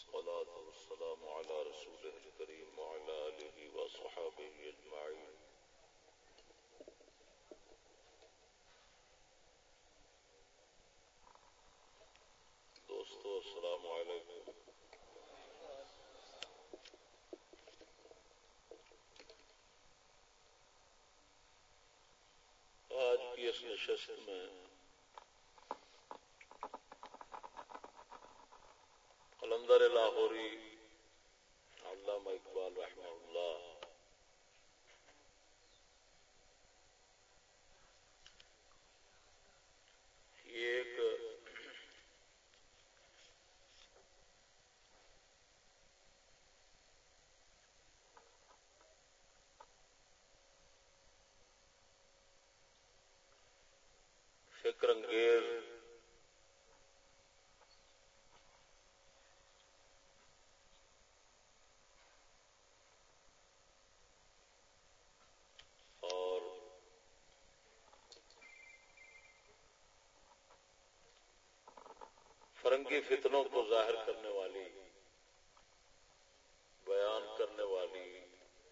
والصلاة والسلام على رسوله الكريم وعلى آله وصحابه أجمعين. دوستو، السلام علیکم آج کی اس نشست میں قلندر لاہوری علامہ اقبال رحمہ اللہ ایک فکر انگیز فرنگی فتنوں کو ظاہر کرنے والی، بیان کرنے والی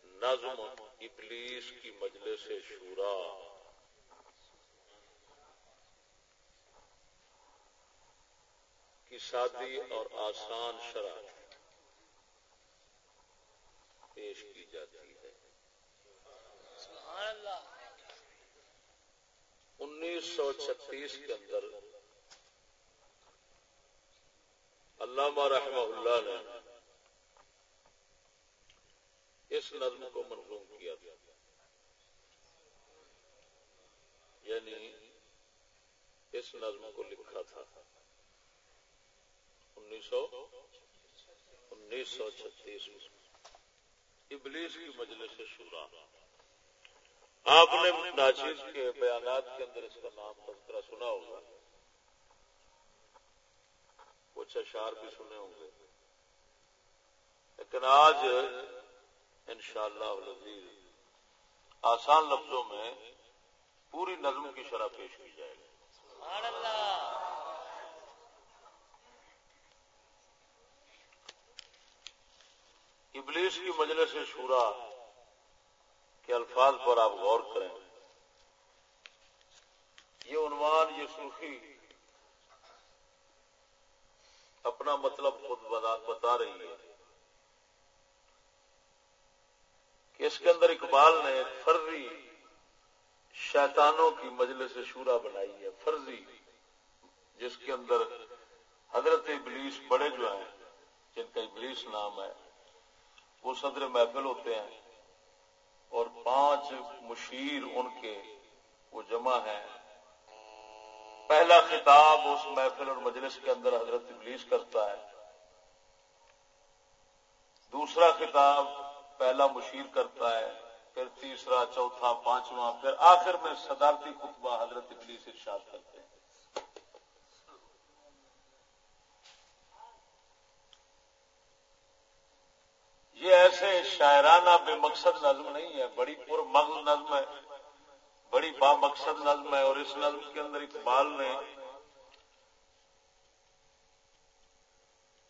نظم ابلیس کی مجلس شورا۔ کی سادی اور آسان شرح پیش کی جاتی ہے۔ انیس سو چھتیس کے اندر علامہ رحمہ اللہ نے اس نظم کو منظوم کیا تھا۔ یعنی اس نظم کو لکھا تھا۔ انیس سو انیس سو چھتیس میں ابلیس کی مجلس شورا۔ آپ نے ناچیز کے بیانات کے اندر اس کا نام تذکرہ سنا ہوگا۔ کچھ اشار بھی سنے ہوں گے۔ لیکن آج انشاءاللہ اللہ آسان لفظوں میں پوری نظم کی شرح پیش کی جائے گی۔ ابلیس کی مجلس شورا کے الفاظ پر آپ غور کریں۔ یہ عنوان یہ سرخی اپنا مطلب خود بتا رہی ہے کہ اس کے اندر اقبال نے فرضی شیطانوں کی مجلس شورا بنائی ہے، فرضی، جس کے اندر حضرت ابلیس بڑے جو ہیں، جن کا ابلیس نام ہے وہ صدر محفل ہوتے ہیں اور پانچ مشیر ان کے وہ جمع ہیں۔ پہلا خطاب اس محفل اور مجلس کے اندر حضرت ابلیس کرتا ہے۔ دوسرا خطاب پہلا مشیر کرتا ہے، پھر تیسرا، چوتھا، پانچواں، پھر آخر میں صدارتی خطبہ حضرت ابلیس ارشاد کرتے ہیں۔ یہ ایسے شاعرانہ بے مقصد نظم نہیں ہے، بڑی پر مغل نظم ہے، بڑی با مقصد نظم ہے اور اس نظم کے اندر اقبال نے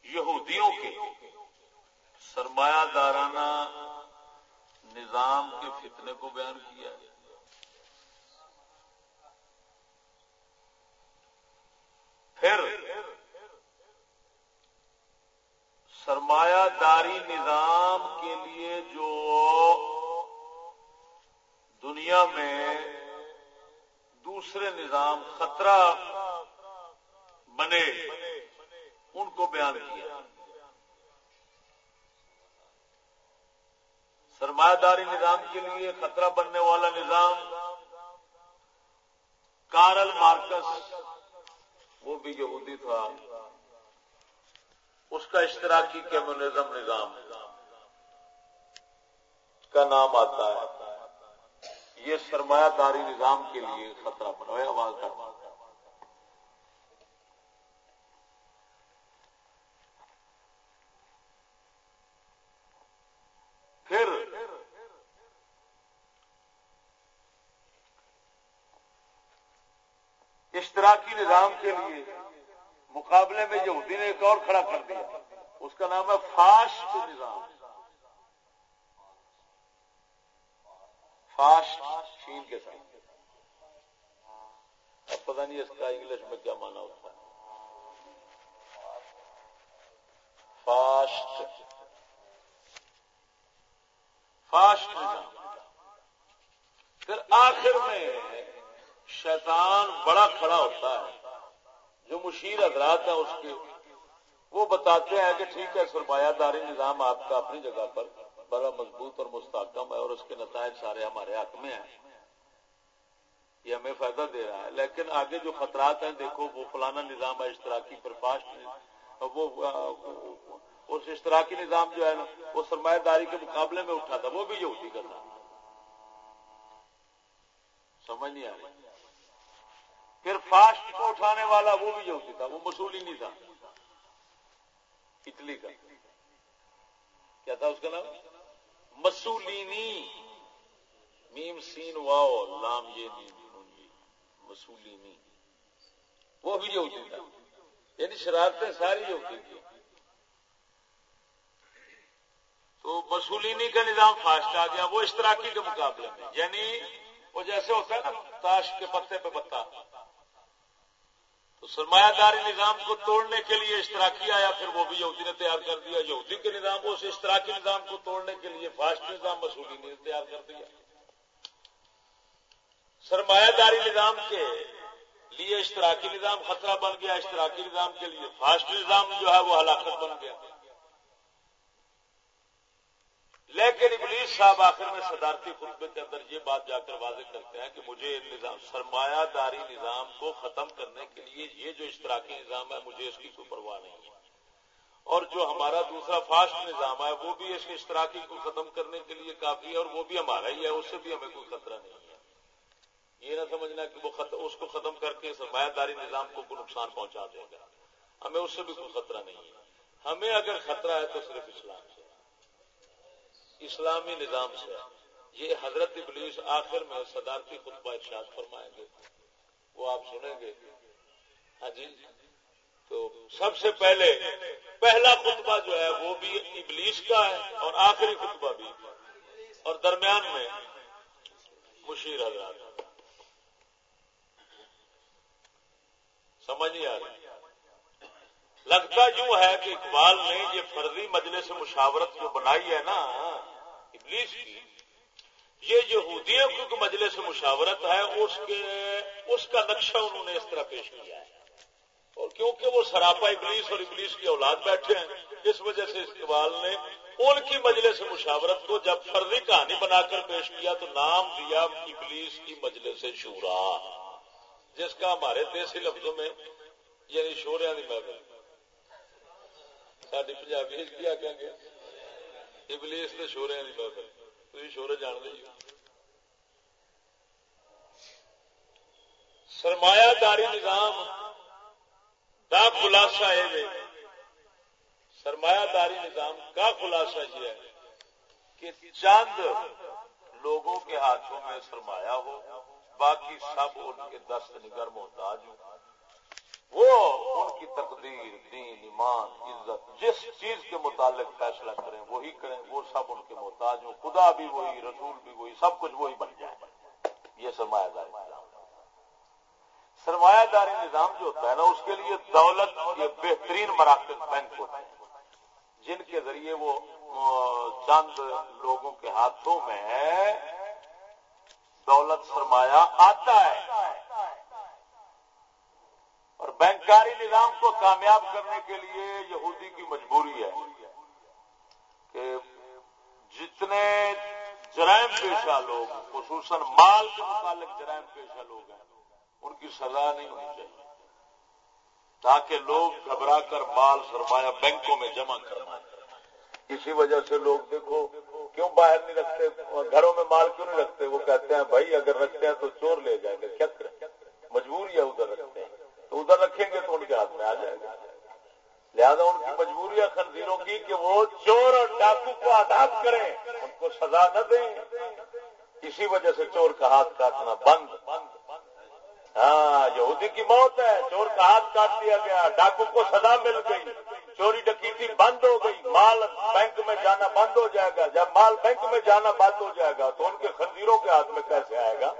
یہودیوں کے سرمایہ دارانہ نظام کے فتنے کو بیان کیا ہے۔ پھر سرمایہ داری نظام کے لیے جو دنیا میں دوسرے نظام خطرہ بنے، ان کو بیان کیا۔ سرمایہ داری نظام کے لیے خطرہ بننے والا نظام کارل مارکس، وہ بھی یہودی تھا۔ اس کا اشتراکی کمیونزم نظام کا نام آتا ہے۔ یہ سرمایہ داری نظام کے لیے خطرہ بنا آواز کا پھر اشتراکی نظام کے لیے مقابلے میں یہودی نے ایک اور کھڑا کر دیا۔ اس کا نام ہے فاسٹ نظام۔ فاسٹ شین کے ساتھ۔ اب پتہ نہیں اس کا انگلش میں کیا مانا ہوتا ہے۔ فاسٹ فاسٹ نظام۔ پھر آخر میں شیطان بڑا کھڑا ہوتا ہے۔ جو مشیر حضرات ہیں اس کے، وہ بتاتے ہیں کہ ٹھیک ہے سرمایہ داری نظام آپ کا اپنی جگہ پر بڑا مضبوط اور مستحکم ہے اور اس کے نتائج سارے ہمارے حق میں ہیں۔ یہ ہمیں فائدہ دے رہا ہے۔ لیکن آگے جو خطرات ہیں، دیکھو، وہ فلانا نظام ہے اشتراکی پر فاسٹ وہ، اس اشتراکی نظام جو ہے نا، وہ سرمایہ داری کے مقابلے میں اٹھا تھا۔ وہ بھی یہودی کا تھا۔ سمجھ نہیں آ رہی۔ پھر فاسٹ کو اٹھانے والا وہ بھی یہودی تھا، وہ مسولی نہیں تھا۔ اٹلی کا۔ کیا تھا اس کا نام؟ مسولینی۔ میم سین واؤ، لام یہ جی، مسولینی۔ وہ بھی یہودی تھا۔ یعنی شرارتیں ساری یہودی تھی تو مسولینی کا نظام فاسٹ آ گیا، وہ اشتراکی کے مقابلے میں یعنی وہ جیسے ہوتا ہے نا، تاش کے پتے پہ پتا۔ تو سرمایہ داری نظام کو توڑنے کے لیے اشتراکی آیا، پھر وہ بھی یہودی نے تیار کر دیا۔ یہودی کے نظام کو اس اشتراکی نظام کو توڑنے کے لیے فاسٹ نظام مسودی نے تیار کر دیا۔ سرمایہ داری نظام کے لیے اشتراکی نظام خطرہ بن گیا، اشتراکی نظام کے لیے فاسٹ نظام جو ہے وہ ہلاکت بن گیا۔ لیکن ابلیس صاحب آخر میں صدارتی خطبے کے اندر یہ بات جا کر واضح کرتے ہیں کہ مجھے نظام، سرمایہ داری نظام کو ختم کرنے کے لیے یہ جو اشتراکی نظام ہے، مجھے اس کی کوئی پرواہ نہیں ہے۔ اور جو ہمارا دوسرا فاسٹ نظام ہے، وہ بھی اس اشتراکی کو ختم کرنے کے لیے کافی ہے اور وہ بھی ہمارا ہی ہے، اس سے بھی ہمیں کوئی خطرہ نہیں ہے۔ یہ نہ سمجھنا کہ وہ اس کو ختم کر کے سرمایہ داری نظام کو کوئی نقصان پہنچا دے گا۔ ہمیں اس سے بھی کوئی خطرہ نہیں ہے۔ ہمیں اگر خطرہ ہے تو صرف اسلام۔ سے اسلامی نظام سے یہ حضرت ابلیس آخر میں صدارتی خطبہ ارشاد فرمائیں گے۔ وہ آپ سنیں گے۔ ہاں جی۔ تو سب سے پہلے پہلا خطبہ جو ہے وہ بھی ابلیس کا ہے اور آخری خطبہ بھی۔ اور درمیان میں مشیر حضرات۔ سمجھ نہیں آ رہی۔ لگتا یوں ہے کہ اقبال نے یہ فرضی مجلس مشاورت جو بنائی ہے نا، ابلیس کی، یہ یہودیوں کی مجلس مشاورت ہے، اس کے، اس کا نقشہ انہوں نے اس طرح پیش کیا ہے۔ اور کیونکہ وہ سراپا ابلیس اور ابلیس کی اولاد بیٹھے ہیں، اس وجہ سے اقبال نے ان کی مجلس مشاورت کو جب فرضی کہانی بنا کر پیش کیا تو نام دیا ابلیس کی مجلس شورا، جس کا ہمارے دیسی لفظوں میں یعنی شوریا نہیں محبت ساری پنجابی کیا کہ گے ابلیس تو شورے نہیں پہ تھی شورے جان دے سرمایہ داری نظام کا خلاصہ ہے سرمایہ داری نظام کا خلاصہ یہ ہے کہ چند لوگوں کے ہاتھوں میں سرمایہ ہو باقی سب ان کے دست نگر محتاج ہو وہ ان کی تقدیر، دین، ایمان، عزت، جس چیز کے متعلق فیصلہ کریں، وہی کریں، وہ سب ان کے محتاج ہوں، خدا بھی وہی، رسول بھی وہی، سب کچھ وہی بن جائے۔ یہ سرمایہ داری نظام۔ سرمایہ داری نظام جو ہوتا ہے نا، اس کے لیے دولت یہ بہترین مراکز بینک ہوتے ہیں، جن کے ذریعے وہ چند لوگوں کے ہاتھوں میں دولت سرمایہ آتا ہے۔ اور بینکاری نظام کو کامیاب کرنے کے لیے یہودی کی مجبوری ہے کہ جتنے جرائم پیشہ لوگ، خصوصاً مال کے متعلق جرائم پیشہ لوگ ہیں، ان کی سزا نہیں ہونی چاہیے۔ تاکہ لوگ گھبرا کر مال سرمایہ بینکوں میں جمع کروائیں اسی وجہ سے لوگ دیکھو، کیوں باہر نہیں رکھتے گھروں میں مال کیوں نہیں رکھتے؟ وہ کہتے ہیں، بھائی، اگر رکھتے ہیں تو چور لے جائیں گے کیا کریں مجبوری ہے، ادھر رکھتے ہیں۔ تو ادھر رکھیں گے تو ان کے ہاتھ میں آ جائے گا۔ لہذا ان کی مجبوری ہے خنزیروں کی کہ وہ چور اور ڈاکو کو آزاد کریں، ان کو سزا نہ دیں۔ اسی وجہ سے چور کا ہاتھ کاٹنا بند۔ ہاں یہودی کی موت ہے، چور کا ہاتھ کاٹ دیا گیا، ڈاکو کو سزا مل گئی۔ چوری ڈکیتی بند ہو گئی، مال بینک میں جانا بند ہو جائے گا۔ جب مال بینک میں جانا بند ہو جائے گا تو ان کے خنزیروں کے ہاتھ میں کیسے آئے گا۔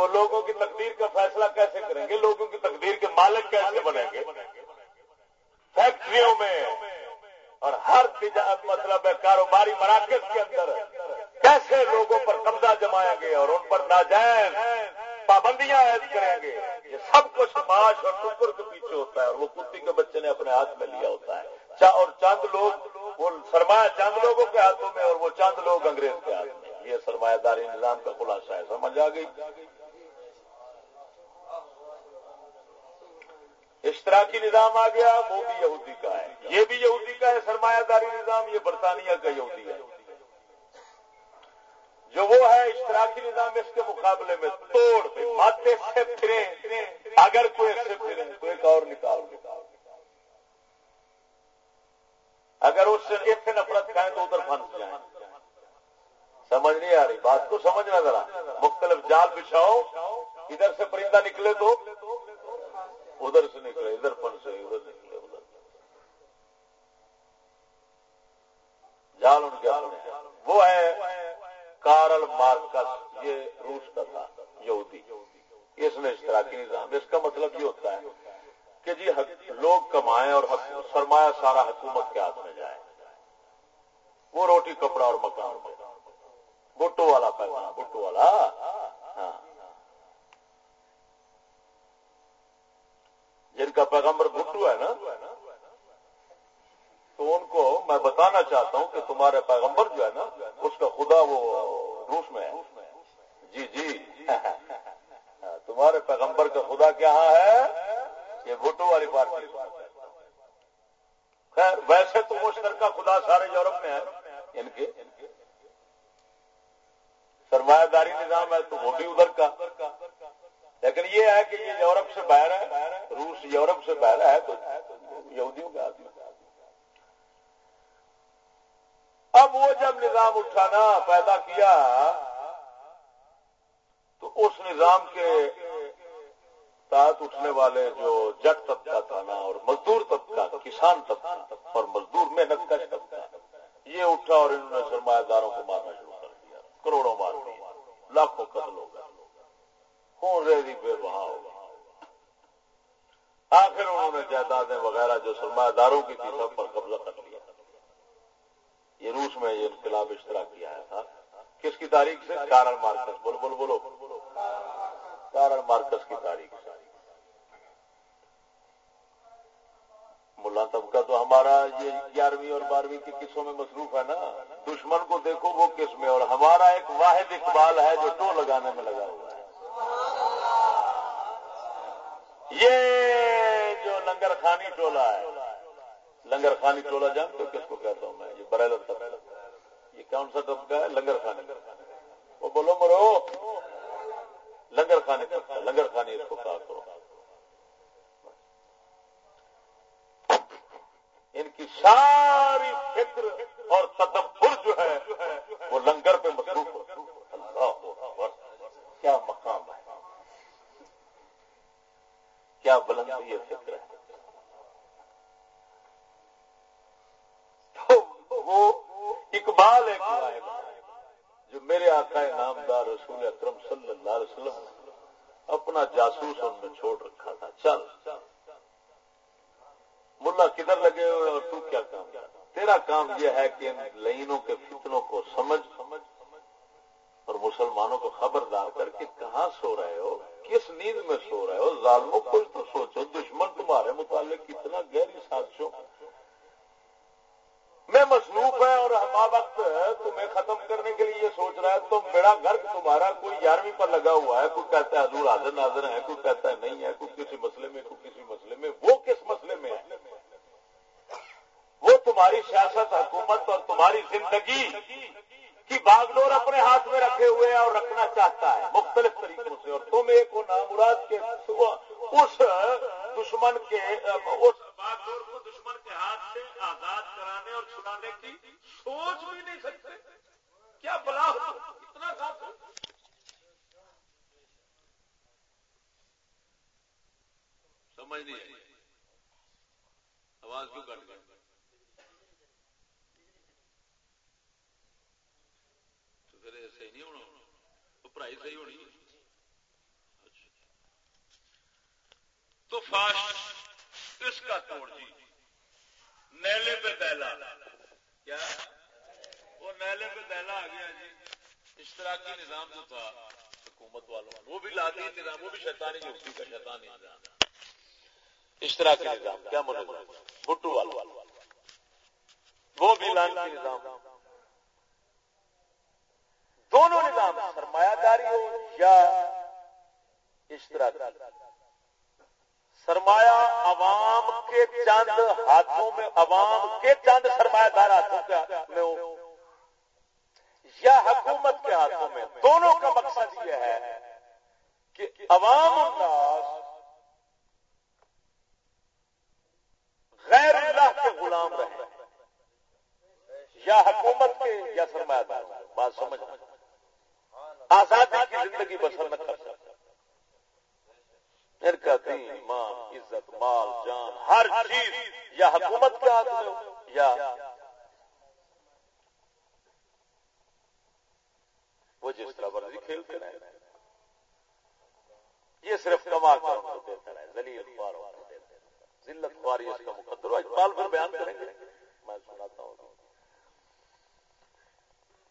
وہ لوگوں کی تقدیر کا فیصلہ کیسے کریں گے؟ لوگوں کی تقدیر کے مالک کیسے بنیں گے؟ فیکٹریوں میں اور ہر مطلب ہے کاروباری مراکز کے اندر کیسے لوگوں پر قبضہ جمایا گیا اور ان پر ناجائز پابندیاں عائد کریں گے؟ یہ سب کچھ معاش اور ٹکر کے پیچھے ہوتا ہے اور وہ کتی کے بچے نے اپنے ہاتھ میں لیا ہوتا ہے۔ اور چند لوگ، وہ سرمایہ چند لوگوں کے ہاتھوں میں اور وہ چند لوگ انگریز کے ہاتھ میں۔ یہ سرمایہ داری نظام کا خلاصہ ہے، سمجھ آ گئی؟ اشتراکی نظام آ گیا، وہ بھی یہودی کا ہے۔ یہ بھی یہودی کا ہے، سرمایہ داری نظام، یہ برطانیہ کا یہودی ہے۔ جو وہ ہے، اشتراکی نظام اس کے مقابلے میں توڑ ماتے سے پھریں اگر کوئی سے پھریں تو ایک اور نکال۔ نکال اگر اس سے ایک سے نفرت کھائیں تو ادھر پھنس جائیں۔ سمجھ نہیں آ رہی، بات کو سمجھنا ذرا۔ مختلف جال بچھاؤ، ادھر سے پرندہ نکلے تو ادھر سے نکلے، ادھر پھنسے، ادھر نکلے، ادھر جال ان کے وہ ہے کارل مارکس، یہ روس کا تھا، یہودی۔ اس نے اشتراکی نظام، اس کا مطلب یہ ہوتا ہے کہ جی لوگ کمائیں اور سرمایہ سارا حکومت کے ہاتھ میں جائے۔ وہ روٹی، کپڑا اور مکان۔ بٹو والا پیغام بٹو والا۔ ہاں۔ جن کا پیغمبر بٹو ہے نا، تو ان کو میں بتانا چاہتا ہوں کہ تمہارے پیغمبر جو ہے نا، اس کا خدا وہ روس میں ہے۔ جی جی۔ تمہارے پیغمبر کا خدا کیا ہے؟ یہ بھٹو والی پارٹی۔ خیر، ویسے تو مشترکہ خدا سارے یورپ میں ہے ان کے سرمایہ داری نظام ہے تو وہ بھی ادھر کا۔ لیکن یہ ہے کہ یہ یورپ سے باہر ہے، روس یورپ سے باہر ہے، تو یہودیوں کا آدمی۔ اب وہ جب نظام اٹھانا پیدا کیا، تو اس نظام کے تحت اٹھنے والے جو جٹ طبقہ تھا نا، اور مزدور طبقہ، کسان طبقہ، اور مزدور محنت کا طبقہ، یہ اٹھا اور انہوں نے سرمایہ داروں کو مارنا شروع کر دیا، کروڑوں مار لاکھوں قتل ہو گئے۔ کون ریزی بے بہا ہوگا آخر انہوں نے جائیدادیں وغیرہ جو سرمایہ داروں کی تھی سب پر قبضہ کر لیا۔ یہ روس میں یہ انقلاب اشتراک کیا تھا۔ کس کی تاریخ سے؟ Karl Marx. بولو بولو بولو۔ کارل مارکس کی تاریخ سے۔ ملا طبقہ تو ہمارا یہ گیارہویں اور بارہویں کے قصوں میں مصروف ہے نا۔ دشمن کو دیکھو وہ کس میں، اور ہمارا ایک واحد اقبال ہے جو ٹو لگانے میں لگا ہوا ہے۔ یہ جو لنگر خانی ٹولہ ہے، لنگر خانی ٹولہ جان تو کس کو کہتا ہوں میں؟ یہ برائلر طبقہ یہ کون سا طبقہ ہے؟ لنگر خانی۔ وہ بولو مرو۔ لنگر خانی طبقہ لنگر خانی اس کو کہا کرو۔ ان کی ساری فکر اور تدبر جو ہے، وہ لنگر پہ مصروف اللہ کیا مقام ہے؟ کیا بلندی فکر ہے؟ وہ اقبال جو میرے آقا نامدار رسول اکرم صلی اللہ علیہ وسلم اپنا جاسوس ان میں چھوڑ رکھا تھا۔ چل۔ ملا کدھر لگے ہوئے اور تو کیا کام تیرا کام یہ ہے کہ ان لائنوں کے فتنوں کو سمجھ سمجھ اور مسلمانوں کو خبردار کر کے کہاں سو رہے ہو؟ کس نیند میں سو رہے ہو؟ ظالموں کو تو سوچو، دشمن تمہارے متعلق کتنا گہری سازشوں میں مصروف ہے اور ہما وقت تمہیں ختم کرنے کے لیے یہ سوچ رہا ہے، تم میرا گھر تمہارا، کوئی گیارہویں پر لگا ہوا ہے، کوئی کہتا ہے حضور حاضر ناظر ہے کوئی کہتا ہے نہیں ہے، کوئی کسی مسئلے میں، کوئی کسی مسئلے میں۔ وہ کس مسئلے میں ہے؟ وہ تمہاری سیاست، حکومت اور تمہاری زندگی۔ کی باغ ڈور اپنے ہاتھ میں رکھے ہوئے ہیں اور رکھنا چاہتا ہے، مختلف طریقوں سے۔ اور تم ایک ہو، نامراد کے اس دشمن کے، اس کو دشمن کے ہاتھ سے آزاد کرانے اور چھڑانے کی سوچ بھی نہیں سکتے۔ کیا بلا اتنا سمجھ نہیں آواز کیوں کٹ گئے پھر صحیح نہیں ہونا پڑھائی صحیح ہونی تو فاش اس کا توڑ جی نیلے پہ دہلا کیا وہ نیلے پہ دہلا آ گیا جی اشتراکی نظام جو تھا حکومت والوں وہ بھی لاتی نظام وہ بھی شیطانی یوگی کا شیطانی نظام اشتراکی نظام کیا مجھے بٹو والا وہ بھی لانتی نظام دونوں نظام سرمایہ داری ہو یا اشتراک سرمایہ عوام کے چند ہاتھوں میں، عوام کے چند سرمایہ دار ہاتھوں میں ہو یا حکومت کے ہاتھوں میں۔ دونوں کا مقصد یہ ہے کہ عوام الناس غیر اللہ کے غلام رہے یا حکومت کے یا سرمایہ دار۔ بات سمجھ۔ آزادی کی زندگی بسر نہ کر سکتا۔ ان کا دین ایمان، عزت، مال، جان، ہر چیز یا حکومت کے ہاتھ میں یا وہ جس طرح ورزی کھیلتے رہے یہ صرف کما کر دیتے رہے زلیل خوار ذلت خواری اس کا مقدر اقبال پر بیان کریں گے۔ میں سناتا ہوں۔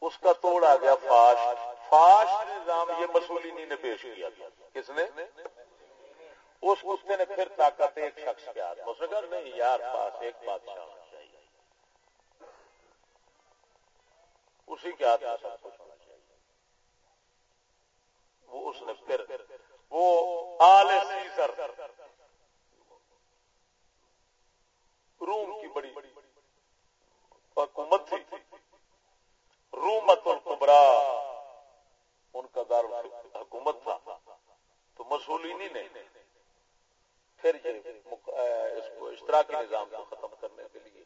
اس کا توڑ آ گیا فاش۔ فاش نظام یہ مسولینی نے پیش کیا تھا۔ کس نے؟ اس کتے نے پھر طاقت ایک شخص کے ہاتھ اس نے کہا نہیں یار، پاس ایک بادشاہ ہونا چاہیے۔ اسی کے ہاتھ میں سب کچھ ہونا چاہیے۔ وہ اس نے پھر، وہ آل سیزر، روم کی بڑی حکومت تھی۔ رومت القبرا ان کا دار حکومت تھا۔ تو مسولینی نے پھر یہ اس کو اشتراکی نظام کو ختم کرنے کے لیے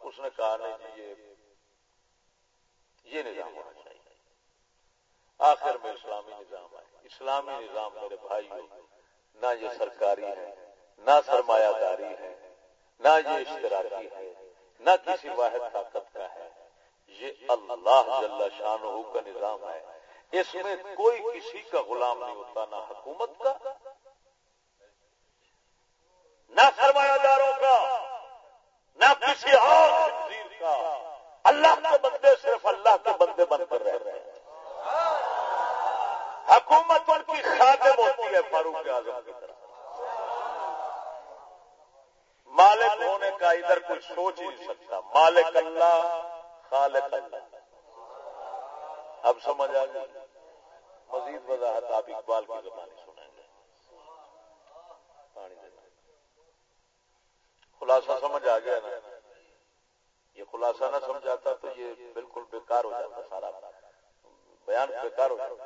اس نے کہا نہیں یہ یہ نظام ہونا چاہیے۔ آخر میں اسلامی نظام ہے اسلامی نظام میرے بھائی نہ یہ سرکاری ہے، نہ سرمایہ داری ہے، نہ یہ اشتراکی ہے، نہ کسی واحد طاقت کا ہے۔ یہ اللہ جل شان کا نظام ہے۔ اس میں کوئی کسی کا غلام نہیں ہوتا، نہ حکومت کا، نہ سرمایہ داروں کا، نہ کسی اور کا۔ اللہ کے بندے صرف اللہ کے بندے بن کر رہ رہے ہیں۔ حکومت ان کی خادم ہوتی ہے فاروق اعظم کی طرح مالک ہونے کا ادھر کوئی سوچ ہی نہیں سکتا۔ مالک اللہ، خالق اللہ۔ اب سمجھ آ گئی۔ مزید وضاحت آپ اقبال کی زبانی سنیں گے۔ پانی دینا۔ خلاصہ سمجھ آ گیا نا؟ یہ خلاصہ نہ سمجھاتا تو یہ بالکل بیکار ہو جاتا سارا۔ بیان بیکار ہو جاتا۔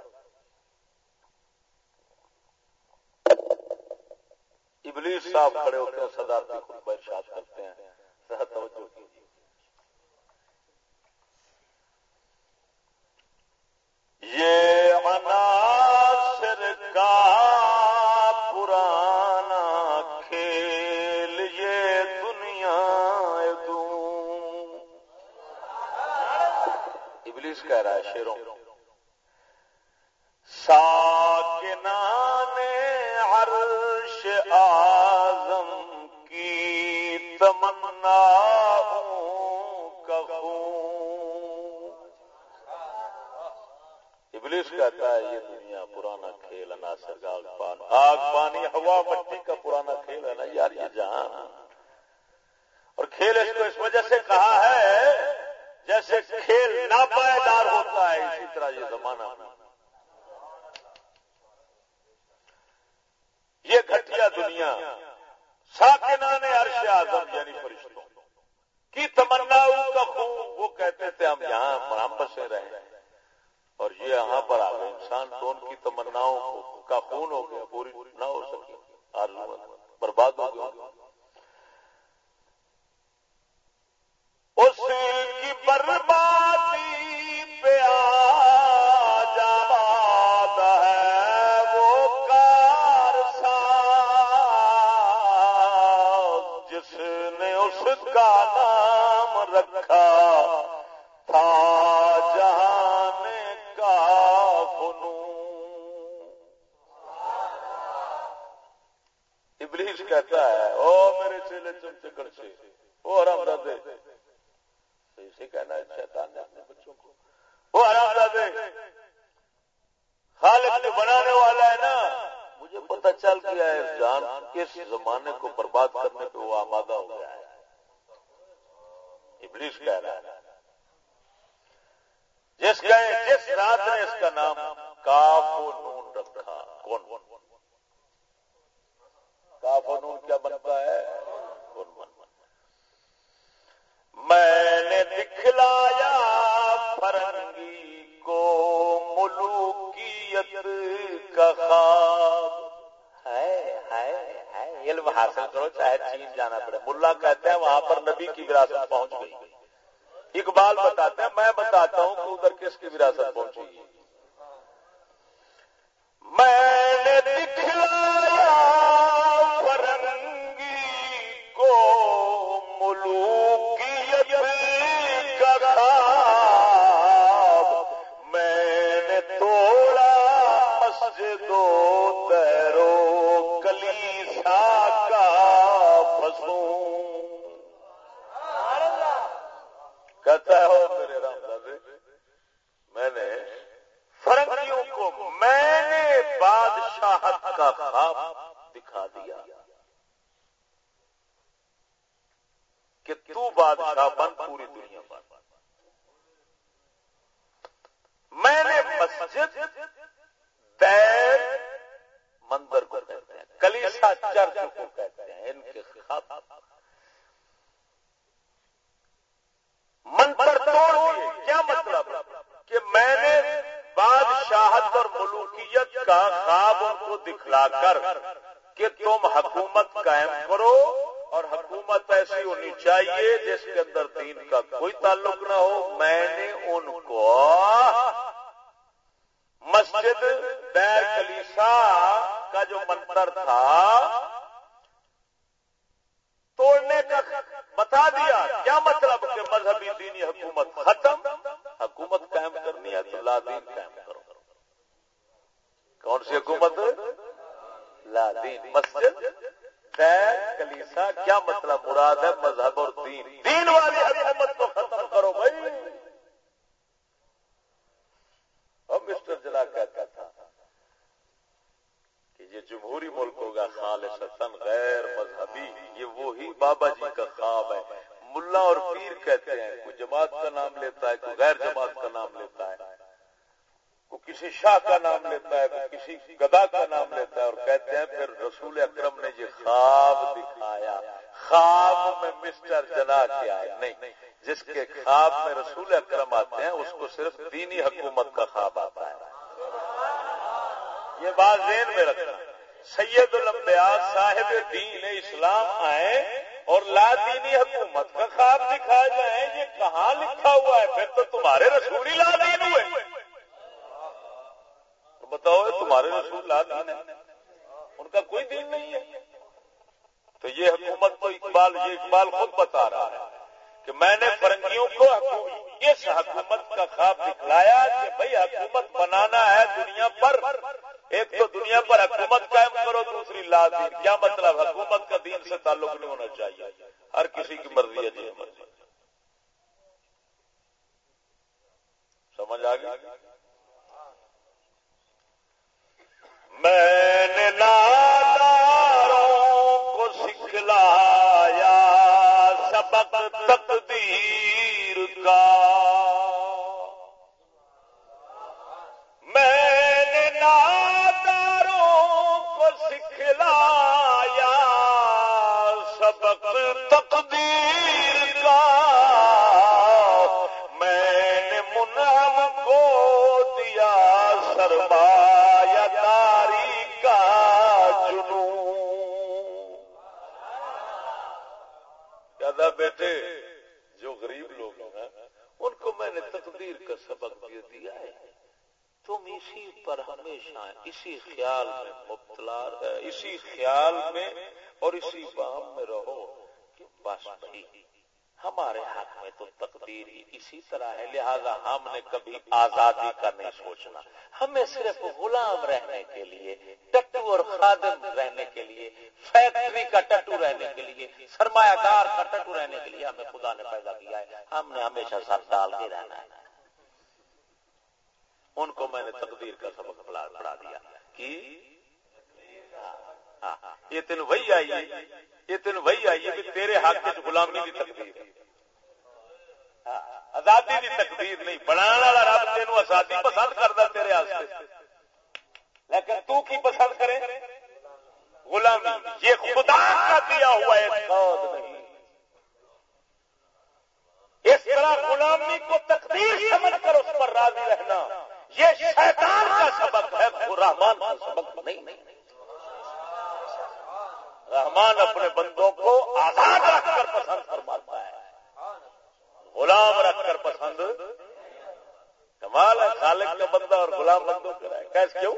ابلیس صاحب کھڑے ہوتے ہیں، صدارتی خطبہ ارشاد کرتے ہیں۔ توجہ کیجیے۔ یہ عناصر کا پرانا کھیل یہ دنیا دوں۔ ابلیس کہہ رہا ہے شیروں۔ ساکنان ابلیس کہتا ہے، یہ دنیا پرانا کھیل عناصر کا پان، آگ پانی، ہوا مٹی کا پرانا کھیل ہے نا یار یہ جہاں اور کھیل اس کو اس وجہ سے کہا ہے، جیسے کھیل ناپائیدار ہوتا ہے، اسی طرح یہ زمانہ یہ گھٹیا دنیا، ساکنان عرش اعظم یعنی فرشتوں، کی تمنا کا خون، وہ کہتے تھے، ہم یہاں مرمت سے رہے اور یہ یہاں پر آ گئے انسان تو ان کی تمناؤں کا خون ہو گیا پوری نہ ہو سکی۔ برباد ہو گیا اس کی بربادی پہ آ جاتا ہے، وہ کار جس نے اس کا نام رکھا تھا۔ کہتا ہے۔ او میرے چیلے چمچے کڑچے وہ حرام دادے اسے کہنا ہے شیطان نے اپنے بچوں کو۔ وہ حرام دادے خالق جو بنانے والا ہے نا۔ مجھے پتا چل گیا ہے، جان کس زمانے کو برباد کرنے پہ وہ آمادہ ہو گیا ہے۔ ابلیس کہہ رہا ہے۔ جس کا جس رات نے اس کا نام کاف نون رکھا کون کاف نون کیا بنتا ہے؟ میں نے دکھلایا فرنگی کو ملوکیت کا خواب۔ علم حاصل کرو، چاہے چین جانا پڑے۔ ملا کہتے ہیں وہاں پر نبی کی وراثت پہنچ گئی۔ اقبال بتاتے ہیں، میں بتاتا ہوں کہ ادھر کس کی وراثت پہنچی۔ میں نے کا خواب دکھا دیا۔ کہ تو بادشاہ بن پوری دنیا پر میں نے مسجد دیر مندر کو کہتے ہیں، کلیسا چرچ کو کہتے ہیں، ان کے خواب منتر توڑ دیے کیا مطلب کہ میں نے بادشاہت اور ملوکیت کا خواب ان کو دکھلا کر کہ تم حکومت قائم کرو اور حکومت ایسی ہونی چاہیے جس کے اندر دین کا کوئی تعلق نہ ہو۔ میں نے ان کو مسجد دیر کلیسا کا جو منتر تھا توڑنے کا بتا دیا کیا مطلب کہ مذہبی دینی حکومت ختم حکومت قائم کرنی ہے تو لا دین قائم کرو کون سی حکومت لا دین مسجد کلیسا کیا مطلب مراد ہے مذہب اور دین دین والی حکومت کو ختم کرو بھائی اور مسٹر جلا کہتا تھا یہ جمہوری ملک ہوگا خالص غیر مذہبی یہ وہی بابا جی کا خواب ہے ملا اور پیر کہتے ہیں کوئی جماعت کا نام لیتا ہے کوئی غیر جماعت کا نام لیتا ہے کوئی کسی شاہ کا نام لیتا ہے کوئی کسی گدا کا نام لیتا ہے اور کہتے ہیں پھر رسول اکرم نے یہ خواب دکھایا خواب میں مسٹر جنا کیا ہے نہیں جس کے خواب میں رسول اکرم آتے ہیں اس کو صرف دینی حکومت کا خواب آتا ہے۔ یہ بات ذہن میں رکھنا۔ سید الانبیاء صاحب دین اسلام آئے اور لا دینی حکومت کا خواب دکھایا جائے یہ کہاں لکھا ہوا ہے؟ پھر تو تمہارے رسول ہی لا دین ہوئے۔ بتاؤ تمہارے رسول لا دین ہے ان کا کوئی دین نہیں ہے۔ تو یہ حکومت تو اقبال، یہ اقبال خود بتا رہا ہے کہ میں نے فرنگیوں کو اس حکومت کا خواب دکھلایا کہ بھائی حکومت بنانا ہے دنیا پر۔ ایک تو دنیا پر حکومت قائم کرو، دوسری لا دین کیا مطلب حکومت کا دین سے تعلق نہیں ہونا چاہیے؟ ہر کسی کی مرضی ہے جی مرضی۔ سمجھ آ گیا میں نے ناداروں کو سکھلایا سبق تقدیر کا۔ تقدیر کا، میں نے منہم کو دیا سرمایہ داری کا جنون۔ کہتا بیٹے، جو غریب لوگ ہیں، ان کو میں نے تقدیر کا سبق دے دیا ہے۔ تم اسی پر ہمیشہ اسی خیال میں مبتلا اسی خیال میں اور اسی بام میں رہو۔ بس بھائی ہمارے حق میں تو تقدیر ہی اسی طرح ہے، لہذا ہم نے کبھی آزادی کا نہیں سوچنا۔ ہمیں صرف غلام رہنے کے لیے، ٹٹو اور خادم رہنے کے لیے، فیکٹری کا ٹٹو رہنے کے لیے، سرمایہ دار کا ٹٹو رہنے کے لیے ہمیں خدا نے پیدا کیا ہے۔ ہم نے ہمیشہ سر ڈال کے رہنا ہے۔ ان کو میں نے تقدیر کا سبق پڑھا دیا کہ ہاں، ہاں، ہاں، یہ تین وہی آئیے یہ تین وہی آئیے کہ تیرے ہاتھ میں غلامی کی تقدیر۔ آزادی کی تقدیر نہیں بنانے والا رب تین آزادی پسند کرتا تیرے ہاتھ لیکن تو کی پسند کرے؟ غلامی۔ یہ خدا کا دیا ہوا ہے نہیں۔ اس طرح غلامی کو تقدیر سمجھ کر اس پر راضی رہنا، یہ شیطان کا سبق ہے رحمان کا سبق نہیں۔ رحمان اپنے بندوں کو آزاد رکھ کر پسند فرماتا ہے۔ غلام رکھ کر پسند۔ کمال ہے، خالق کا بندہ اور غلام بندوں کا رہے۔ کیسے کیوں؟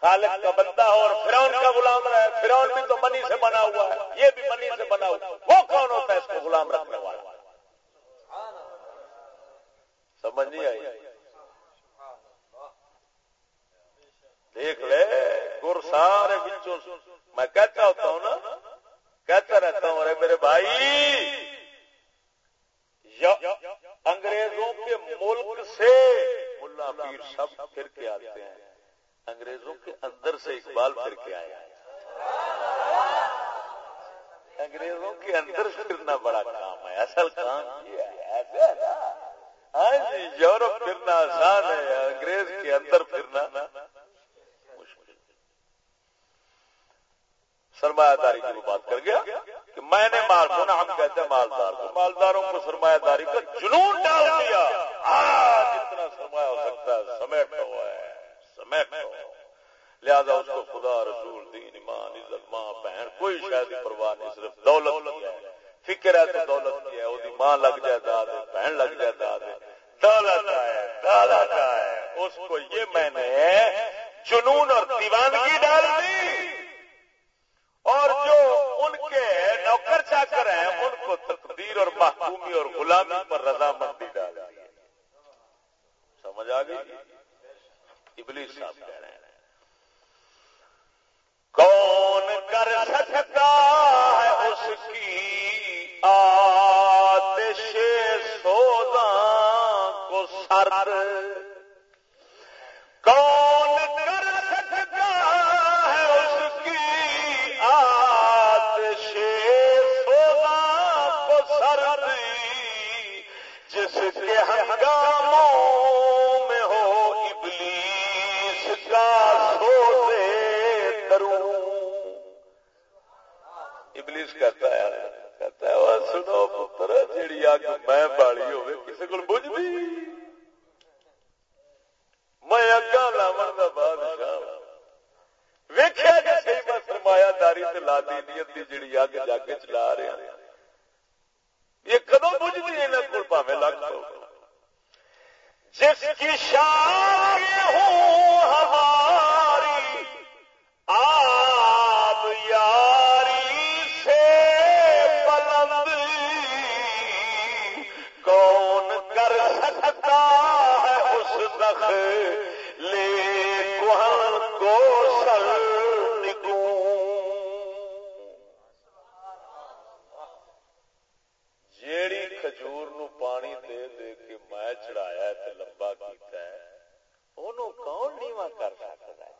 خالق کا بندہ اور فرون کا غلام رہے۔ فرون بھی تو منی سے بنا ہوا ہے۔ یہ بھی منی سے بنا ہوا وہ کون ہوتا ہے اس کو غلام رکھنے والا؟ سمجھ نہیں آئی؟ دیکھ لے گر سارے بچوں میں کہتا ہوتا ہوں نا، کہتا رہتا ہوں ارے میرے بھائی انگریزوں کے ملک سے ملا پیر سب پھر کے آتے ہیں۔ انگریزوں کے اندر سے اقبال پھر کے آیا انگریزوں کے اندر سے پھرنا بڑا کام ہے۔ اصل کام یہ ہے ہاں جی یورپ پھرنا آسان ہے، انگریز کے اندر پھرنا۔ سرمایہ داری کی بات کر گیا کہ میں نے مال کو نا ہم کہتے ہیں مالدار کو۔ مالداروں کو سرمایہ داری کا جنون ڈال دیا۔ جتنا سرمایہ ہو سکتا ہے۔ سمیٹ ہوا ہے۔ سمیٹ لہذا اس کو خدا، رسول، دین، ایمان، عزت، ماں، بہن، کوئی شاید پرواہ نہیں، صرف دولت کی ہے۔ فکر ہے تو دولت کی ہے۔ وہ ماں لگ جائے داد بہن لگ جائے داد دولت ہے دولت ہے اس کو یہ میں نے جنون اور دیوانگی ڈال دی۔ اور جو ان کے نوکر چاکر ہیں، ان کو تقدیر اور محکومی اور غلامی پر رضامندی ڈال دی سمجھ آ گئی؟ ابلیس صاحب کہہ رہے ہیں۔ کون کر سکتا ہے اس کی آ ہنگاموں میں ہو ابلیس کا ابلیس کہتا ہے کہتا ہے سنو پتر، جیڑی اگ میں بالی ہوے میں اگا لاون بادشاہ۔ جی صحیح میں داری لا دی جیڑی اگ جگ چلا رہے ہیں۔ یہ کدو بجتی ہے کو لگ جس کی شان ہوں ہماری، آپ یاری سے بلند کون کر سکتا ہے اس دخ اونوں کون نیواں کر سکتا ہے؟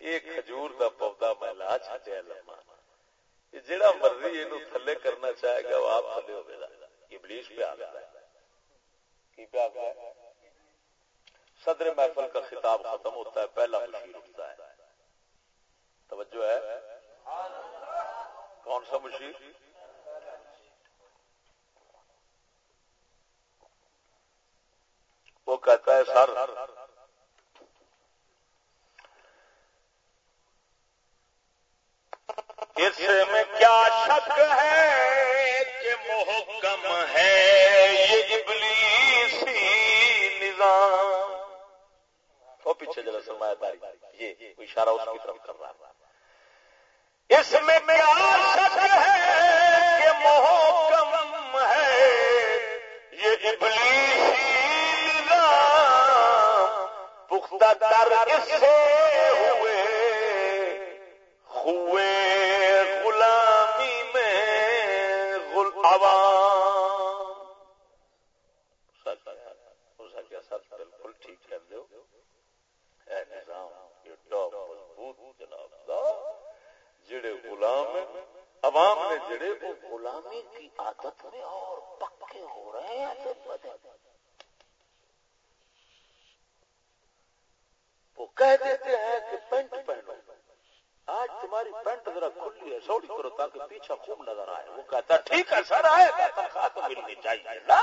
یہ کھجور دا پودا میں لا چھڈیا لما یہ جڑا مرضی اینو تھلے کرنا چاہے گا، وہ آپ تھلے ہوے گا۔ ابلیس پہ آ گیا۔ کی پہ آ گیا؟ صدر محفل کا خطاب ختم ہوتا ہے، پہلا مشیر اٹھتا ہے۔ توجہ ہے؟ کون سا مشیر؟ وہ کہتا ہے سر۔ اس میں کیا شک ہے کہ محکم ہے یہ ابلیسی نظام؟ وہ پیچھے جگہ سرمایہ داری یہ اشارہ اس کی طرف کر رہا اس میں کیا شک ہے کہ محکم یہ پختہ در اس سے ہوئے ہوئے غلامی میں غل عوام۔ سچ بالکل ٹھیک کر دو اے نظام، یہ ٹاپ مضبوط جناب جڑے غلام عوام نے جڑے وہ غلامی کی عادت میں اور پکے ہو رہے ہیں۔ وہ کہہ دیتے ہیں کہ پینٹ پہنو۔ آج تمہاری پینٹ ذرا کھلی ہے، سوڑی کرو تاکہ پیچھا خوب نظر آئے۔ وہ کہتا ہے، ٹھیک ہے سر، آئے گا، تنخواہ تو ملنی چاہیے۔ نا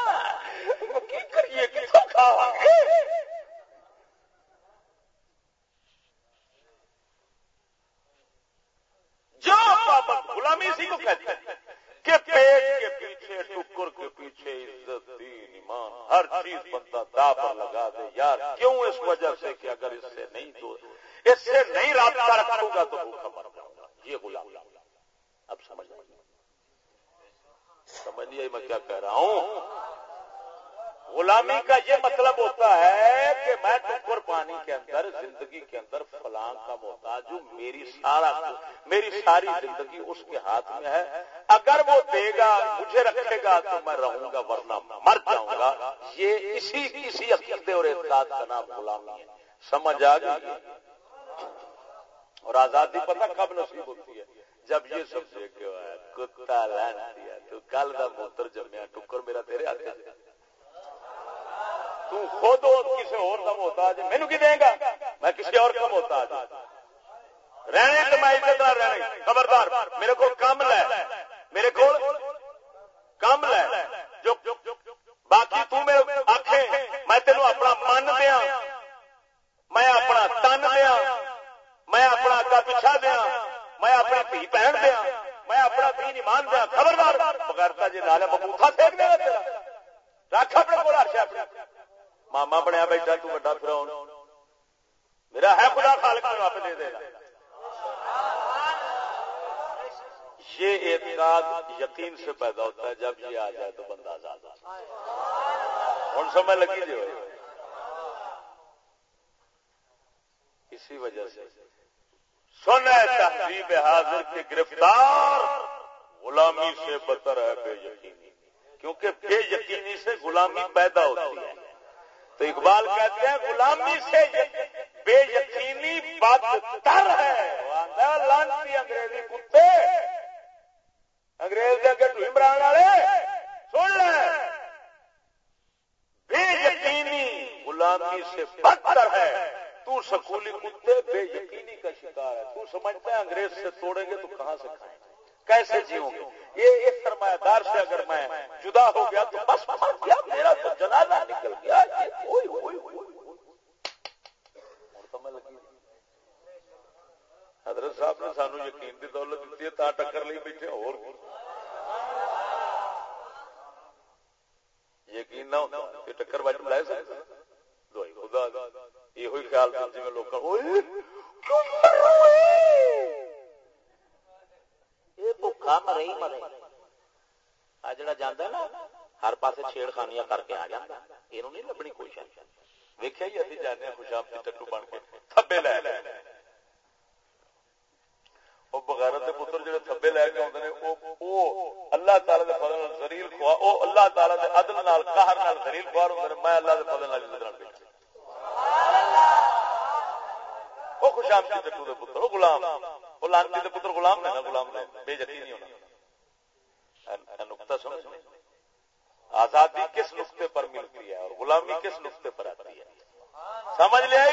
کی کریے کہ جو غلامی اسی کو کہتے ہیں کہ پیٹ کے پیچھے، ٹکر کے پیچھے، عزت، دین، ایمان، ہر چیز بندہ دا لگا دے یار کیوں اس وجہ سے کہ اگر اس سے نہیں تو اس سے نہیں رابطہ رکھوں گا تو بھوکا مر جاؤں گا یہ غلام اب سمجھ سمجھ نہیں میں کیا کہہ رہا ہوں غلامی کا یہ مطلب ہوتا ہے کہ میں ٹکر پانی کے اندر، زندگی کے اندر فلاں کا محتاج ہوں، میری سارا میری ساری زندگی اس کے ہاتھ میں ہے۔ اگر وہ دے گا، مجھے رکھے گا تو میں رہوں گا، ورنہ مر جاؤں گا۔ یہ اسی اسی عقیدے اور اعتقاد کا نام غلامی ہے۔ سمجھ آ گئی؟ اور آزادی پتہ کب نصیب ہوتی ہے؟ جب یہ سب دیکھے کتا لین دیا تو کل کا موتر جمیا، ٹکر میرا تیرے ہاتھ تو خود کسی اور کا محتاج مینو کی دیں گا؟ میں کسی اور کا محتاج رہنے تو میں عزت دار رہنے خبردار، میرے کو کم لے۔ میرے کو کم لے۔ جو باقی تو میرے آخے میں تینوں اپنا من دیا میں اپنا تن دیا میں اپنا اگا پیچھا دیا میں اپنی دھی بہن دیا میں اپنا دین ایمان دیا خبردار، بغیر جی لال ببوتھا پھینک دیا رکھ اپنے کو رکھ اپنے ماما بنیا بیٹھا، تو بڑا پھر میرا ہے خدا خالق، میں آپ دے دے یہ اعتقاد یقین سے پیدا ہوتا ہے، جب یہ آ جائے تو بندہ آزاد ہوں سمجھ لگی جی جو اسی وجہ سے سن تہذیب حاضر کے گرفتار غلامی سے بتر ہے، بے یقینی۔ کیونکہ بے یقینی سے غلامی پیدا ہوتی ہے۔ تو اقبال کہتے ہیں، غلامی سے بے یقینی بدتر ہے. لانتی انگریزی کتے، انگریز کے عمران والے، سن لیں بے یقینی غلامی سے بدتر ہے. تو سکولی کتے بے یقینی کا شکار ہے. تو سمجھتا ہے انگریز سے توڑیں گے تو کہاں سے کھائیں گے؟ کیسے جیوں گے؟ یہ ایک سرمایہ دار سے اگر میں جدا ہو گیا تو بس مر گیا، میرا تو جنازہ نکل گیا حضرت صاحب نے سانو یقین کی دولت دیتی ہے، تا ٹکر لی بیٹھے، اور یقین نہ ہوتا یہ ٹکر بچ لے سکتے خدا یہ ہوئی خیال جی میں لوگ بھوکا مرے ہی مرے آ جڑا جانا نا، ہر پاس چھیڑ خانیاں کر کے آ جاتا یہ نہیں لبنی کوشش ویکیا ہی ابھی جانے خوشام کی ٹٹو بن کے۔ تھبے لے لے وہ بغیرت پتر جڑے تھبے لے کے آتے ہیں اللہ تعالی دے فضل نال ذلیل خوا اللہ تعالی دے عدل نال، قہر نال ذلیل خوار ہوندے میں اللہ دے فضل نال عزت نال وہ خوشام کی ٹٹو دے پتر غلام۔ وہ لانتی دے پتر غلام نے نا غلام نے بے یقین نہیں ہونا نقطہ سمجھ آزادی کس نقطے پر ملتی ہے اور غلامی کس نقطے پر آتی ہے سمجھ لیا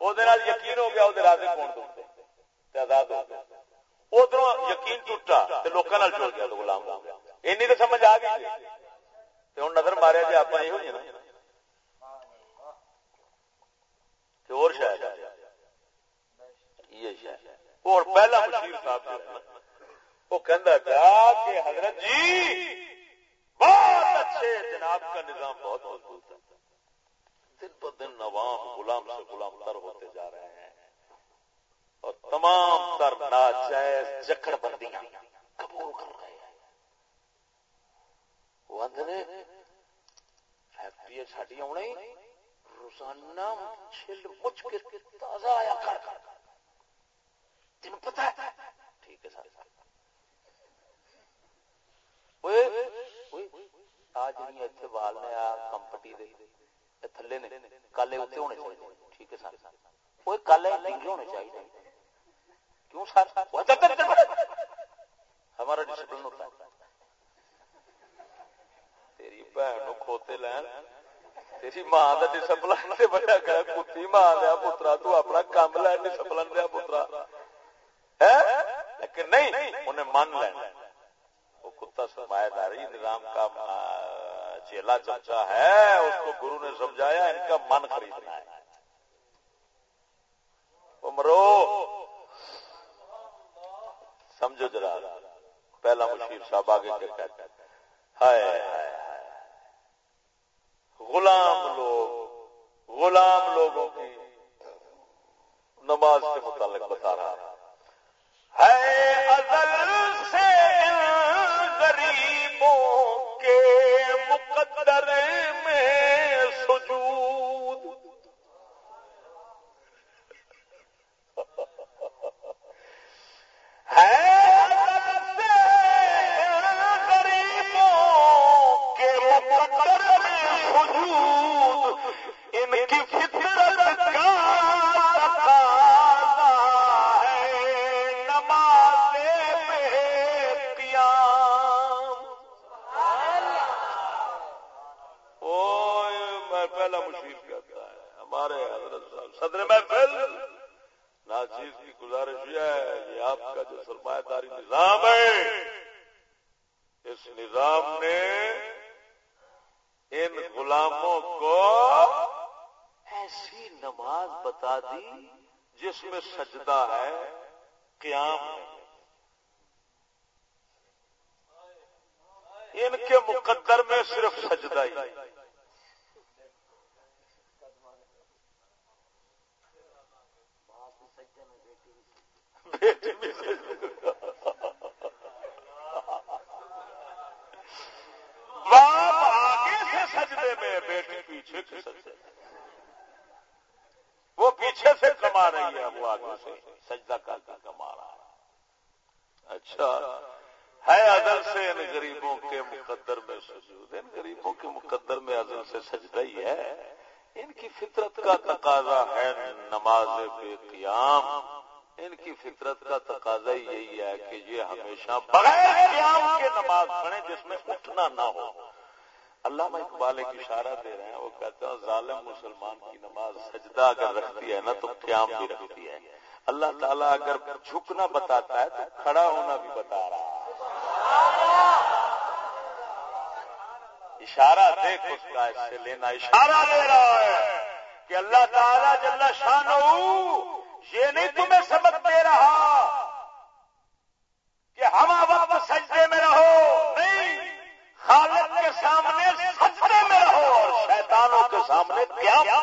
وہ یقین ہو گیا وہ راضی کون ٹوٹتے آزاد ہو گیا ادھر یقین ٹوٹا تو لوگوں جڑ گیا تو غلام ہو گیا این تو سمجھ آ گئی ہوں نظر ماریا جی آپ یہ ہوئی نا اور شاید یہ شاید اور پہلا مشیر صاحب وہ کہ حضرت جی بہت اچھے جناب کا نظام بہت مضبوط ہے۔ دن پر دن نوام غلام سے غلام تر ہوتے جا رہے ہیں۔ اور تمام تر ناجائز جکڑ بندیاں قبول کر رہے ہیں۔ وہ فیکٹری روزانہ مچھ کے تازہ آیا کر کر۔ تین پتا ہے؟ ٹھیک ہے سر۔ آج اتنے بال نے کمپٹی دے۔ تھلے نے، کالے اتنے ہونے چاہیے۔ ٹھیک ہے سر۔ وہ کالے ہونے چاہیے۔ کیوں سر؟ ہمارا ڈسپلن ہوتا ہے۔ تیری بہن کھوتے لین۔ تیری ماں کا ڈسپلن سے بڑا کہ کتی ماں دیا پترا، تو اپنا کام لین ڈسپلن دیا پترا۔ لیکن نہیں، انہیں من لینا وہ کتا سرمایہ داری نظام کا چیلا چرچا ہے، اس کو گرو نے سمجھایا، ان کا من خریدنا ہے۔ مرو سمجھو جرا، پہلا مشیر صاحب آگے کیا کہتے ہائے، غلام لوگ، غلام لوگوں کی نماز کے متعلق بتا رہا۔ ہے ازل گزارش یہ ہے یہ آپ کا جو سرمایہ داری نظام ہے، اس نظام نے ان غلاموں کو ایسی نماز بتا دی جس میں سجدہ ہے، قیام ہے۔ ان کے مقدر میں صرف سجدہ ہی۔ باپ آگے سے سجدے میں بیٹی پیچھے کے سجدے وہ پیچھے سے کما رہی ہے، وہ آگے سے سجدہ کر کے کما رہا اچھا ہے ازل سے ان غریبوں کے مقدر میں سجود۔ ان غریبوں کے مقدر میں ازل سے سجدہ ہی ہے۔ ان کی فطرت کا تقاضا ہے نماز بے قیام۔ ان کی فطرت کا تقاضا یہی ہے کہ یہ ہمیشہ بغیر قیام کے نماز پڑھیں جس میں اٹھنا نہ ہو۔ اللہ میں اقبال ایک اشارہ دے رہے ہیں، وہ کہتے ہیں، ظالم مسلمان کی نماز سجدہ اگر رکھتی ہے نا تو قیام بھی رکھتی ہے۔ اللہ تعالیٰ اگر جھکنا بتاتا ہے تو کھڑا ہونا بھی بتا رہا ہے۔ اشارہ دیکھ اس کا، اس سے لینا اشارہ دے رہا ہے کہ اللہ تعالیٰ جل شان یہ نہیں تمہیں سبق دے رہا کہ ہم وقت سجدے میں رہو، نہیں، خالق کے سامنے سجدے میں رہو اور شیطانوں کے سامنے کیا؟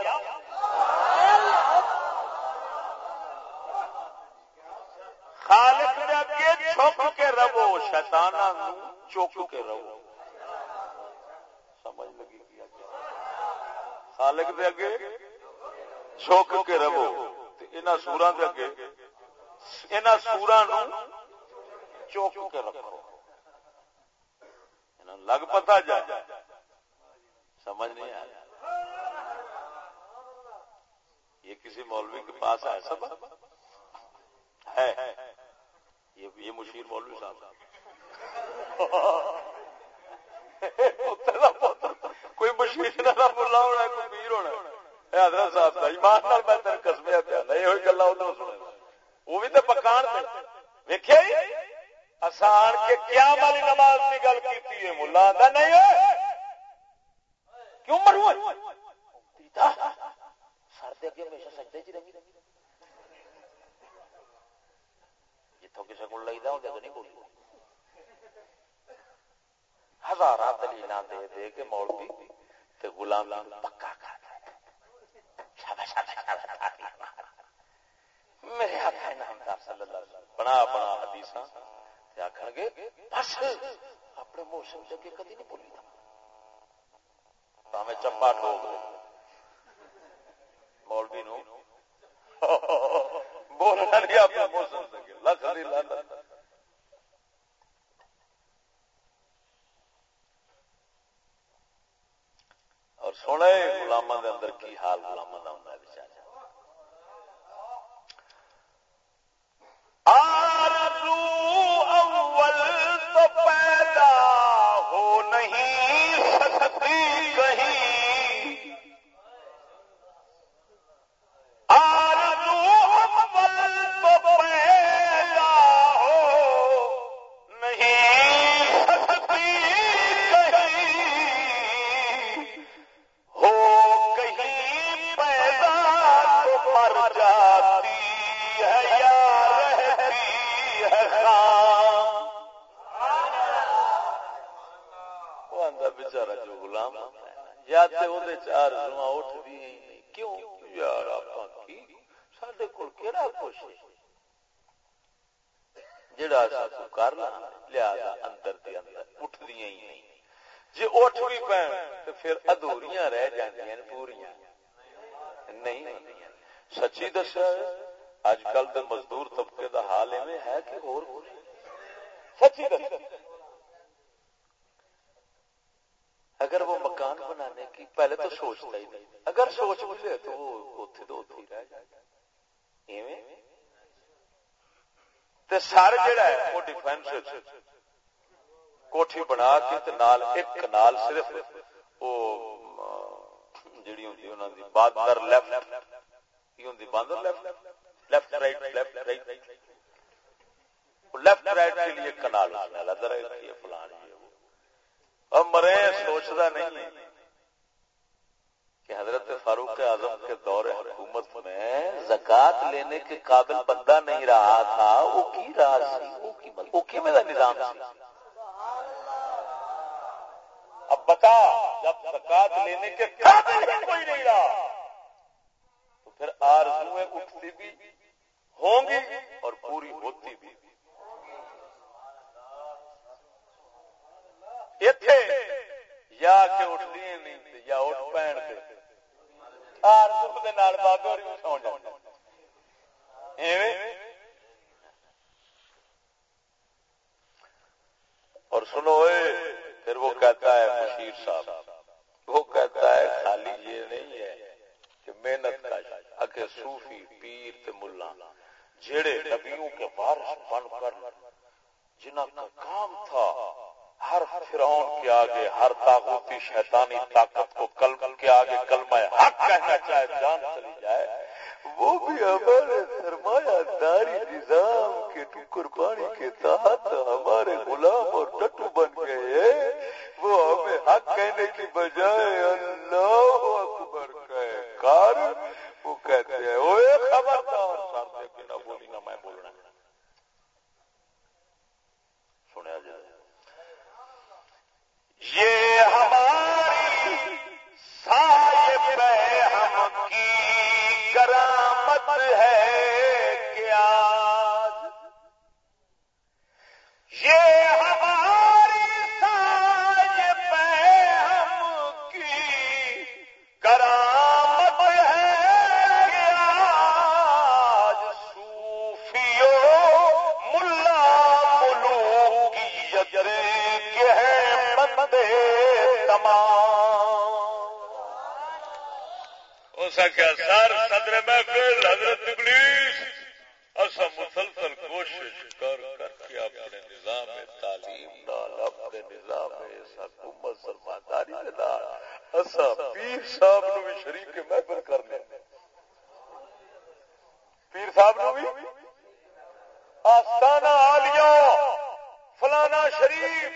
خالق نے اگے چھوک کے رہو شیطانہ چوک کے رہو۔ سمجھ لگی خالق دے اگے چھوک کے رہو۔ سورا اگے ان سورا چوک کے رکھو۔ لگ پتا جائے۔ سمجھ نہیں آیا یہ کسی مولوی کے پاس ہے سب ہے۔ یہ مشیر مولوی صاحب۔ کوئی مشیر ہونا کوئی پیر ہونا حضرت صاحب کا ایمان نال میں تیرے قسمے پیا نہیں ہوئی گلا ادھر سن وہ بھی تو پکان تھے ویکھے آسان کے کیا والی نماز کی گل کی ہے، ملا نہیں ہے کیوں سر دے اگے ہمیشہ سجدے رہی جتوں کسی کو تو نہیں بولی ہزار دلیل دے دے کے مولوی تے غلام پکا کر۔ میرے آقا نامدار صلی اللہ علیہ وسلم۔ بنا بنا حدیثاں تے آکھن گے، بس، اپنے موسم دے کدی نہیں بولی دا پاویں چپا ٹھوک دے۔ مولوی نو۔ اپنے لکھ دی اور سونے گلاما دے اندر کی حال گلاما کا ہوں بچارا؟ آرزو غلام یا تے او دے چار اٹھ بھی کیوں؟ یار آپ سڈے کول کہڑا کچھ ہے؟ جڑا اسا کو کر لیا اندر دے اندر اٹھ دیا ہی نہیں۔ جی اٹھ بھی پین تو پھر ادوریاں رہ جاندیاں پوریاں۔ نہیں، سچی دسا، اج کل دے مزدور طبقے دا حال ایویں ہے کہ اور کچھ سچی دسا اگر وہ مکان بنانے کی پہلے تو سوچتا ہی نہیں۔ اگر سوچ بھی تو وہ اوتھے تو اوتھے رہ جائے سر جڑا ہے وہ ڈیفینس کوٹھی بنا کے تے نال ایک نال صرف وہ، جڑی ہوندی انہاں دی باندر لیفٹ کی ہوندی باندر left left right left right left right کے لیے کنال ہے ادھر ہے فلان یہ اور مرے سوچتا نہیں کہ حضرت فاروق اعظم کے دور حکومت میں زکات لینے کے قابل بندہ نہیں رہا تھا، وہ کی رہا وہ کی میرا نظام اب بتا، جب زکات لینے کے قابل کوئی نہیں رہا، تو پھر آرزویں اٹھتی بھی ہوں گی اور پوری ہوتی بھی۔ یا کہ اٹھتی نہیں یا اٹھ پہن اور سنو پھر وہ کہتا ہے مشیر صاحب وہ کہتا ہے خالی یہ نہیں ہے کہ محنت کا اگے صوفی پیر تے ملا جڑے نبیوں کے وارث بن کر جنہ کا کام تھا ہر فرعون کے آگے، ہر طاقتی شیطانی طاقت کو کلم کے آگے کلمہ حق کہنا چاہے، جان چلی جائے، وہ بھی ہمارے سرمایہ داری نظام کے قربانی کے تحت ہمارے غلام اور ٹٹو بن گئے، وہ ہمیں حق کہنے کی بجائے اللہ اکبر کہے، کار وہ کہتے ہیں خبردار سامنے نہ بولی نہ میں بولنا سنیا جائے یہ ہماری کیا سر صدر محفل حضرت ابلیس؟ اصا مسلسل کوشش کر کر کے اپنے نظام تعلیم نال، اپنے نظام اس حکومت سرمایداری اصا پیر صاحب نو بھی شریک محفل کرنے پیر صاحب نو بھی؟ آستانہ آلیا فلانا شریف،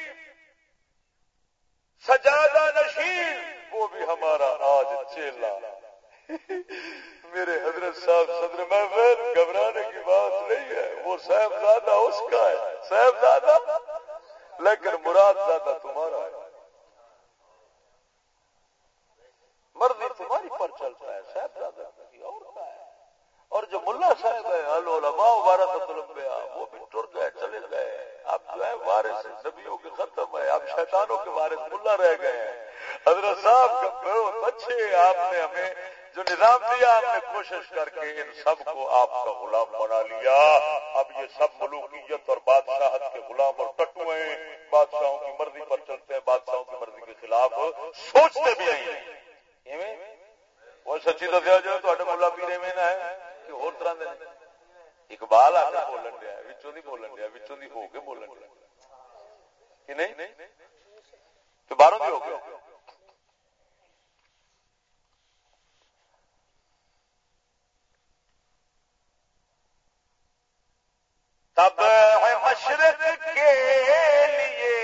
سجادہ نشین، وہ بھی ہمارا آج چیلا۔ میرے حضرت صاحب صدر محفل گھبرانے کی بات نہیں ہے، وہ صاحبزادہ اس کا ہے۔ صاحبزادہ؟ لیکن مراد زیادہ تمہارا ہے۔ مرضی تمہاری پر چلتا ہے، صاحبزادہ اور کا ہے۔ اور جو ملا صاحب ہے العلماء وارثۃ الانبیاء، وہ بھی ٹر گئے، چلے گئے۔ اب جو ہے، وارث نبیوں کے ختم ہے۔ اب شیطانوں کے وارث ملا رہ گئے ہیں۔ حضرت صاحب بہت اچھے آپ نے ہمیں جو نظام دیا آپ نے کوشش کر کے ان سب کو آپ کا غلام بنا لیا۔ اب یہ سب ملوکیت اور بادشاہت کے غلام اور ٹٹو ہیں بادشاہوں کی مرضی پر چلتے ہیں، بادشاہوں کی مرضی کے خلاف سوچتے بھی نہیں وہ سچی دسیا جو ملا پیڑے میں ہے کہ اور طرح دے۔ اقبال آ کے بولن دیا بچوں نہیں بولن دیا بچوں نہیں ہو کے بولن دیا کہ نہیں؟ تو باہروں بھی ہو گیا تب مشرق کے لیے۔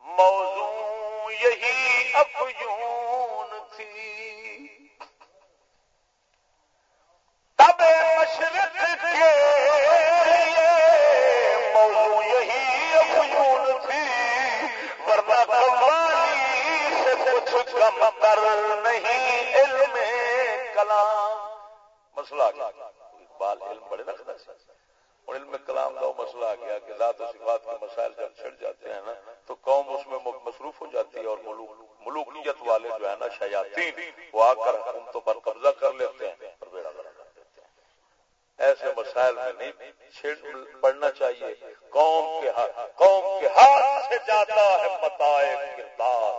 موضوع یہی افیون تھی۔ تب مشرق کے لیے موضوع یہی افیون تھی۔ ورنہ قوالی سے کچھ کم کر نہیں علم کلام۔ مسئلہ اقبال علم بڑے رکھتا ہے۔ اور علم کلام کا وہ مسئلہ آ گیا کہ ذات و صفات کے مسائل جب چھڑ جاتے ہیں نا، تو قوم اس میں مصروف ہو جاتی ہے اور ملوکیت والے جو ہے نا، شیاطین، وہ آ کر حکومتوں پر قبضہ کر لیتے ہیں اور بیڑا بڑا کر دیتے ہیں۔ ایسے مسائل میں نہیں، چھڑ پڑنا چاہیے۔ قوم کے ہاتھ قوم کے ہاتھ سے جاتا ہے متائے کردار۔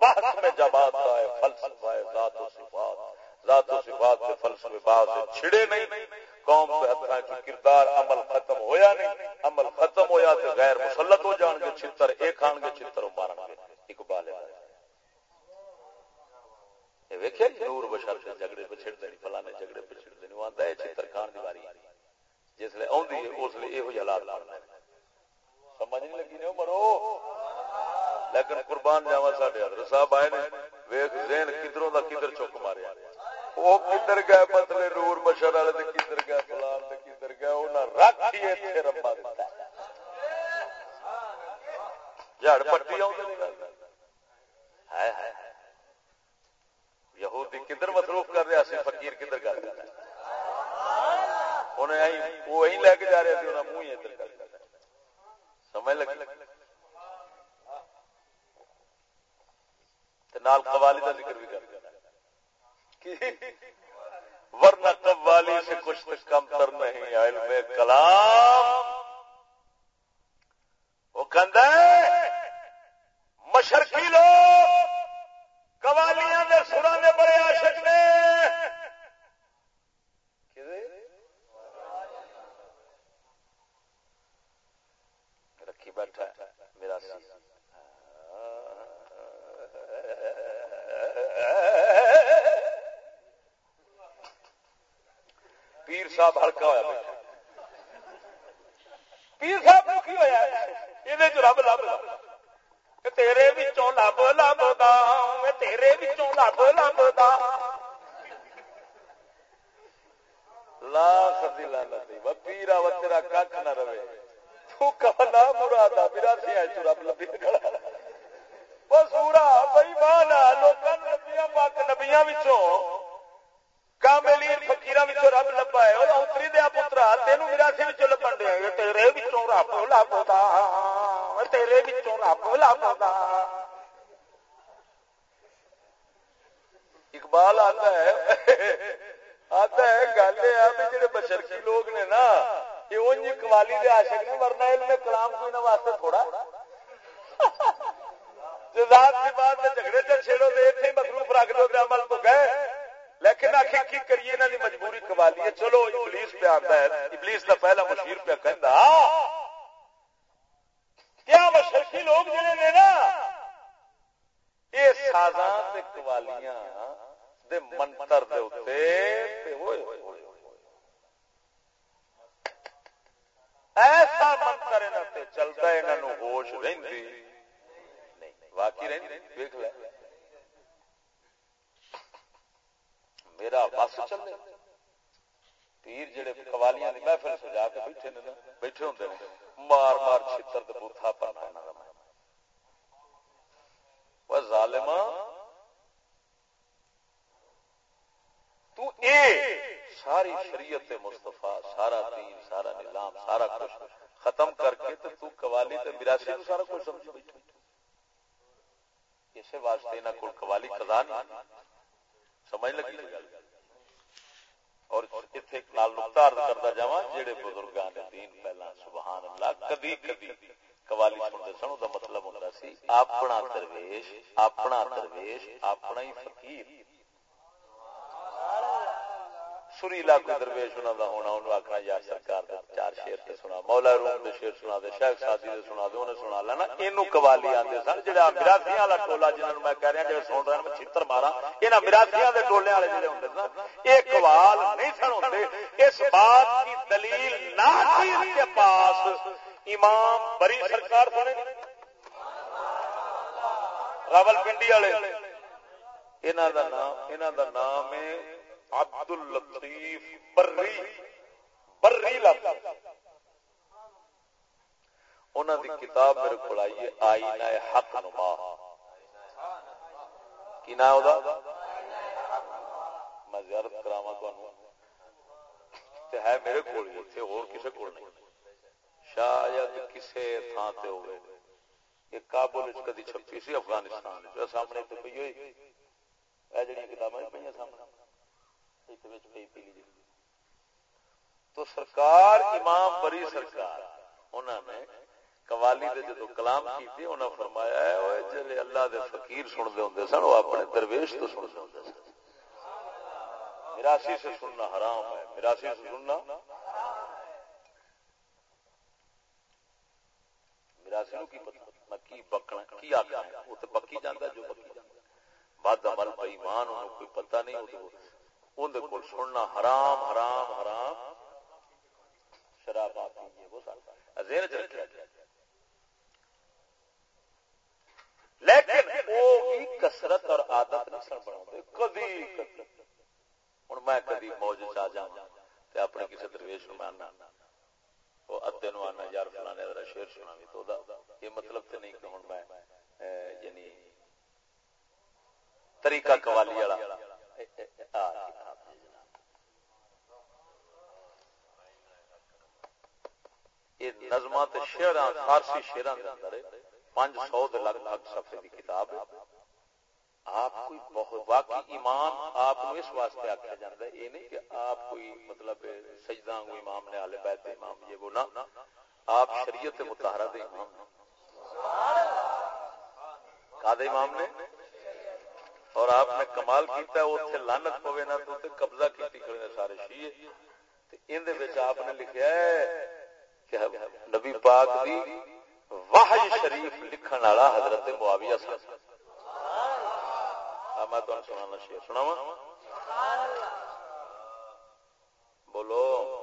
بحث میں جب آتا ہے فلسفہ ذات و صفات۔ ذات و صفات کے فلسفے سے چھڑے نہیں قوم کے ہاتھ کردار عمل ختم ہویا نہیں، عمل ختم ہویا تو غیر مسلط ہو جان گے چھتر ایک آن گے چھتر مارن گے اقبال ویکیا جی، نور بشر سے جھگڑے پہ دینی، فلانے جھگڑے پہ چھڑ دینی آتا ہے چھتر کھان دی باری جس لیے آدھی ہے، اس لیے یہ حالات مارنا سمجھ نہیں لگی نہیں مرو؟ لیکن قربان جاوا ساڈے حضرت صاحب آئے نے ویخ زین کدھروں دا کدھر چک مارے وہ کدھر گئے پتلے نور بشر والے کدھر گئے فلان کدھر گئے انہیں رکھ ہی ربا دیتا جڑ پٹی یہودی کدھر مصروف کر رہا سی فقیر کدھر کر رہا انہیں وہ لے کے جا رہے تھے انہیں منہ ہی ادھر کر سمجھ لگی؟ نال قوالی کا ذکر بھی کر ورنہ قوالی سے کچھ کچھ کم تر نہیں علم کلام۔ وہ کہہ مشرقی لوگ، قوالیاں دے سرا نے بڑے عاشق نے رکھی بیٹھا میرا پیر صاحب ہلکا ہوا پیر صاحب دکھی ہوا یہ رب لب لب تیرے لب لب تیرے لب لب لاکھ لانا پیرا و تیرا کھ نہ رہے تو کہنا مراد میرا سی تو رب لبی وہ سورا بھائی مانا لوگ نبیاں، پاک نبیاں وچوں، کاملین فقیرہ وچوں رب لبا ہے۔ او اتری دیا پترا تینو میراثی وچوں لبن دے تیرے وچوں رب لبدا، تیرے وچوں رب لبدا۔ اقبال آتا ہے آتا ہے، گل یہ جڑے بشرقی لوگ نے نا یہ انج جی قوالی دے عاشق نے، ورنہ علم کلام کوئی نہ واسطے تھوڑا۔ ذات کی بات میں جھگڑے تے چھیڑو دے، ایتھے مصروف رکھ دو تے عمل تو گئے۔ لیکن آخر کی کریے انہوں کی مجبوری کمالی ہے۔ چلو، ابلیس پہ آتا ہے۔ ابلیس کا پہلا مشیر پہ کہہ کیا مشرقی لوگ جڑے نے نا یہ سازاں تے قوالیاں دے منتر دے اوتے ہوئے ہوئے ایسا منتر یہاں چلتا یہاں ہوش رہی واقعی رہی دیکھ لے۔ میرا بس چلے۔ پیر جڑے قوالیاں دی محفل سجا کے بیٹھے نے بیٹھے ہوندے نے۔ مار مار چھتر تے بوتھا پانا انہاں دا وہ ظالما تو اے ساری شریعت مصطفی، سارا دین، سارا نظام، سارا کچھ ختم کر کے تے تو قوالی تے میراثی نو سارا کچھ سمجھ بیٹھے اسے واسطے انہاں کول قوالی قضا نہیں۔ سمجھ لگی گل اور اتنے نال نقطہ کرتا جا جہے بزرگان نے دین پہلا سبحان اللہ، کدی کدی قوالی سنتے سن وہ مطلب ہوتا سی، اپنا درویش اپنا درویش، اپنا ہی فقیر۔ سریلا کوئی درویش انہوں کا ہونا، انہوں آخنا یار سرکار چار شیر تے سنا مولا روم دے شیر سنا دے، شیخ سادی دے سنا دے انہیں سنا لینا اینو قوالی آتے سن جڑا میراثیاں والا ٹولا جنہوں میں کہہ رہا جڑے سن رہے میں چھتر مارا انہاں میراثیاں دے ٹولے والے جڑے ہوندے سن، اے قوال نہیں سن ہوندے، اس بات کی دلیل ناچیز کے پاس امام بری سرکار سنے راول پنڈی والے انہاں دا نام انہاں دا نام ہے عبد اللطیف بری بری لفظ۔ انہوں دی کتاب میرے کو آئی ہے، آئینہ حق نما۔ کی نا ہوگا میں زیارت کراوا ہے میرے کو اتنے اور کسی کو نہیں۔ شاید کسی تھان سے ہوئے یہ کابل کدی چھپی سی، افغانستان سامنے تو پی ہوئی۔ یہ جڑی کتابیں پہ سامنے۔ تو سرکار امام بری سرکار انہوں نے قوالی دے جدو کلام کیتے انہوں فرمایا ہے اوے جڑے اللہ دے فقیر سن دے ہوندے سن وہ اپنے درویش تو سن دے ہوندے سن۔ میراسی سے سننا حرام ہے میراسی سے سننا۔ میراسی نو کی پتہ کی بکنا کی آکھنا؟ تے بکی جاندا جو بکی جاندا۔ بعد عمل بے ایمان انہوں کوئی پتہ نہیں وہ اندر کو سننا حرام حرام حرام۔ شراب لیکن وہ بھی کسرت اور عادت نہیں سن بنا کدی ہوں میں کدی موج چ جا اپنے کسی درویش نو آنا وہ ادے نو آنا یار فلانے شیر سنا بھی تو یہ مطلب تو نہیں کہ ہوں میں یعنی طریقہ قوالی والا۔ یہ نظمات شعراں، فارسی شعراں دے اندر 500 دے لگ لگ صفحے دی کتاب ہے۔ آپ کوئی بہت واقعی امام آپ کو اس واسطے آکھا جاندا ہے، یہ نہیں کہ آپ کوئی مطلب سجدہ کو امام نے اہل بیت امام یہ وہ نہ۔ آپ شریعت مطہرہ دے امام سبحان اللہ کا امام نے؟ اور آپ نے کمال کیتا ہے، اوتھے لعنت پوے نہ تو تے قبضہ کیتی کھڑے سارے شیعہ۔ تے ان دے وچ آپ نے لکھیا ہے کہ نبی پاک دی وحی شریف لکھن والا حضرت معاویہ سن صاحب میں تو سنانا شیر سناوا بولو۔ یا نبی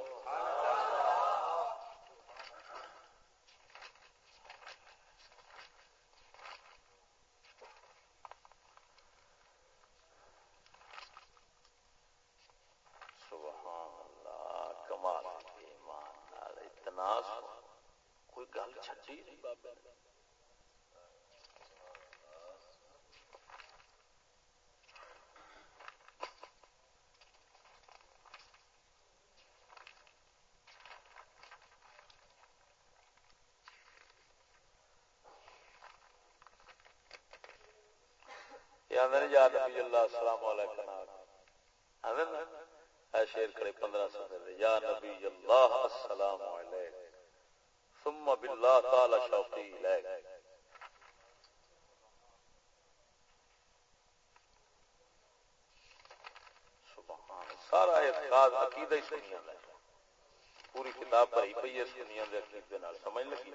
اللہ، السلام علیکم۔ شیر کھڑے پندرہ سو یا نبی اللہ، السلام علیکم۔ ثم باللہ تعالی شوقی علیک سارا اعتقاد عقیدہ ہی سنیا پوری کتاب بھری پئی ہے سنیا دے عقیدے نال، سمجھ لگی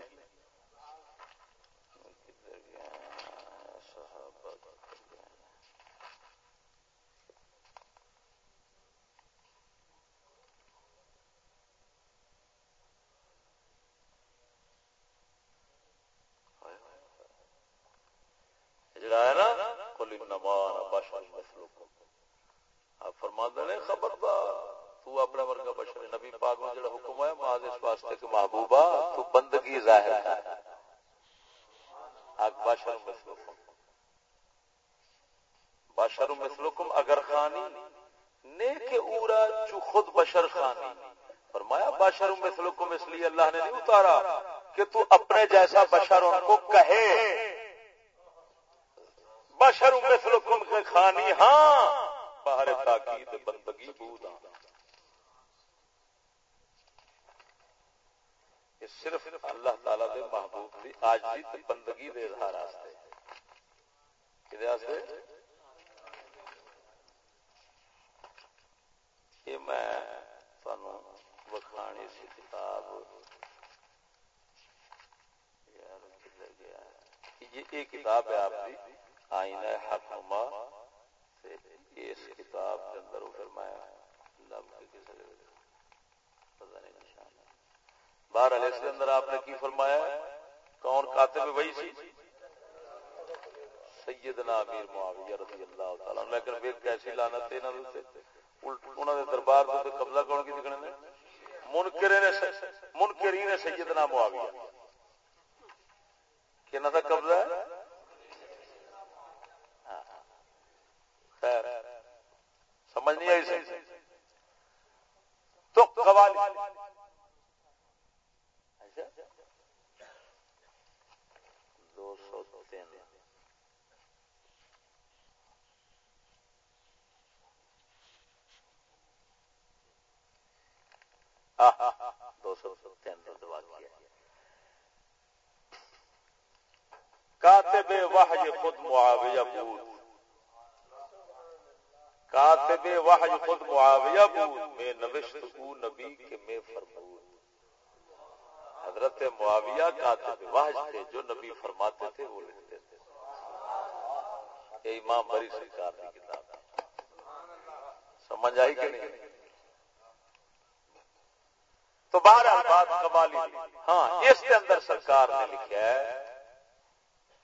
بشر مثلکم اس لیے اللہ نے نہیں اتارا کہ تو اپنے جیسا بشر ان کو کہے۔ بشر مثل کم کے خانی ہاں باہر تاکید بندگی بود صرف اللہ تعالی دے محبوب دی آج دی بندگی دے اظہار واسطے کدے واسطے یہ میں تانوں وکھانی سی کتاب یار کدھر گیا یہ کتاب ہے آپ کی؟ آئینہ حق نما اس کتاب کے اندر فرمایا لب کے کس پتہ نہیں نشان باہر علیہ کے اندر آپ نے کی فرمایا کون کاتب وہی سی سیدنا امیر معاویہ رضی اللہ تعالی لیکن ویک کیسی لعنت ہے انہاں دے انہاں دے دربار تے قبضہ کون کی دکھنے نے منکرین منکرین سیدنا معاویہ۔ کہ کنا دا قبضہ ہے خیر سمجھ نہیں آئی سی تو قوالی۔ اچھا۔ دو سو تین۔ دو سو تین دبا کیا۔ کاتب وحی خود معاویہ بود۔ کاتب وحی خود معاویہ بود میں نوشت او نبی کے میں فرمود حضرت معاویہ کاتب وحج تھے جو نبی فرماتے تھے، وہ لکھتے تھے۔ یہ امام بری سرکار کی کتاب۔ سمجھ آئی کہ نہیں؟ تو باہر بات قبالی ہاں اس کے اندر سرکار نے لکھا ہے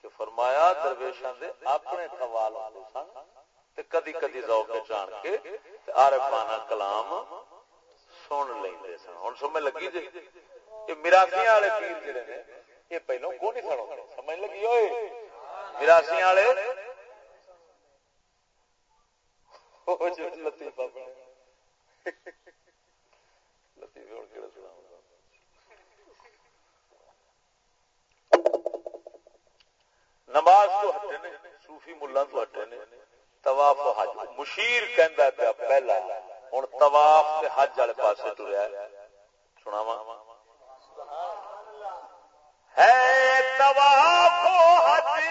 کہ فرمایا درویشاں دے اپنے قوال والے سن۔ تے کدی کدی ذوق جان کے عارفانہ کلام سن لیندے سن۔ ہن سمجھ لگی جی؟ یہ میراثیاں والے پیر جڑے نے، یہ پہلو کو نہیں کھڑو سمجھ لگی اوئے میراثیاں والے؟ او جو لطیفہ بنے۔ لطیفے ہن کیڑا سناؤں؟ نماز تو ہٹے نے، صوفی ملا تو ہٹے نے۔ طواف و حج۔ مشیر کہندا پیا پہلا، ہن طواف تے حج والے پاسے ٹریا ہے۔ سناواں۔ ہے طواف و حج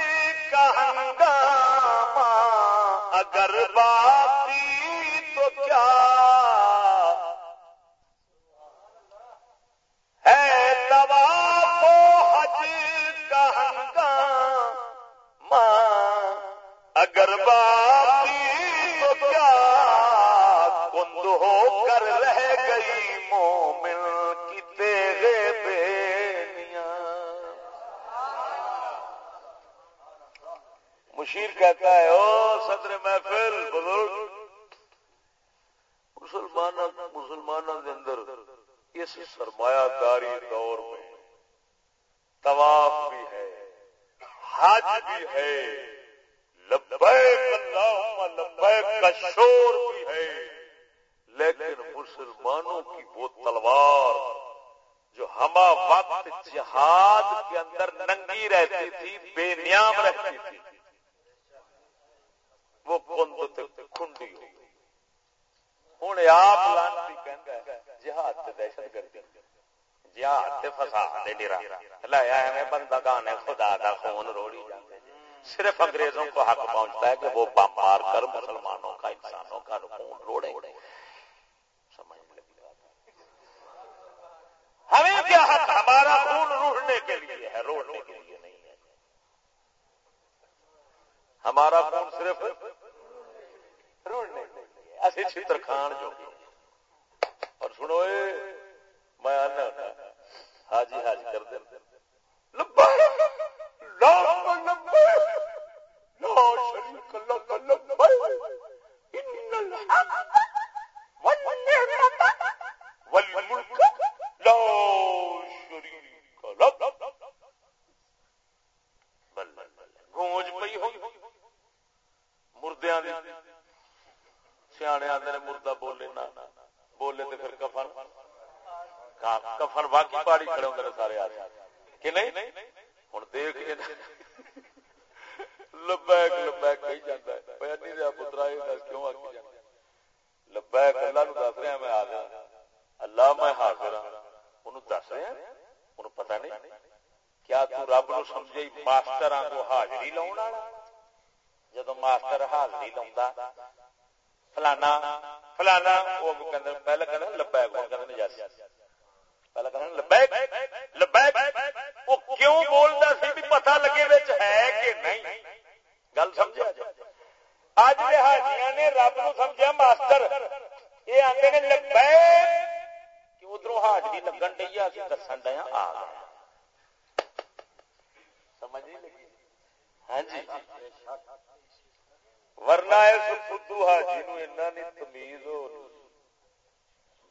کا ہنگامہ اگر باقی تو کیا؟ ہے طواف و حج کا ہنگامہ اگر باقی مشیر کہتا ہے، او صدر محفل، بزرگ مسلمان مسلمانوں کے اندر اس سرمایہ داری دور میں طواف بھی ہے، حج بھی ہے، لبیک اللہم، لبیک کا شور بھی ہے، لیکن مسلمانوں کی وہ تلوار جو ہما وقت جہاد کے اندر ننگی رہتی تھی، بے نیام رہتی تھی۔ وہ کند کھنڈی ہو ہوں آپ لانتی کہندا ہے، جہاد تے دہشت گردی۔ جہاد تے فساد ڈرا۔ لایا ہے بندہ گانے خدا دا خون روڑی جاتے صرف انگریزوں کو حق پہنچتا ہے کہ وہ بم مار کر مسلمانوں کا، انسانوں کا خون روڑے۔ سمجھ ہمیں کیا حق؟ ہمارا خون روڑنے کے لیے ہے، روڑنے کے لیے نہیں ہے۔ ہمارا خون صرف روڑنے اسی جو اور سنو میں آنا حاجی حاج کر دیں گونج پی ہوئی۔ مردیا سیانے آدھے نے مردہ بولے نہ بولے تو پھر کفن کفن باقی پہاڑی کھڑے ہوتے سارے آ کہ نہیں ہوں دیکھ لبیک لبیک کہی جاتا ہے پہنی دیا پترا کیوں آکی جاتا ہے لبیک اللہ نو دس رہا میں حاضر اللہ میں حاضر ہوں انہوں دس رہا انہوں پتہ نہیں کیا تو رب نو سمجھے ماسٹر آنگو حاضری لاؤن جدو ماسٹر حاضری لاؤندا فلانا فلانا، وہ کہندے پہلے کہندے لبیک ہن کہندے نجاسی۔ پہلے کہندے لبیک لبیک، وہ کیوں بولدا سی بھی پتہ لگے وچ ہے کہ نہیں؟ گل سمجھا؟ جائے اج دے حاجیاں نے رب نو سمجھیا ماسٹر، یہ آتے نے لبے کہ ادھر حاجری لگن ڈی اسی دسن ڈیا آ گیا سمجھ نہیں لگی؟ ہاں جی۔ ورنہ اس فدو حاجی نو اینا نہیں تمیز ہو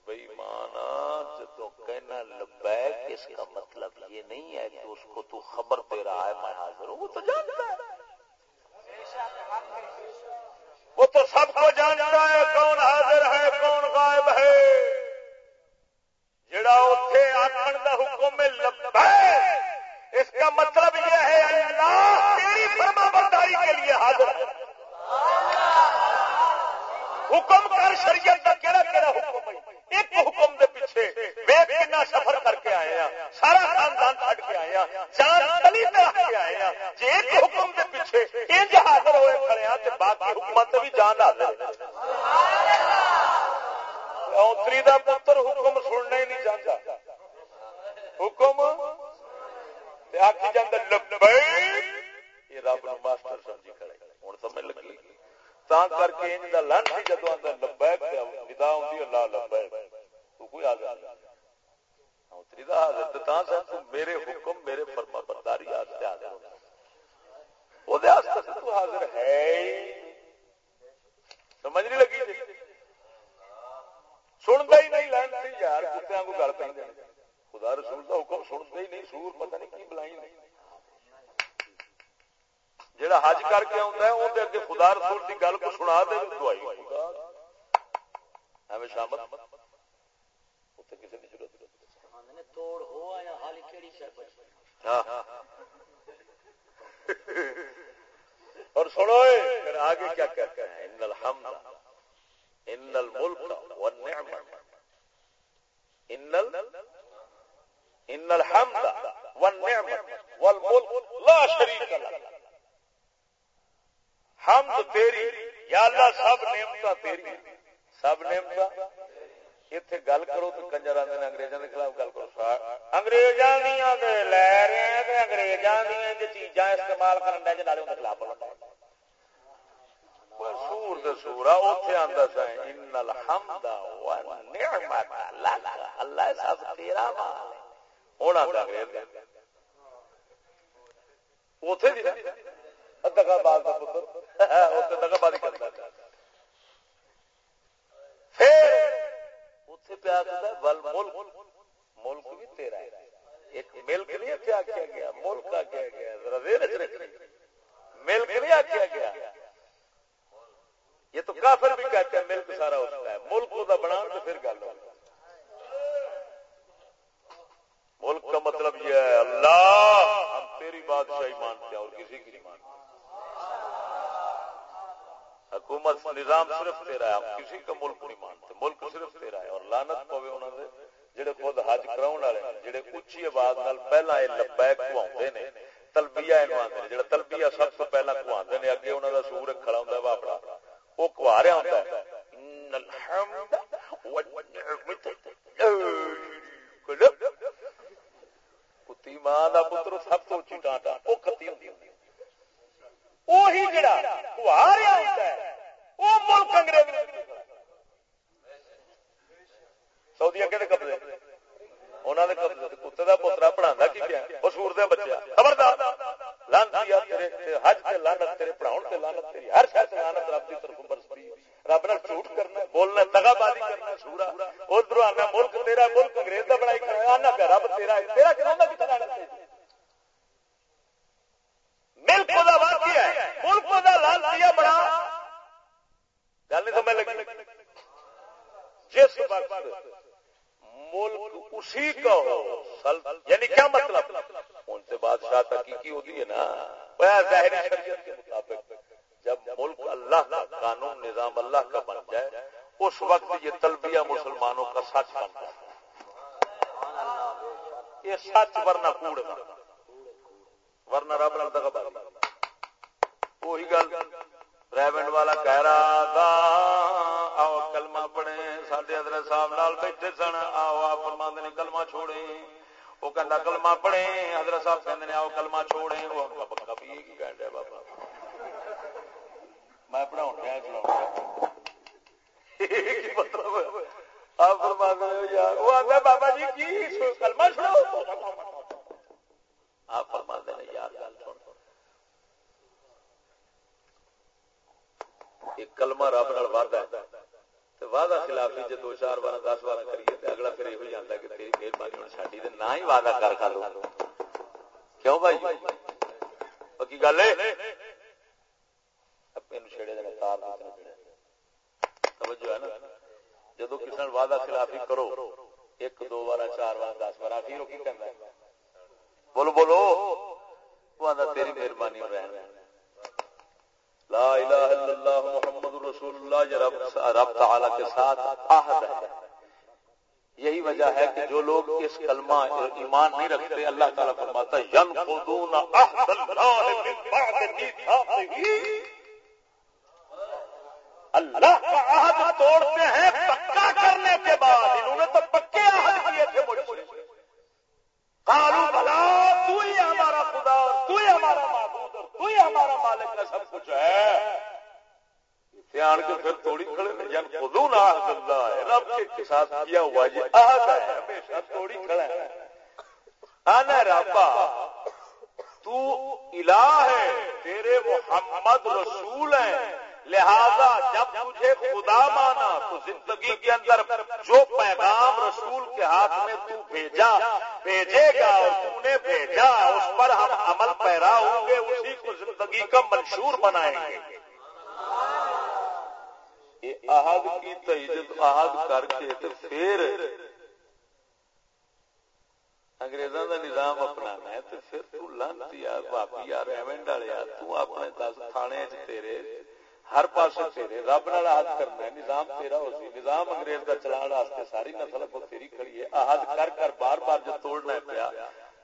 بئی مانا جدو کہنا لبیک اس کا مطلب یہ نہیں ہے کہ اس کو تو خبر دے رہا ہے، میں حاضر ہوں، وہ تو جانتا ہے۔ وہ تو سب کو جانتا ہے کون حاضر ہے، کون غائب ہے۔ جڑا اتے آخر کا حکم ہے اس کا مطلب یہ ہے اللہ تیری فرما برداری کے لیے حاضر ہے۔ حکم کر شریعت کا کہڑا کہڑا حکم ایک حکم دے پیچھے بے کنا سفر کر کے آئے ہیں سارا خاندان چھڈ کے آئے ہیں جان گلی میں رکھ کے آئے ہیں جی ایک حکم دے پیچھے انج حاضر ہوئے کھڑے ہیں تے باقی حکومت بھی جان حاضر اوتری دا پتر حکم سننا ہی نہیں چاہتا حکم؟ آخی جانا لبیک! یہ رب نو ماسٹر سمجھی کھڑے ہوں سمجھ لگی۔ تا کر کے ان دا لن سی جدو آندا لبیک تے ندا ہوندی اللہ لبیک۔ تو کوئی حاضر ہاں، اتری دا حاضر تے تا سے تو میرے حکم، میرے فرما برداری واسطے حاضر ہو او دے واسطے تو حاضر ہے سمجھ نہیں لگی جی سندا ہی نہیں لین سی یار کتےاں کو گل پہ خدا رسول دا حکم سندا ہی نہیں سور پتہ نہیں کی بلائی نہیں جڑا حج کر کے آتا ہے اندر اگے خدا رسول کی گل کو سنا دے دعائی ایویں شامت اور سنو آگے کیا کہتے ہیں؟ ان الحمد ان الملک والنعمت ان ان الحمد والنعمت والملک لا شریک لك حمد تیری یا اللہ سب نعمت تیری سب نعمت اتنے گل کرو تو کنجر آدھے انگریزوں کے خلاف گل کرو انگریزاں لے رہے ہیں انگریزاں چیزاں استعمال کرنے کے خلاف سور دے سورا اوتھے آندا سا ان الحمد والنعمت لک اللہ سب تیرا مال ہن آندا انگریز اوتھے دی دگا باز دا پتر۔ دگا بازی کرتا پیا بل ملک ملک بھی تیرا ہے ایک ملک نہیں اتنے آخیا گیا ملک آخیا گیا ملک نہیں آخیا گیا یہ تو کافر بھی کہتے ہیں ملک سارا ہوتا ہے ملک کا بنا تو پھر گل ہو ملک کا مطلب یہ ہے اللہ ہم تیری بادشاہی مانتے ہیں اور کسی کی نہیں مانتے حکومت نظام صرف تیرا ہے کسی کا ملک نہیں مانتے۔ ملک صرف تیرا ہے، اور لانت پوے انہوں نے جڑے خود حج کراؤن والے جڑے اچھی آواز نال پہلا یہ لبیک کواندے نے، تلبیہ اینو آندے نے، جڑا تلبیہ سب تو پہلا کواندے نے، اگے انہاں دا سور کھڑا ہوندا ہے واپڑا، او کوا رہا ہوندا ہے۔ ان الحمد والنعمت کتی ماں دا پتر سب تو اچھی ٹانٹا او کتی ہوندی وہی جڑا رہا ہوتا ہے۔ انگریز سعودی اگے قبضے انہوں نے کتے کا پوترا پڑھا کی پیا وہ سور دیا بچے خبردار حج سے لانت تیرے پڑھاؤ سے لانت تیری ہر شاید لانت رب کی طرف برستی رب نے جھوٹ کرنا بولنا دگا بازی کرنا سورا ادھر آنا ملک تیرا ملک انگریز کا بڑائی کرنا آنا پیا رب تیرا تیرا کتنا لانت ملک دا واقعہ ہے ملک دا لال دیا بڑا گل نہیں سمجھ لگی جس وقت ملک اسی کا ہو یعنی کیا مطلب ان سے بادشاہ تحقیقی ہوتی ہے نا ظاہری شریعت کے مطابق جب ملک اللہ کا قانون نظام اللہ کا بن جائے اس وقت یہ تلبیہ مسلمانوں کا سچ بنتا ہے یہ سچ ورنہ کوڑ ورنہ رب نال دغا وہی گل ریونڈ والا کہہ رہا تھا آؤ کلمہ پڑھے سڈے حضرت صاحب نال بیٹھے سن آؤ آپ فرماندے نے کلمہ چھوڑے وہ کہندا کلمہ پڑھے حضرت صاحب کہندے نے آؤ کلمہ چھوڑے وہ بابا بھی کی کہہ رہا بابا میں پڑھاؤں گا چلاؤں مطلب آپ فرماندے یار وہ آندا بابا جی کی کلمہ چھوڑو آپ فرماندے نے یار گل سن ایک کلمہ رب نال وعدہ ہے تے وعدہ خلافی جے دو چار بار دس بار کریے تے اگلا پھر یہ جانتا کہ تیری مہربانی ہن ساڈی تے نہ ہی وعدہ کر کر لو کیوں بھائی پکی گل ہے اپنے نو چھڑے دے تار توجہ ہے نا جدو کسی نال وعدہ خلافی کرو ایک دو بار چار بار دس بار پھر کی کہندا ہے بولو بولو وہ آندا تیری مہربانی رہنا لا الہ الا اللہ محمد رسول اللہ یہ رب رب تعالی کے ساتھ عہد ہے یہی وجہ ہے کہ جو لوگ اس کلمہ ایمان نہیں رکھتے اللہ تعالیٰ فرماتا ہے ینقضون عہد اللہ من بعد میثاقه اللہ کا عہد توڑتے ہیں پکا کرنے کے بعد انہوں نے تو پکے عہد کیے تھے مجھ سے قالوا بلا تو ہی ہمارا خدا تو ہی ہمارا کوئی ہمارا مالک کا سب کچھ ہے آن کے پھر توڑی کھڑے میں جن خود اللہ ہے رب کے ساتھ کیا ہوا یہ آہد ہے ہمیشہ توڑی کھڑا ہے آنا رابا تو الہ ہے تیرے محمد رسول ہیں لہذا جب تجھے خدا مانا تو زندگی کے اندر جو پیغام رسول کے ہاتھ میں تو بھیجا، بھیجے گا اور تو نے بھیجا، اس پر ہم عمل پیرا ہوں گے، اسی کو زندگی کا منشور بنائیں گے۔ عہد کی تجدید عہد کر کے تو پھر انگریزوں کا نظام اپنانا ہے تو پھر تو لانتی یار باپی یار، ایونڈ والے آ تو اپنے دس تھانے تیرے ہر پاس تیرے، رب نال عہد کرنا ہے، نظام تیرا ہو سی۔ نظام انگریز کا چلان واسطے ساری نسل کو تیری کھڑی ہے۔ عہد کر کر بار بار جو توڑنا ہے پیا،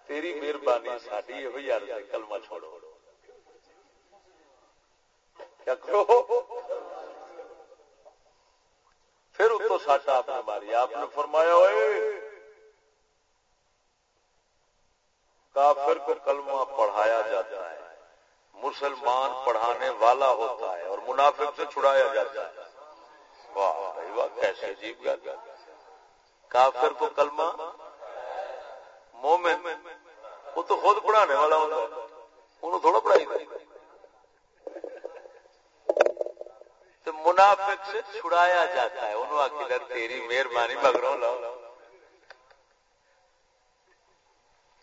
تیری مہربانی ساری یہ ہوئی یار کلمہ چھوڑو۔ کیا کرو؟ پھر اتو ساٹا آپ نے ماری آپ نے فرمایا ہوئے کافر کو کلمہ پڑھایا جاتا ہے۔ مسلمان پڑھانے والا ہوتا ہے اور منافق سے چھڑایا جاتا ہے۔ واہ، بھائی، واہ، کیسے عجیب گل۔ کافر کو کلمہ؟ مومن، وہ تو خود پڑھانے والا ہوتا ہے۔ انہوں تھوڑا پڑھائی گئی تو منافق سے چھڑایا جاتا ہے۔ انہوں آخر تیری مہربانی مگروں لاؤ۔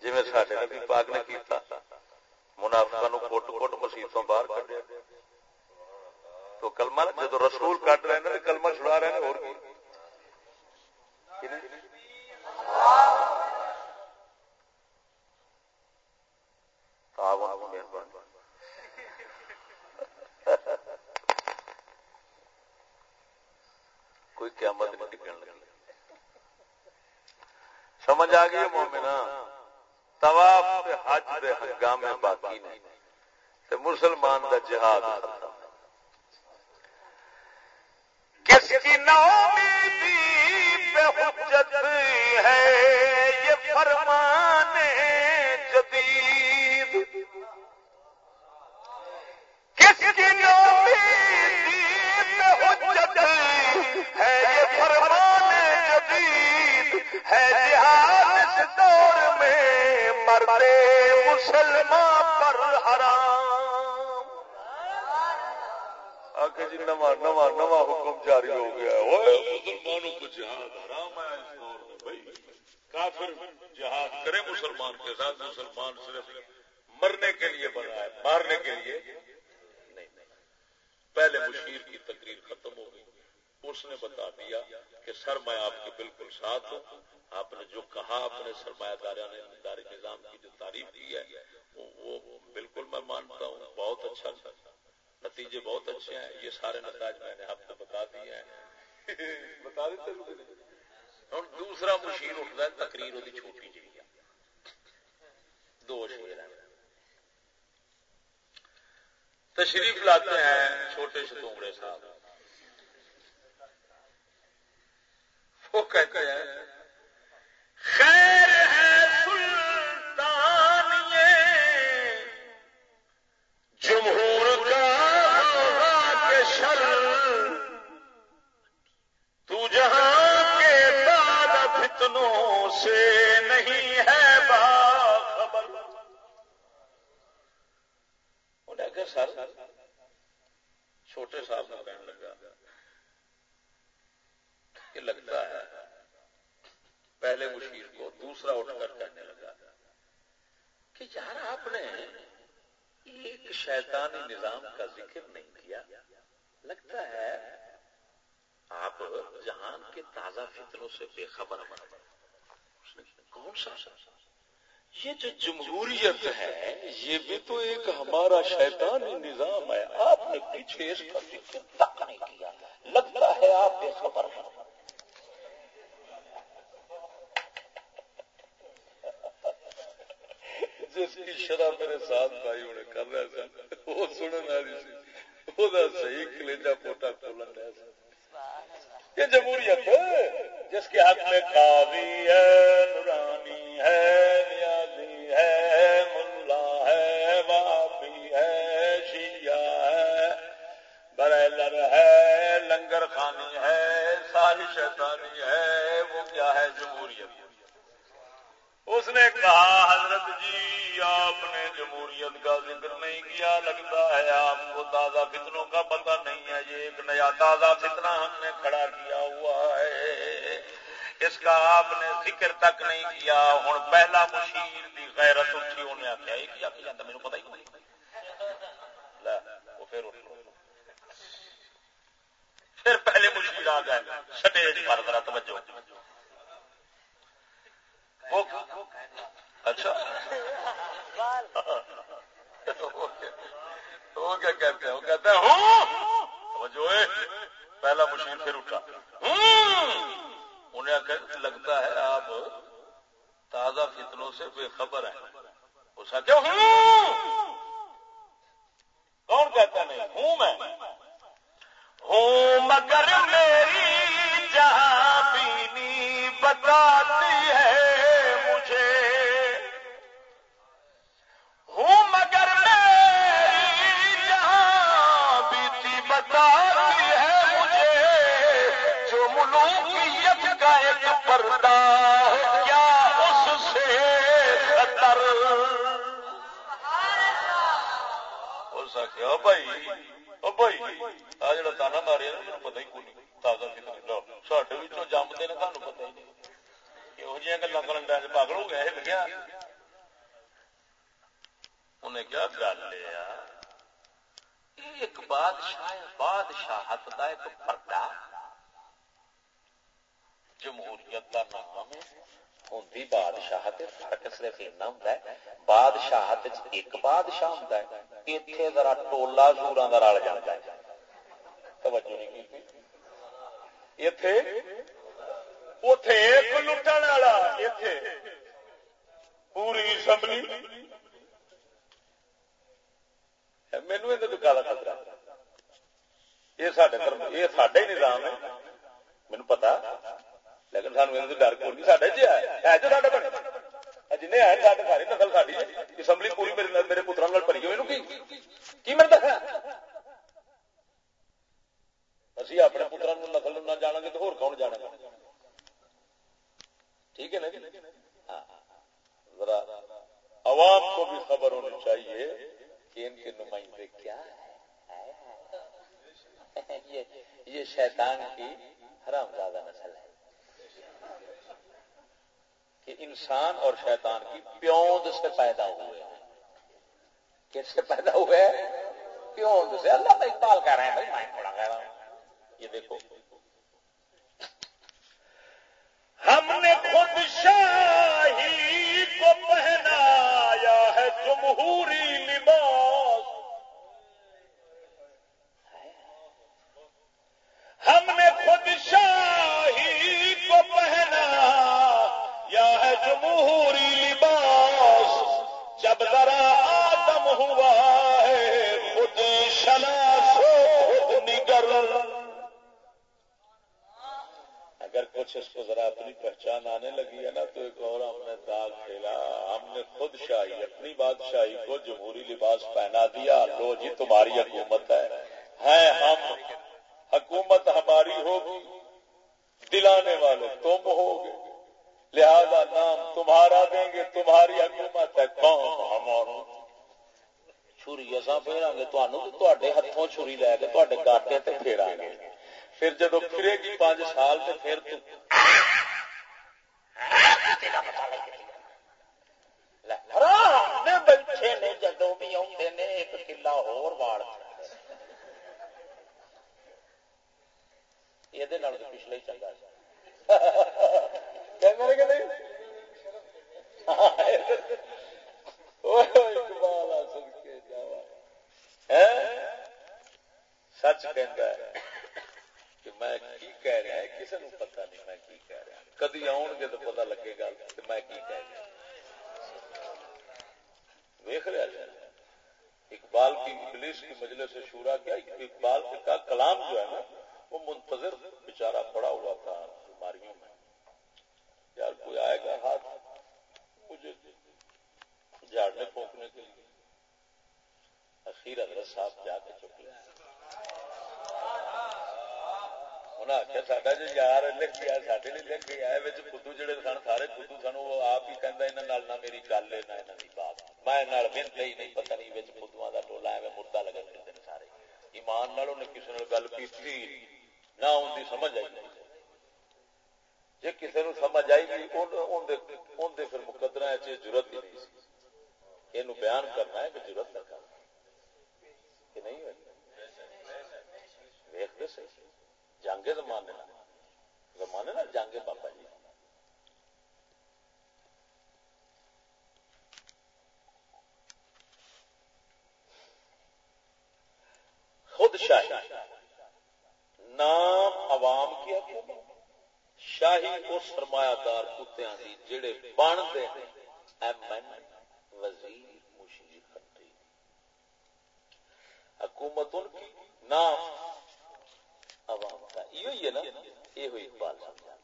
جی میں ساڈے نبی پاک نے کیتا۔ منافقہ نو کوٹ کوٹ مسیحتوں باہر کڈیا۔ تو کلمہ جدو رسول کٹ رہے ہیں کلمہ چھڑا رہے ہیں اور کی؟ کوئی قیامت نہیں ٹکن لگی سمجھ آ گئی مومنا طواف حج دے ہنگام باقی نہیں تے مسلمان دا جہاد ختم۔ کس کی نومیدی پہ حجت ہے، یہ فرمان جدید۔ کس کی نومیدی ہے جہاد اس دور میں مرتے مسلمان پر حرام۔ آگے جی نواں نواں نواں حکم جاری ہو گیا مسلمانوں کو جہاد حرام ہے اس دور میں۔ بھائی، کافر جہاد کرے مسلمان کے ساتھ۔ مسلمان صرف مرنے کے لیے بنا ہے، مارنے کے لیے نہیں۔ پہلے مشیر کی تقریر ختم ہو گئی۔ اس نے بتا دیا کہ سر میں آپ کے بالکل ساتھ ہوں آپ نے جو کہا اپنے سرمایہ داری نظام کی جو تعریف کی ہے وہ بالکل میں مانتا ہوں۔ بہت اچھا۔ نتیجے بہت اچھے ہیں۔ یہ سارے نتائج میں نے آپ کو بتا دیے ہیں۔ بتا دیتے ہوں دوسرا مشیر اٹھتا ہے تقریر وہ چھوٹی جی دو شیر تشریف لاتے ہیں چھوٹے ستونگڑے صاحب۔ وہ کہتے ہیں، خیر ہے سلطان یہ، جمہور کا کے شر۔ تو جہاں کے بعد فتنوں سے نہیں ہے باخبر۔ انہیں کہ سر، چھوٹے صاحب نے کہنے لگا کہ لگتا ہے۔ پہلے مشیر کو دوسرا اٹھ کر کہنے لگا کہ یار آپ نے ایک شیطانی نظام کا ذکر نہیں کیا۔ لگتا ہے آپ جہان کے تازہ فطروں سے بے خبر کون سا؟ یہ جو جمہوریت ہے، یہ بھی تو ایک ہمارا شیطانی نظام ہے۔ آپ نے پیچھے اس کا ذکر تک نہیں کیا۔ لگتا ہے آپ بے خبر ہیں جس کی شرح میرے ساتھ بھائی انہیں کر رہے تھے وہ سننے والی سی وہ صحیح کلیجا پوٹا کھولن رہا سا یہ جمہوریت جس کے حق میں قاضی ہے نورانی ہے نیازی ہے ملا ہے وابی ہے شیعہ ہے بریلر ہے لنگر خانی ہے ساری شیطانی ہے وہ کیا ہے جمہوریت اس نے کہا، حضرت جی آپ نے جمہوریت کا ذکر نہیں کیا، لگتا ہے آپ کو تازہ فتنوں کا پتہ نہیں ہے، یہ ایک نیا تازہ فتنہ ہم نے کھڑا کیا ہوا ہے۔ اس کا آپ نے ذکر تک نہیں کیا ہوں پہلا مشیر کی غیرت اٹھی انہیں آخیا، یہ کیا جاتا میرے پتا ہی نہیں۔ وہ پھر پھر پہلے مشیر آ گئے، سٹیج پر، ذرا توجہ۔ اچھا۔ وہ کیا کہتے ہیں؟ وہ کہتے ہیں جو پہلا مشین پھر اٹھا۔ انہیں لگتا ہے آپ تازہ فتنوں سے بے خبر ہیں۔ اس کا کیا کون کہتا نہیں، ہوں میں۔ ہوں مگر میری جہاں بینی بتاتی ہے۔ پردہ کیا اس سے خطر ہو سکے بھائی بھائی، آ جڑا تانا ماریا نا میرے پتا ہی کوئی تازہ کتنے سڈے جمتے نے تمہیں پتا ہی نہیں۔ یہو جہاں گلا کرن پاگل ہو گیا لگیا انہیں کیا گل لیا ایک بادشاہ بادشاہت کا ایک پردہ۔ جمہوریت کا نام ہوں بادشاہ فرق صرف ایسا ہوں بادشاہ ایک بادشاہ ہوں اتنے ذرا ٹولا زورا کا رل جاتا ہے۔ توجہ نہیں اتے اتے ایک لٹن والا اتے پوری اسمبلی مینو یہ کالا خطرہ۔ یہ سڈے نظام ہے۔ مینو پتا۔ لیکن سانو یہ ڈر کو نہیں سڈے ہے جو سارے جن ہے ساری نسل ساری اسمبلی پوری میرے میرے پترا پری ہوئی کی میں دکھا اسی اپنے پترا نسل نہ جانا گے تو ہو کون جانا گا ٹھیک ہے نا ذرا عوام کو بھی خبر ہونی چاہیے کہ ان کے نمائندے کیا ہے یہ شیطان کی حرام زیادہ نسل ہے کہ انسان اور شیطان کی پیوند سے پیدا ہوئے ہیں۔ کس سے پیدا ہوئے پیوند سے۔ اللہ کا اقبال کہہ رہے ہیں، بھائی میں تھوڑا کہہ رہا ہوں۔ یہ دیکھو۔ ہم نے خود شاہی کچھ اس کو ذرا اپنی پہچان آنے لگی ہے نا تو ایک اور ہم نے داغ کھیلا، ہم نے خود شاہی، اپنی بادشاہی کو جمہوری لباس پہنا دیا، لو جی تمہاری حکومت ہے۔ ہم، حکومت ہماری ہوگی، دلانے والے تم ہوگے۔ لہذا نام تمہارا دیں گے، تمہاری حکومت ہے۔ کون؟ ہمارا چھری اصا پھیرا گے تے ہاتھوں چھری لے کے تے گاٹے تے پھیرا گے پھر جب پھرے گی پانچ سال تو پھر تو بیٹھے نے جدو بھی آتے نے ایک کلا یہ پچھلے ہی چنگا سچ کہ کہ میں کی کہہ رہا ہے کسی نے پتا نہیں میں کی کہہ رہا کدی آن گے تو پتا لگے گا کہ میں کی کہہ رہا ویخ رہا جائے اقبال کی انگلش کی مجلس سے شورا کیا، اقبال کا کلام جو ہے نا، وہ منتظر بےچارا پڑا ہوا تھا بیماریوں میں۔ یار کوئی آئے گا ہاتھ مجھے جھاڑنے پھونکنے کے لیے؟ اخیر حضرت صاحب جا کے چک لے۔ انہیں آخیا ساڈا جو یار لکھ گیا سارے لیے لکھ گیا جڑے سن سارے سن وہ آپ ہی کہہ یہاں نہ میری گل ہے نہ بات میں ہی نہیں نہیں کا ٹولا مردہ سارے ایمان کسی گل کی نہ ان کی سمجھ آئی جی کسی نے سمجھ آئی پھر مقدرہ ضرورت یہ بیان کرنا ہے کہ ضرورت نہ کرنا کہ نہیں ویخ جانگے زمانے نا زمانے نا جانگے بابا جی۔ خود شاہی۔ نام عوام کی حکومت شاہی کو سرمایہ دار کتیا کی جڑے بنتے ہیں ایم این وزیر مشیر خطری حکومت ان کی۔ نام عوام کا۔ یہ ہے نا یہ ہوئی اقبال سمجھا۔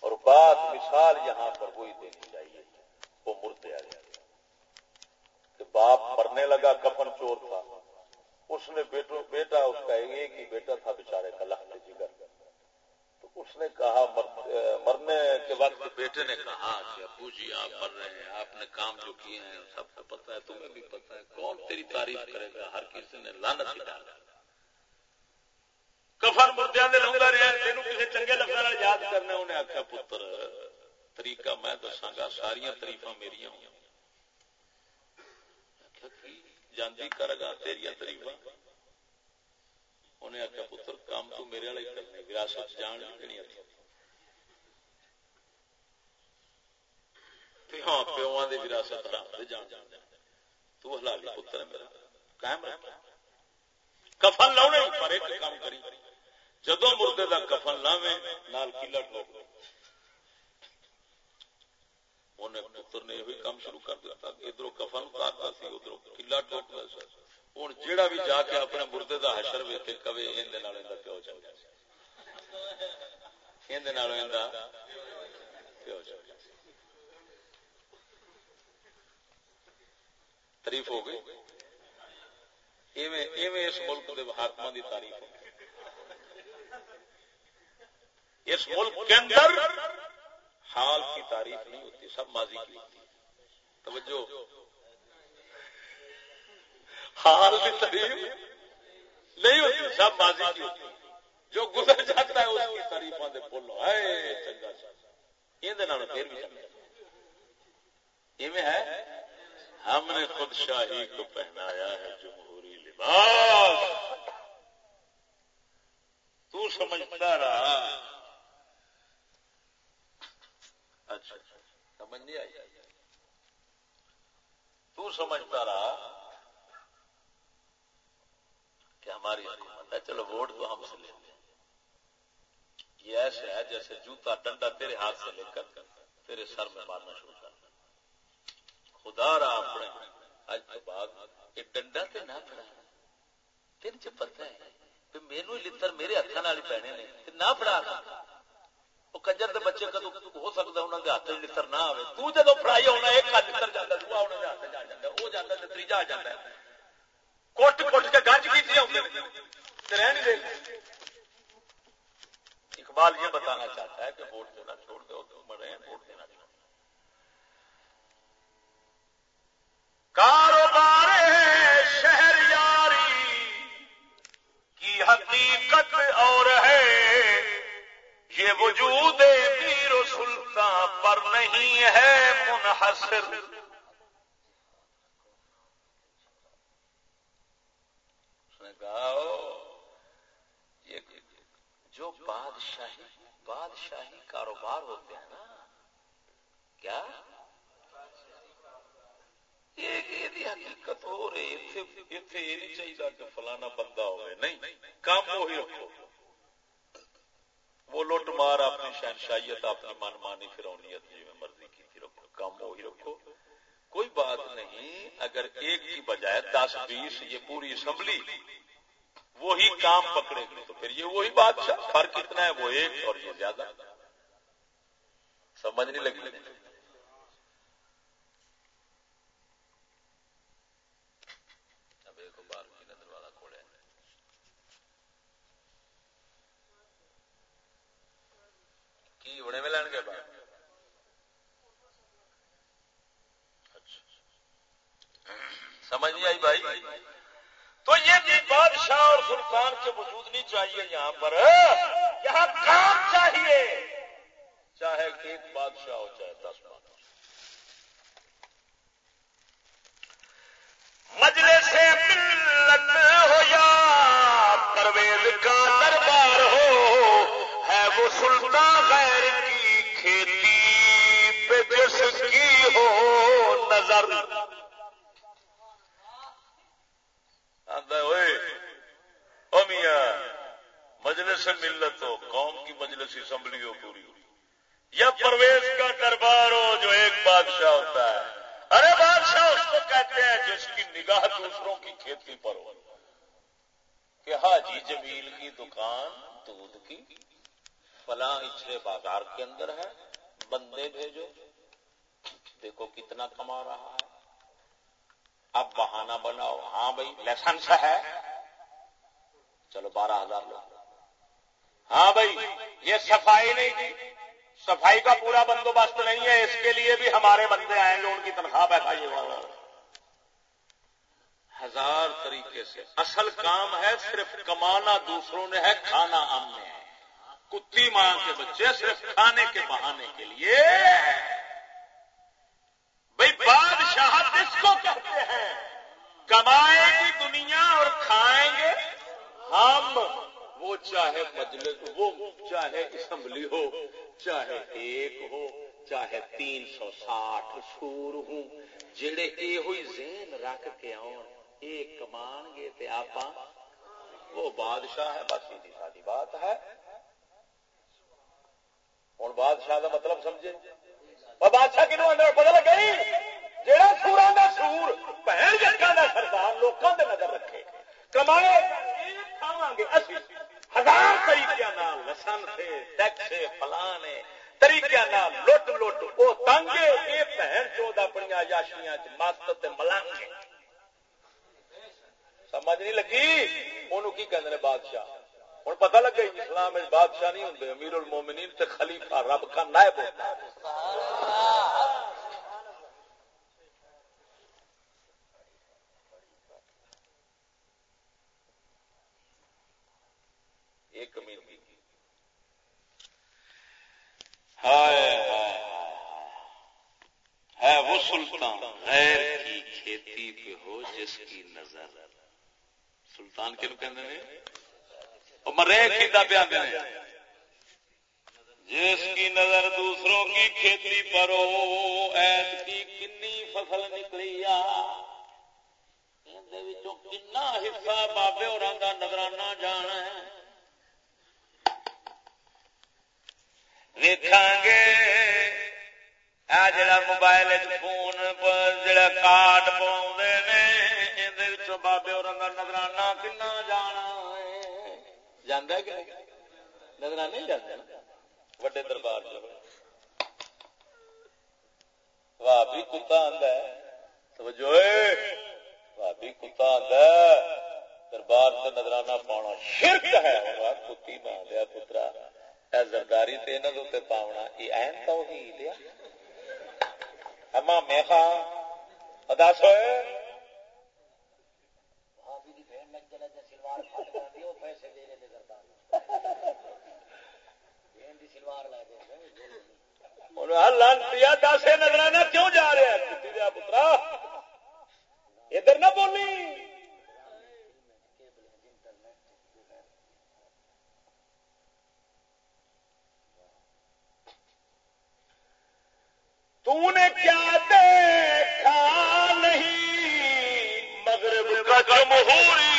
اور بات مثال یہاں پر وہی دینی چاہیے وہ مردے آ جائے کہ باپ مرنے لگا، کفن چور تھا۔ اس نے بیٹو بیٹا، اس کا ایک ہی بیٹا تھا بےچارے کا لکھ جگر۔ تو اس نے کہا مرنے کے وقت بیٹے نے کہا کہ ابو جی آپ مر رہے ہیں، آپ نے کام جو کیے ہیں، سب کو پتا ہے، تمہیں بھی پتا ہے، کون تیری تعریف کرے گا؟ ہر کسی نے لانت ہی ڈالا کفن مردیا رہا تین کسی چنگے لفظ یاد کرنا انہیں آخیا پتر، طریقہ میں دساگا ساریا تریفا میرا ہوں۔ جانتی کرے گا تیریا تریفا انہیں آخیا پتر، کام تو میرے والے کرنے وراثت جان دینی ہاں پیوا کی وراثت جان جان تو حلالی پتر ہے میرا، قائم رکھ۔ کفن لاؤنے پر ایک کام کری۔ جدو مردے کا کفن لاوے نال کلا ٹوک انہیں پتر نے یہ کام شروع کر دیا ادھر کفن اتارتا سی ادھر کلا ٹوکتا سا ہوں جہاں بھی جا کے اپنے مردے کا حشر ویک کے کبھی یہ پیو چل گیا؟ تاریف ہو گئی؟ اس ملک کے حاقم کی تعریف ہو گئی۔ اس ملک کے اندر حال کی تعریف نہیں ہوتی، سب ماضی کی ہوتی توجہ۔ حال کی تعریف نہیں ہوتی، سب ماضی کی ہوتی جو گزر جاتا ہے، اس کی تعریف آدھے بولو ہے چنگا یہ پھر بھی چنگا ہے؟ ہم نے خود شاہی کو پہنایا ہے جمہوری لباس۔ تو سمجھتا رہا۔ اچھا سمجھ نہیں آئی۔ تو سمجھتا رہا کہ ہماری حکومت ہے۔ چلو، ووٹ تو ہم سے لیتے ہیں۔ یہ ایسے ہے جیسے جوتا ڈنڈا تیرے ہاتھ سے لے کر تیرے سر میں مارنا شروع کر۔ خدا را اپنے۔ اج تو بعد یہ ڈنڈا تے نہ پڑا تین چ پتہ ہے۔ میرے لڑ میرے ہاتھ پینے نے۔ نہ پڑا وہ کنجر دے بچے کدو ہو سکتا انہوں نے ہاتھ لڑ نہ آئے تو جدو فرائی ہونا ایک ہاتھ لڑ جاتا دوا انہوں نے ہاتھ جا جاتا وہ جاتا تو تیجا آ جاتا ہے کٹ کٹ کے گنج کی رہ نہیں دے اقبال یہ بتانا چاہتا ہے کہ ووٹ دینا چھوڑ دو مرے ہیں ووٹ دینا چھوڑ کاروبار شہر یاری کی حقیقت اور ہے یہ وجود میر و سلطان پر نہیں ہے منحصر۔ جو بادشاہی بادشاہی کاروبار ہوتے ہیں نا، کیا؟ حقیقت ہو رہی اتنے یہ چاہیے کہ فلانا بندہ ہوئے، نہیں، کام وہی رکھو۔ وہ لوٹ مار اپنی شہنشائیت اپنی من مانی فرونیت جی میں مرضی کی تھی رکھو، کم وہی رکھو۔ کوئی بات نہیں، اگر ایک کی بجائے دس، بیس، یہ پوری اسمبلی وہی کام پکڑے گی تو پھر یہ وہی بات فرق کتنا ہے، وہ ایک اور یہ زیادہ۔ سمجھ نہیں لگی۔ ہونے میں لین گے سمجھ نہیں آئی بھائی؟ تو یہ بھی بادشاہ اور سلطان کے وجود نہیں چاہیے یہاں پر۔ یہاں کام چاہیے۔ چاہے ایک بادشاہ ہو، چاہے دس بادشاہ۔ مجلے نظر مجلس ملت ہو، قوم کی مجلس اسمبلی ہو پوری یا پرویز کا دربار ہو، جو ایک بادشاہ ہوتا ہے۔ ارے بادشاہ، اس کو کہتے ہیں جس کی نگاہ دوسروں کی کھیتی پر ہو۔ کہ حاجی جمیل کی دکان، دودھ کی، فلاں اچھلے بازار کے اندر ہے، بندے بھیجو۔ دیکھو کتنا کما رہا ہے۔ اب بہانہ بناؤ۔ ہاں بھائی، لائسنس ہے۔ چلو بارہ ہزار لو۔ ہاں بھائی، یہ صفائی نہیں تھی۔ صفائی کا پورا بندوبست نہیں ہے۔ اس کے لیے بھی ہمارے بندے آئیں گے ان کی تنخواہ بیٹھائیے والا ہزار طریقے سے۔ اصل کام ہے صرف کمانا دوسروں نے ہے، کھانا ہم نے۔ ہے کتی ماں کے بچے صرف کھانے کے بہانے کے لیے۔ بھائی بادشاہ کس کو کہتے ہیں؟ کمائے گی دنیا اور کھائیں گے ہم۔ وہ چاہے مجلس وہ چاہے اسمبلی ہو، چاہے ایک ہو، چاہے تین سو ساٹھ سور ہوں جڑے یہ ہوئی زین رکھ کے آن ایک کمان گے تے آپ وہ بادشاہ ہے، بس سیدھی سادی بات ہے۔ ہوں بادشاہ کا مطلب سمجھے بادشاہ کنو اندر پتا لگا جی؟ جہاں سورا کا سور بہن جگہ کا سردار لوگوں کے نظر رکھے۔ کمائے گے۔ ہزار طریقے لسن سے ٹیکس فلان طریقے لٹ لٹ وہ تنگ یہ بہن چود اپنی یاشیاں مست ملنگ سمجھ نہیں لگی؟ انہوں کی کہتے ہیں بادشاہ؟ ہوں پتا لگا جی، اسلام بادشاہ نہیں ہوں امیر المومنین تے خلیفہ، رب کا نائب ہوتا ایک امیر ہے وہ سلطان غیر کی کھیتی پہ ہو جس کی نظر۔ سلطان کے لوگ مرے کھیتا پہ آتے ہیں جس کی نظر دوسروں کی کھیتی پر ہو، ایس کی کنی فصل نکلی کنا حصہ بابے اور نظرانہ جانا ہے۔ دیکھا گے۔ جڑا موبائل فون جڑا کارڈ پا بابے اور نظرانہ کنا جانا جانا کہ نظرانہ نہیں جانا وڈے دربار بھابی کتا آدھا سمجھو بھابی کتا آدھا دربار سے نظرانہ پاؤنا شرک ہے کتی نہ دیا پترا زرداری پاؤنا یہ این تو ہی لیا مامے خان دس ہوئے دس نظرانہ کیوں جا رہا ہے؟ پترا، ادھر نہ بولی۔ تو نے کیا دیکھا نہیں، مغرب کا جمہوری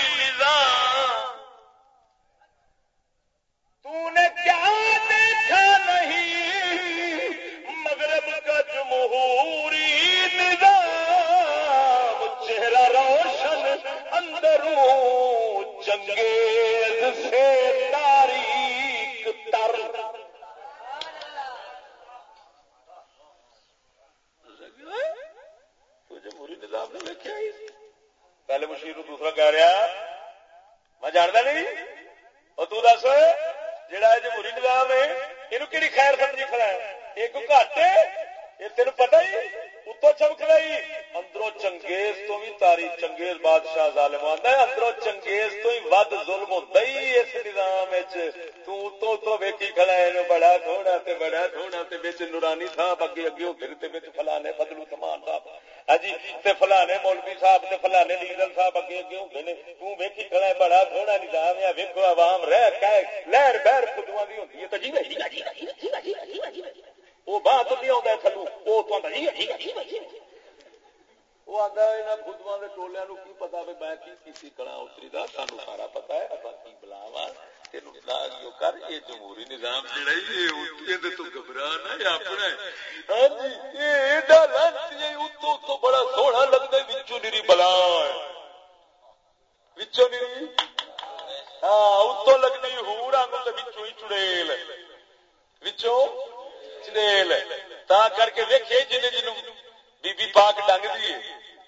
دیے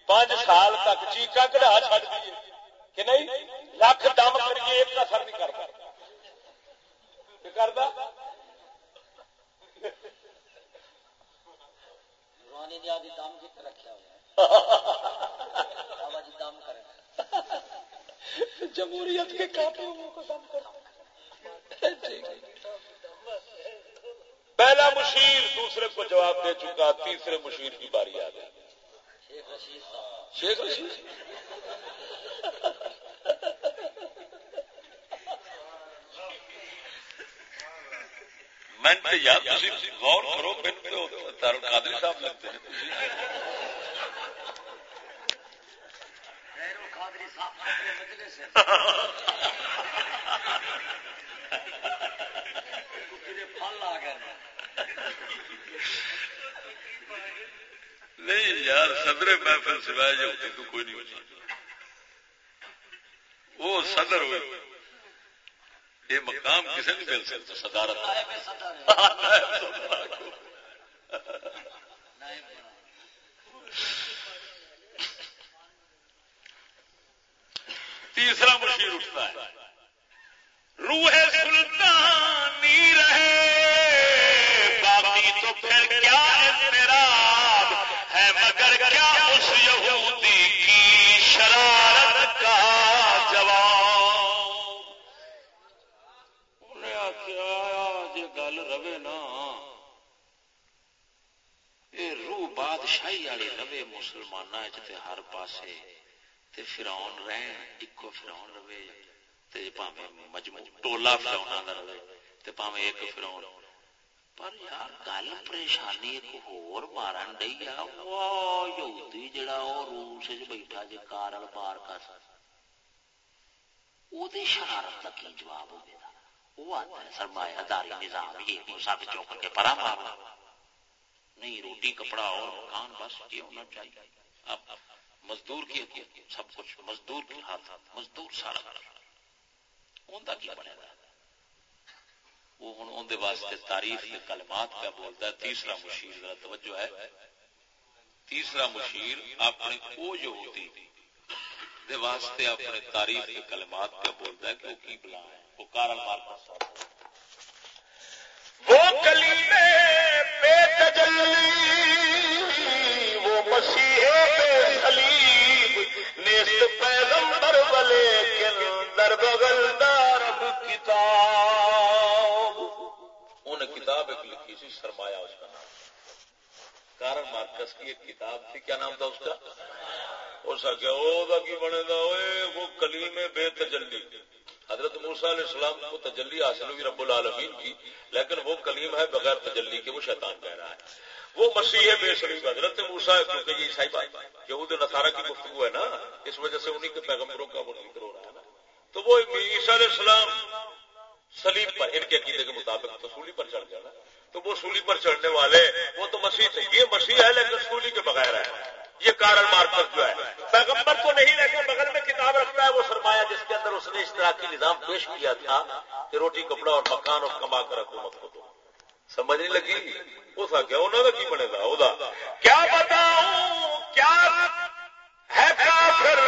پانچ سال تک چیقا کڑا چڑ دیے. کہ نہیں لکھ دم کریے ایک اثر نہیں کرتا. کرتا؟ جمہوریت کے کافی کو دم کر پہلا مشیر دوسرے کو جواب دے چکا تیسرے مشیر کی باری آ گئی. شیخ رشید میں یاد غور کرو تارو قادری صاحب لگتے ہیں۔ نہیں یار، صدر محفل سوائے جو ہوتی تو کوئی نہیں ہو وہ صدر ہوئے۔ یہ مقام کسی نہیں مل سکتا، صدارت۔ تیسرا مشیر اٹھتا ہے۔ روح سلطانی رہے، باقی تو پھر کیا رہے مسلمان ہر پاسے تے فراؤن رہن ایکو فراؤن رہے تے پاویں مجموع ٹولا فراؤنا دا رہے تے پاویں ایک فراؤن پر یار گل پریشانی ایک ہور مارن ڈئی آ وہ یہودی جڑا او روس وچ بیٹھا جے کارل بار کا او دی شرارت دا کی جواب ہوے گا؟ وہ آتا ہے، سرمایہ داری نظام، یہ وہ سب چوک کے پرا مارا نہیں، روٹی، کپڑا اور مکان بس یہ ہونا چاہیے۔ اب مزدور کی سب کچھ مزدور کے ہاتھ، مزدور سارا۔ ان کی بنے گا؟ وہ ہوں اندر واسطے تاریخ کے کلمات کا بولتا ہے۔ تیسرا مشیر، ذرا توجہ ہے۔ تیسرا مشیر اپنے وہ جو ہوتی دے واسطے اپنے تاریخ کے کلمات کا بولتا ہے کہ وہ کی بلا ہے وہ کارل مارکس وہ کلیمے پیغمبر بلے کن در بغل دارب کتاب۔ انہیں کتاب ایک لکھی سی سرمایہ اس کا نام۔ کارن مارکس کی ایک کتاب تھی، کیا نام تھا اس کا؟ اس کا کی بنے گا وہ کلیم بے تجلی۔ حضرت موسا علیہ السلام کو تجلی حاصل ہوئی رب العالمین کی، لیکن وہ کلیم ہے بغیر تجلی کے، وہ شیطان کہہ رہا ہے۔ وہ مسیح بے حضرت موسا کیونکہ یہ عیسائی بات یہود نصارہ کی گفتگو ہے نا، اس وجہ سے انہیں کے پیغمبروں کا وہ ذکر ہو رہا ہے نا۔ تو وہ عیسیٰ علیہ السلام سلیم پر، ان کے عقیدے کے مطابق تو سولی پر چڑھ جانا۔ تو وہ سولی پر چڑھنے والے، وہ تو مسیح تھے۔ یہ مسیح ہے، لیکن سولی کے بغیر ہے۔ یہ کارل مارکس جو ہے، پیغمبر تو نہیں، لیکن بغل میں کتاب رکھتا ہے وہ سرمایہ، جس کے اندر اس نے اس طرح کی نظام پیش کیا تھا کہ روٹی کپڑا اور مکان اور کما کر حکومت کو دو۔ سمجھ نہیں لگی؟ وہ تھا کیا انہوں نے کی بنے گا؟ وہ کیا بتاؤں؟ کیا ہے کافر؟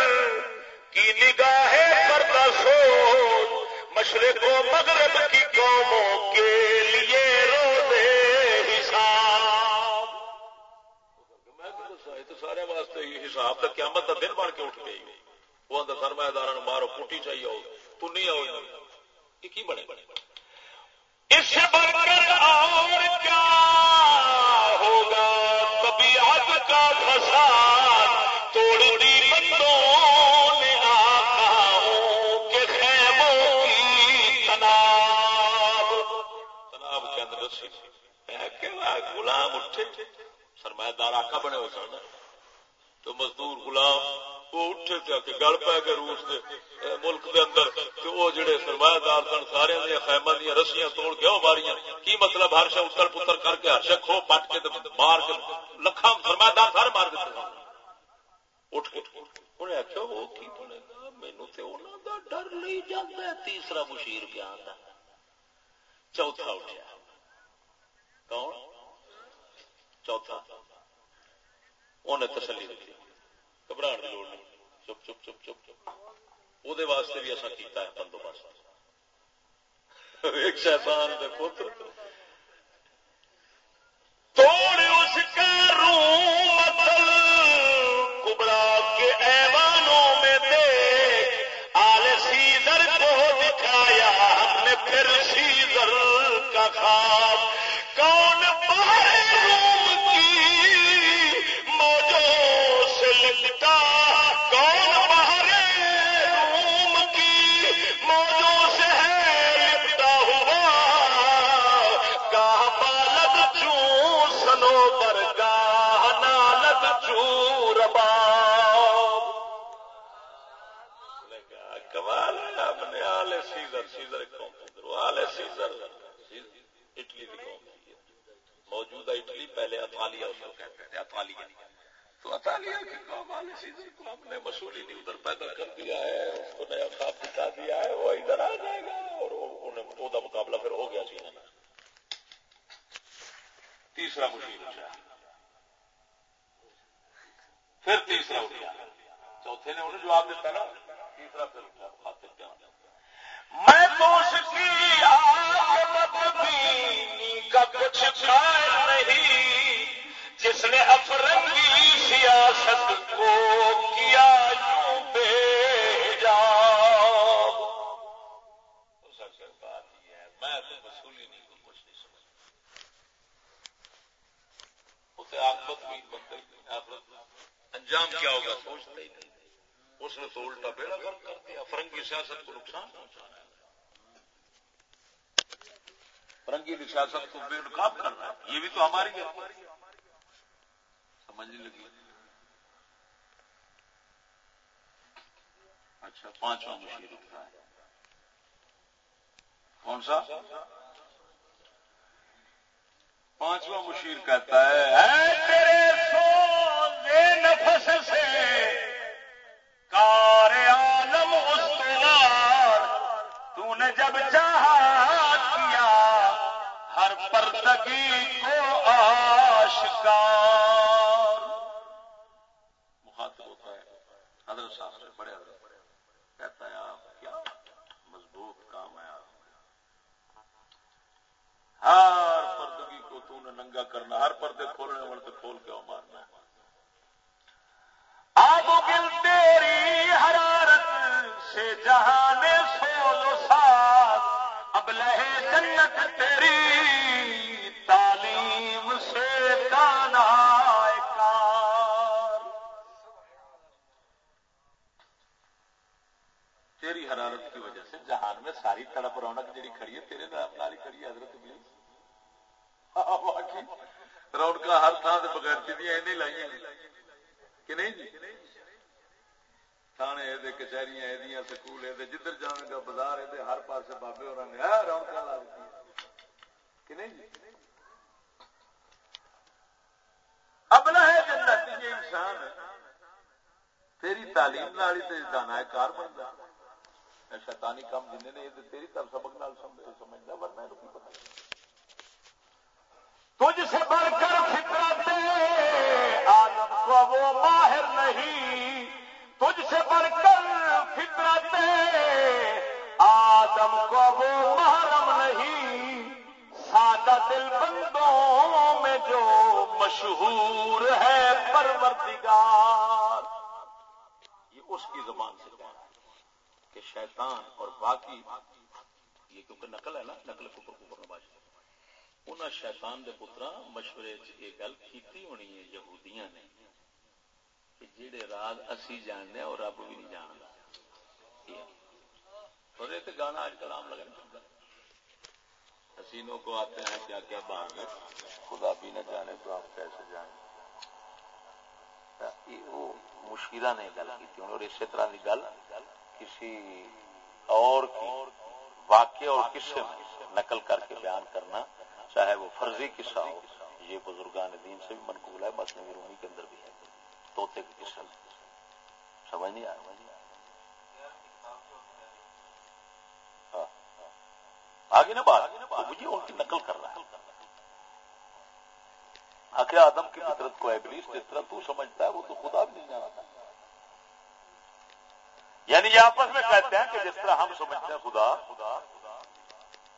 کی نگاہ پر سوچ۔ مشرق و مغرب کی قوموں کے لیے روزے سارے واسطے یہ حساب کا قیامت کا دن بن کے اٹھ گئی۔ وہ اندر سرمایہ دار مارو، کٹی چاہیے ہو، تو نہیں آؤ یہ کی بنے بنے؟ اس بڑھ کر اور کیا ہوگا؟ طبیعت کا فساد توڑ دی بندوں نے آخاؤں کے خیموں کی تناب۔ تناب کے اندر رسی۔ غلام اٹھے۔ سرمایہ دار آقا بنے ہوئے سن۔ تو مزدور غلام وہ اٹھے تھے کہ گل پہ گئے روس دے ملک دے اندر۔ کہ وہ جڑے سرمایہ دار سن، سارے دیا خیمہ دیا رسیاں توڑ کے وہ ماریاں۔ کی مطلب ہر شے اتر پتر کر کے ہر شے کھو پٹ کے مار کے لکھاں سرمایہ دار سارے مار دیتے اٹھ کے انہیں آخیا وہ کی بنے گا؟ مینو تو انہوں کا ڈر نہیں جاتا تیسرا مشیر پیا چوتھا اٹھیا۔ کون؟ چوتھا۔ انہیں تسلی دیتی گھبرا کی لوڑ نہیں چپ چپ چپ چپ چپ وہ واسطے بھی اصا کیتا ہے بندوبست ایک شیطان دے پتر توڑ اس کا روم مطل کبڑا کے ایوانوں میں دے آل سیزر کو دکھایا ہم نے پھر سیزر کا خواب اطالیہ اس کو کہتے ہیں، اطالیہ۔ تو اطالیہ کی قوم والے سیزن کو ہم نے مسولی نہیں ادھر پیدا کر دیا ہے، اس کو نیا خواب دکھا دیا ہے، وہ ادھر آ جائے گا اور انہیں وہ مقابلہ پھر ہو گیا سی۔ تیسرا مشین اٹھا۔ پھر تیسرا اٹھا۔ چوتھے نے انہیں جواب دیتا نا، تیسرا پھر اٹھا۔ سیاست کو نقصان پہنچانا فرنگی سیاست کو بے نقاب کرنا یہ بھی تو ہماری ہے۔ سمجھنے لگی۔ اچھا پانچواں مشیر کون سا؟ مشکلہ نے گل کی اور اسی طرح کی گل کسی اور واقع اور قصے میں نقل کر کے بیان کرنا چاہے وہ فرضی قصہ ہو یہ بزرگان دین سے بھی منقول ہے مسلم رومی کے اندر بھی ہے توتے کے قصہ سمجھ نہیں آیا آگے نا بات مجھے ان کی نقل کر رہا ہے آخر آدم کی فطرت کو ابلیس جس طرح تو سمجھتا ہے وہ تو خدا بھی نہیں جانا تھا یہ آپس میں کہتے ہیں کہ جس طرح ہم سمجھتے ہیں خدا خدا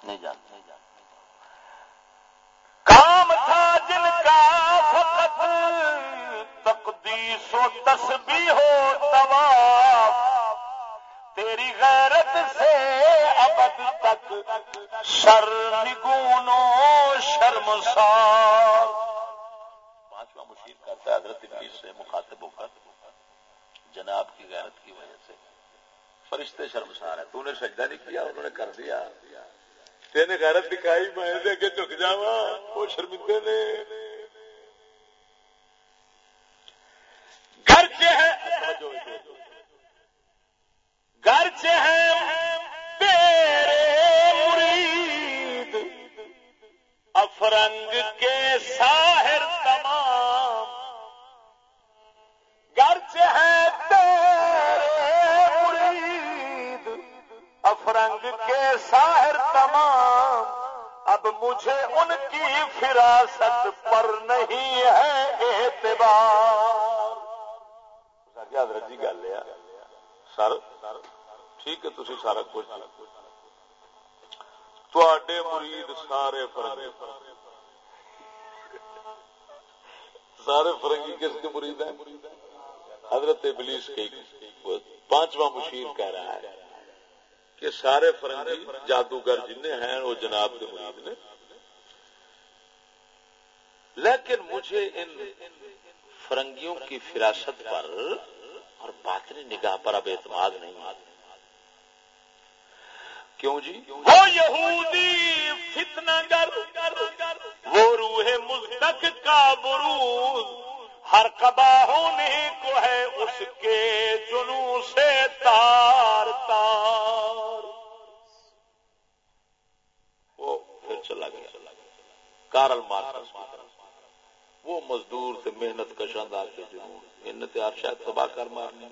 نہیں جانتے۔ نہیں جانتے کام تھا جن کا فقط تقدیس و تسبیح ہو طواف، تیری غیرت سے ابد تک شر، نگون و شرمسار پانچواں مشیر کرتا ہے، حضرت ابلیس سے مخاطب ہو کر، جناب کی غیرت کی وجہ سے۔ فرشتے شرمسار ہیں۔ تو نے سجدہ نہیں کیا، انہوں نے کر دیا۔ تین غیرت دکھائی، میں اگے جھک جا وہ شرمندے نے۔ گھر گھر مرید، افرنگ کے ساحر افرنگ کے ساحر تمام، اب مجھے ان کی فراست پر نہیں ہے اعتبار۔ حضرت جی گل ہے۔ سر، ٹھیک ہے تھی سارا کچھ جی۔ تے مرید سارے فرنگی۔ سارے فرنگی کس کے مرید ہیں؟ حضرت ابلیس کے۔ پانچواں مشیر کہہ رہا ہے۔ کہ سارے فرنگی جادوگر جن ہیں وہ جناب کے مرید نے۔ لیکن مجھے ان فرنگیوں کی فراست پر اور باطنی نگاہ پر اب اعتماد نہیں کیوں جی؟ وہ یہودی فتنہ گر، وہ روح مزدک کا بروز ہر کبا ہونے کو ہے اس کے جنو سے تار تار۔ وہ پھر چلا گیا۔ Karl Marx. وہ مزدور سے محنت کشند آ کے جنون۔ محنت یار شاید تباہ کر مارنے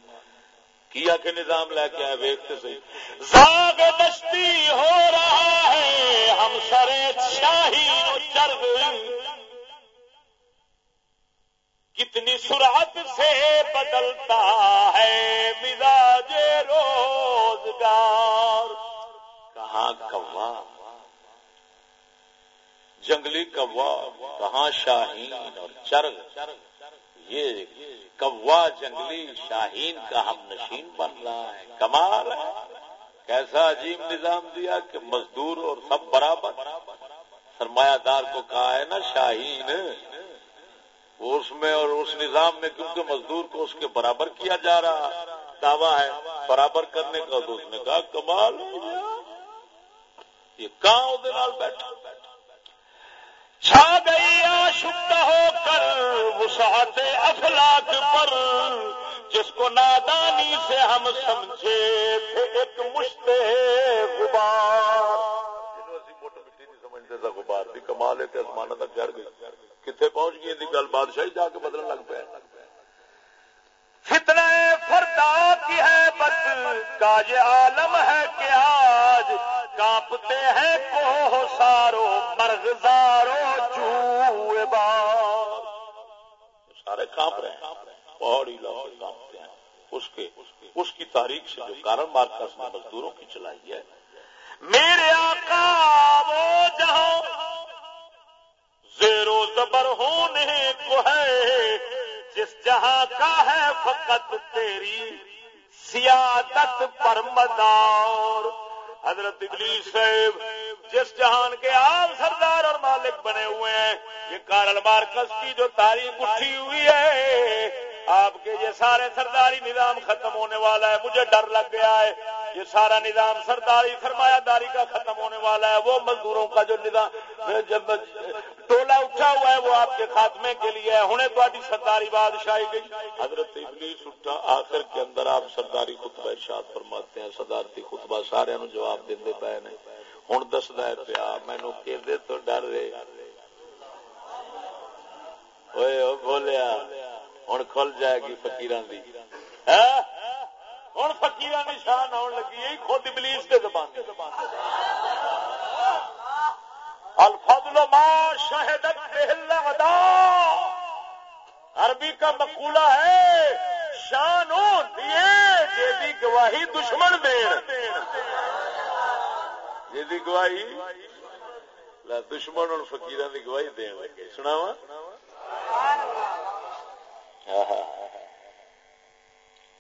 کیا کہ نظام لے کے آئے ویکتے سے زاگ دستی ہو رہا ہے ہم سرے شاہی چرگ کتنی سرعت سے بدلتا ہے مزاج روزگار۔ کہاں کوا؟ جنگلی کوا، کہاں شاہین اور چرگ؟ یہ کوا جنگلی شاہین کا ہم نشین بن رہا ہے۔ کمال ہے۔ کیسا عجیب نظام دیا کہ مزدور اور سب برابر۔ سرمایہ دار کو کہا ہے نا، شاہین۔ اس میں اور اس نظام میں کیونکہ مزدور کو اس کے برابر کیا جا رہا دعویٰ ہے، برابر کرنے کا تو اس نے کہا، کمال یہ۔ کہاں بیٹھا؟ چھا گئی آشکت ہو کر وسعت افلاق پر، جس کو نادانی سے ہم سمجھے تھے ایک مشتے غبار۔ جنہوں اسی موٹو مٹی نہیں سمجھتے تھا غبار بھی کمال ہے کہ آسمان تک چڑھ گئی۔ کتنے پہنچ گئی گل بادشاہی جا کے بدلنے لگ پہ فتنہ فردا کی ہے بت کا یہ عالم ہے کہ آج۔ کانپتے ہیں کو سارو مرغزارو چوئے بار۔ سارے کانپ رہے ہیں پہاڑی علاقے کانپتے ہیں۔ اس کے اس کی تاریخ سے جو کارن مارکس نے مزدوروں کی چلائی ہے۔ میرے آقا وہ جہاں زیر و زبر ہونے کو ہے۔ جس جہاں کا ہے فقط تیری سیادت پر مدار۔ حضرت ابلیس صاحب، جس جہان کے آپ سردار اور مالک بنے ہوئے ہیں، یہ کارل مارکس کی جو تاریخ اٹھی ہوئی ہے، آپ کے یہ سارے سرداری نظام ختم ہونے والا ہے، مجھے ڈر لگ گیا ہے۔ یہ سارا نظام سرداری سرمایہ داری کا ختم ہونے والا ہے، وہ مزدوروں کا جو نظام، جب ٹولا اٹھا ہوا ہے، وہ آپ کے خاتمے کے لیے ہے۔ ہوں تو سرداری بادشاہی گئی۔ حضرت ابلیس اٹھا، آخر کے اندر آپ سرداری خطبہ ارشاد فرماتے ہیں۔ صدارتی خطبہ سارے جواب دے پے نے۔ ہوں دستا ہے پیا مینو کہ تو ڈر رہے۔ بولیا ہوں کھل جائے گی فکیر ہوں فکیر نشان آن لگی یہی خود ابلیس کے زبان الفضل ما شہدت ادا عربی کا مقولہ ہے، شان جی گواہی دشمن دین۔ جی گواہی دشمن اور فکیر کی گواہی دین لگے۔ سناوا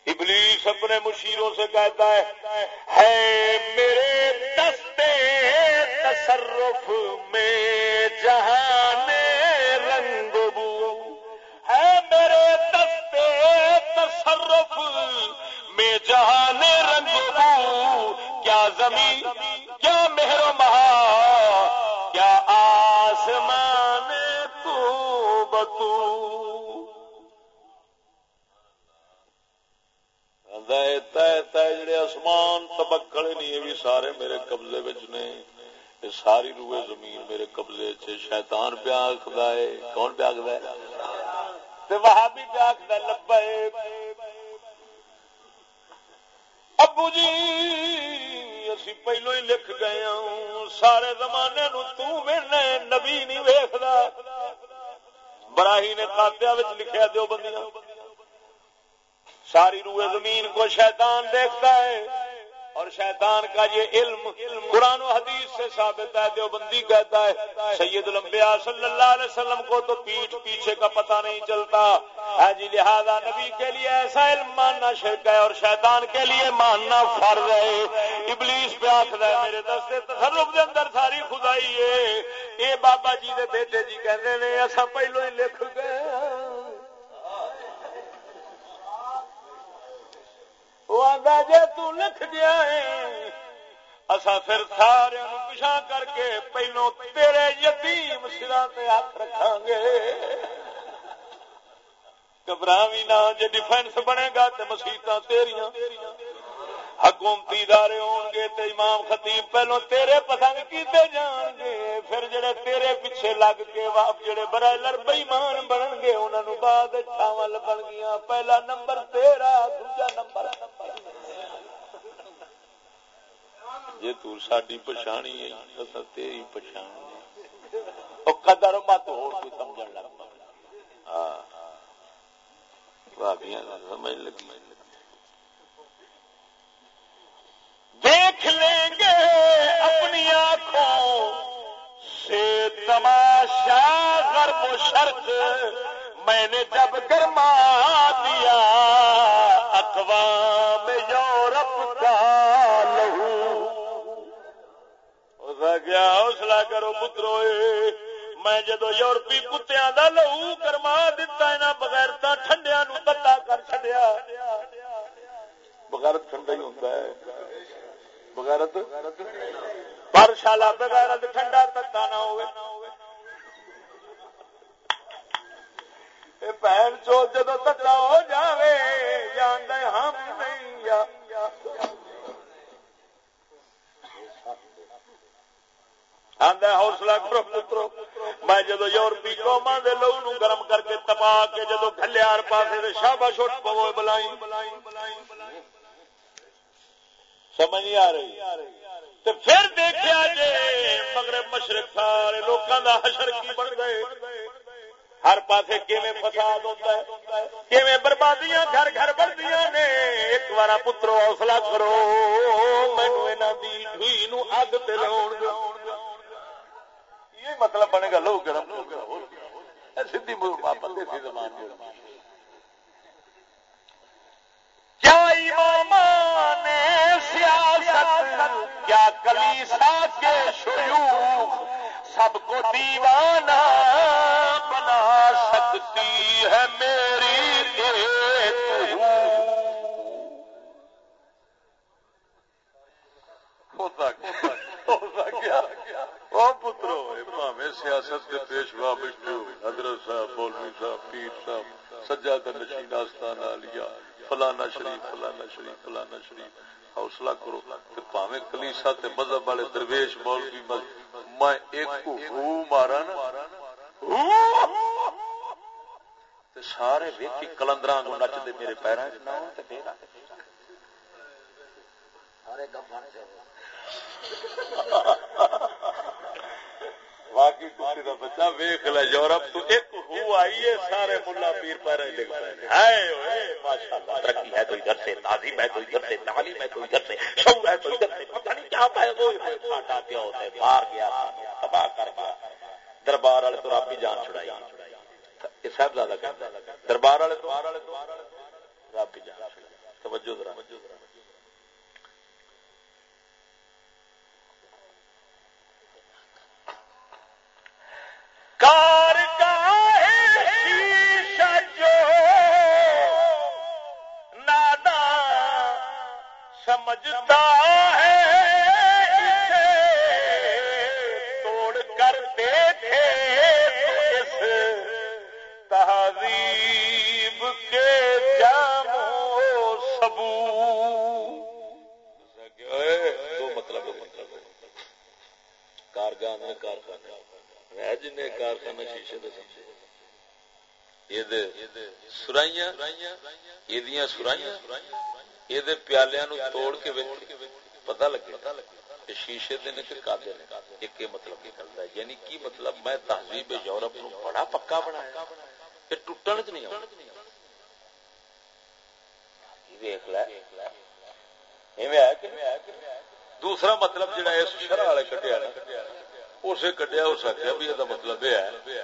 ابلیس اپنے مشیروں سے کہتا ہے میرے دستے تصرف میں جہان رنگ بو۔ ہے میرے دستے تصرف میں جہان رنگ بو۔ کیا زمین، کیا مہر جڑے آسمان تبکڑے نہیں یہ بھی سارے میرے قبضے وچ نے، یہ ساری روئے زمین میرے قبضے چ شیطان پیا آخد ہے، کون پیا آخد وہاں بھی پیا آخد لبا ابو جی اسی پہلو ہی لکھ گئے ہوں سارے زمانے نو تو تنا نبی نہیں ویخلا براہی نے کاتیا لکھا دو بندیاں ساری روئے زمین کو شیطان دیکھتا ہے۔ اور شیطان کا یہ علم قرآن و حدیث سے ثابت ہے، دیوبندی کہتا ہے، سید الانبیاء صلی اللہ علیہ وسلم کو تو پیٹ پیچھے کا پتہ نہیں چلتا۔ ہے جی لہذا نبی کے لیے ایسا علم ماننا شرک ہے اور شیطان کے لیے ماننا فرض ہے۔ ابلیس پہ آخر ہے، میرے دستے تصرف کے اندر ساری خدائی ہے۔ اے بابا جی دے بیٹے جی کہتے ہیں ایسا پہلو ہی لکھ گئے جی تکھ اصا پھر سارے پچھا کر کے پہلو تیرے یتیم سرا ہاتھ رکھا گے۔ گھبرا بھی نہ جی ڈیفینس بنے گا تو مسیطا تیریاں۔ حکومتی ادارے ہون گے تے امام خطیب پہلو تیرے پسند کیتے جان گے۔ پھر جڑے تیرے پیچھے لگ کے واپ جڑے برائلر بےمان بنن گے، انہاں نو بعد چھاول بن گیا پہلا نمبر تیرا، دوجا نمبر جی تاری پچھانی ہے تیری پچھانی قدر مت ہو سمجھ لگ ہاں سمجھ لگی۔ دیکھ لیں گے اپنی آنکھوں سے تماشا، غرب و شرق۔ میں نے جب گرما دیا اقوام یورپ کا لہو۔ گیا، حوصلہ کرو پترو میں جدو یورپی کتیا کا لہو گرما دتا یہاں بغیر ٹھنڈیا نو تتا کر چڈیا بغیر ٹھنڈا ہی ہوتا ہے۔ بغیرت پر شالا بغیرت ٹھنڈا تتا نہ ہو بہن چو جدو تتا ہو جائے جان ہم نہیں یا۔ حوصلہ کرو پترو، میں جدو یورپی قوما دے لو نو گرم کر کے تپا کے جدو کھلیار پاسے شاباش اٹھ پو بلائی سمجھ نہیں آ رہی۔ تو پھر دیکھا جی مگر مشرق سارے لوگوں کا حشر کی بن گئے۔ ہر پاسے کیویں فساد ہوتا ہے، کیویں بربادیاں گھر گھر بڑھدیاں نے۔ ایک بار پترو، حوصلہ کرو۔ مینو یہاں اگ تے لاؤ یہ مطلب بنے گا، لوگ گرم سی بندے سی زمان کیا امام کیا کلیسا کے شیوخ سب کو دیوانہ بنا سکتی ہے میری پترو سیاست کے پیشوا حضرت صاحب مولوی صاحب پیر صاحب نشین آستانہ فلانا شریف فلانا شریف فلانا شریف۔ حوصلہ کرو کہ پاوے کلیسا تے مذہب والے درویش مولوی میں ایک ہو مارا نا۔ تے سارے ویکھی کلندراں کو نچ دے میرے پیراں تے نہ تے پیرا سارے گبھن پیروں باقی کسی کا بچہ ویخ لے، یورپ تو ایک ہو آئی ہے، سارے ملا پیر پیر ترقی ہے تو ادھر سے، تعظیم ہے تو ادھر سے، تعلیم ہے تو ادھر سے، شعور ہے تو ادھر سے، پتہ نہیں کیا پائے وہ۔ کھاٹا پیا ہوتا ہے، باہر گیا، تباہ کر گیا۔ دربار والے تو رب بھی جان چھڑائی۔ صاحب زیادہ دربار والے تو رب بھی جان چھڑائی۔ توجہ ذرا۔ کار کا جو نادا سمجھتا ہے توڑ کرتے تھے اس تہذیب کے جامو سبو۔ دو مطلب مطلب۔ کارگاہ کارخانہ۔ جن کارخانہ شیشے سرائیاں سرائیاں، یہ پیالیا نو توڑ کے پتا لگے۔ شیشے دے کادے ایک مطلب نکلتا ہے؟ یعنی کی مطلب؟ میں تہذیب یورپ نو بڑا پکا بنایا۔ یہ ٹوٹن چ نہیں دیکھ دوسرا مطلب جہاں اس شرح والے کٹیا اسے کٹیا اس آخیا بھی یہ مطلب یہ ہے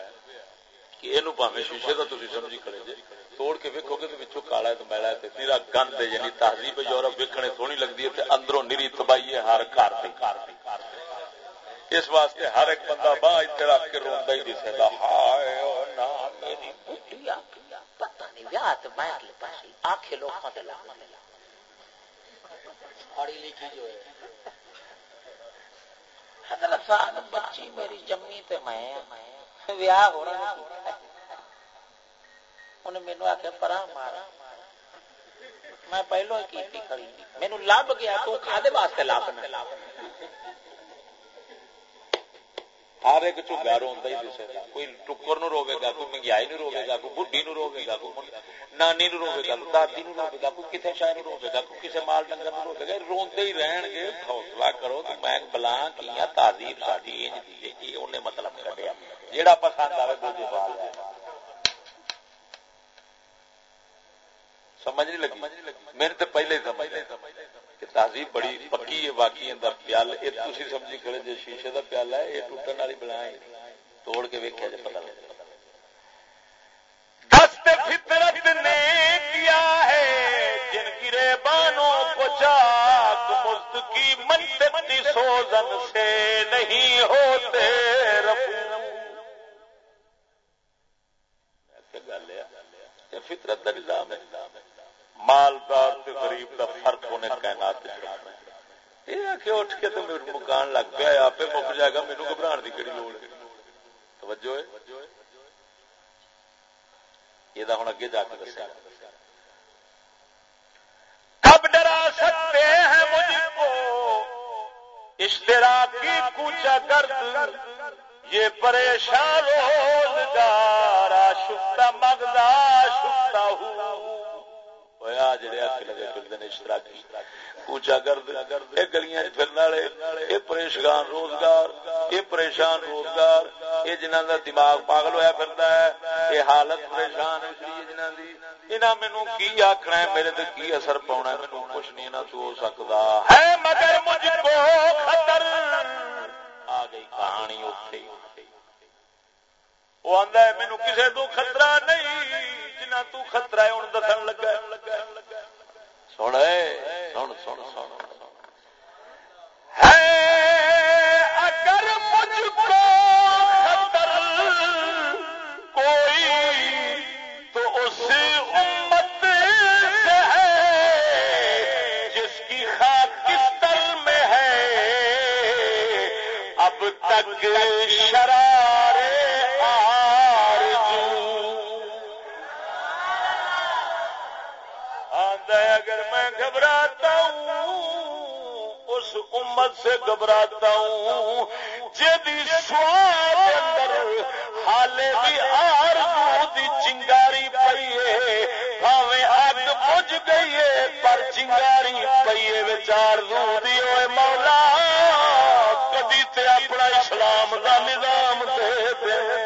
کہ یہ پاوے شیشے کا تھی سمجھی کرے جی توڑ کے ویکو گے پچھو کالا تو میلا ہے گند ہے یعنی تہذیب یورپ ویکنے سونی لگتی ہے اندروں نیری تباہی ہے ہر گھر اس واسطے ہر ایک بندہ باہ اتنے رکھ کے روا ہی دسے گا ہائے پتا نہیں آخے لوگ پڑھی لکھی جو ہے حضرت صاحب بچی میری جمی تے میں ویاہ ہونا انہیں مینو آ کے پرا مارا میں پہلو کی کھڑی۔ مینو لب گیا، تو کھا دے واسطے لبنا۔ ہر ایک چوگا روا ہی دسے گا کوئی ٹکر نو روے گا، کوئی مہنگائی نو روے گا، کوئی بڈی نو روے گا، کوئی نانی نو روے گا دادی نو روے گا، کوئی کسی شہر روے گا، کوئی کسی مال ڈنگر نو روے گا۔ روندے ہی رہن گے، حوصلہ کرو تو میں بلا کیا تہذیب ساری انہیں مطلب کٹیا جہاں پسند آئے بوجھے پال سمجھ نہیں لگی؟ میرے تو پہلے سمجھ کہ تہذیب بڑی پکی ہے باقی اندر پیال یہ تھی سمجھی کھڑے جی شیشے کا پیالہ ہے یہ ٹوٹن والی بنا توڑ کے ویکیا جی پتا لگا دست فطرت نے کیا ہے، جن گرے بانوں کو چاک مست کی منتقی سوزن سے نہیں ہوتے رفو گل فطرت کا نظام ہے۔ مالدار غریب کا فرق ہونے کائنات یہ اٹھ کے تو مکان لگ پیا آپ مک جائے گا مینو گھبرا کی کہڑی لوڑ توجہ ہے؟ یہ ہوں اگے جا کے دسیا۔ کب ڈرا سکتے ہیں مجھ کو؟ اشتراکی کوچا گرد۔ یہ پریشان روزگار شکتا مغزا شکتا ہوں گلیاں پھرنے پریشان روزگار یہ پریشان روزگار یہ جنہ کا دماغ پاگل ہوا پھر یہ حالت پریشان جنہ کی مینو کی آخنا ہے میرے تے کی اثر پاؤنا مینو کچھ نہیں نہ تو ہو سکتا ہے مگر مجھ کو خطر آ گئی کہانی اٹھے وہ آدھا ہے مینو کسی تو خطرہ نہیں جنا تو خطرہ ہے ہوں دسن لگا سن سن سن سن ہے اگر مجھ کو خطر کوئی تو اس امت سے ہے جس کی خاک کستر میں ہے اب تک شرارے گھبراتا ہوں، اس امت سے گھبراتا ہوں۔ جدی سوار اندر حالے بھی آر دی چنگاری پی ہے۔ بھاوے اگ بج گئی ہے، پر چنگاری پی ہے۔ بچار دی ہوئے مولا، کدی تے اپنا اسلام دا نظام دے دے۔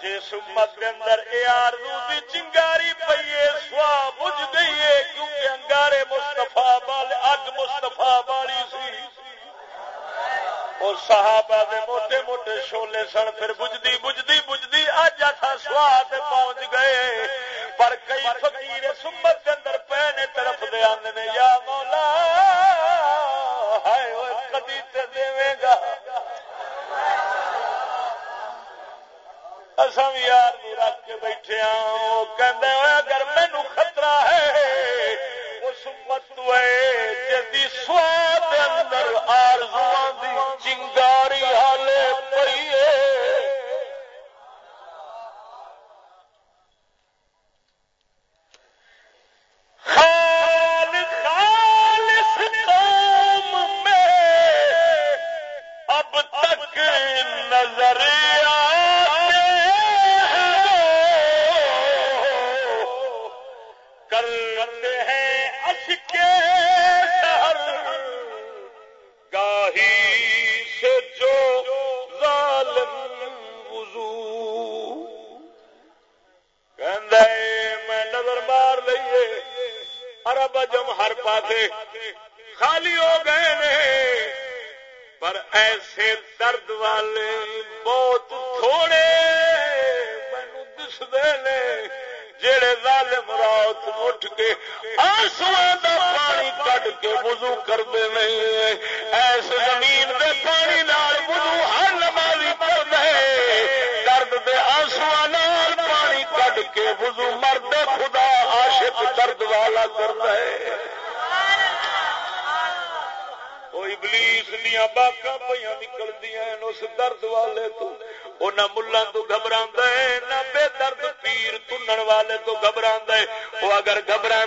جس امت کے اندر اے آرزو دی چنگاری پیے سوا بج گئی ہے، کیونکہ انگارے مستفا والے اگ مستفا والی سی۔ اور صحابہ دے موٹے موٹے شولے سن، پھر بجدی بجدی بجدی، اج اتھا سواد پہنچ گئے۔ پر کئی فقیر سمت کے اندر پہنے طرف دے آندے یا مولا، ہائے کدی تے دے گا۔ اصا بھی یار رکھ کے بیٹھے ہاں کہ اگر مینو خطرہ ہے، اس مت جدی سواد اندر گھبران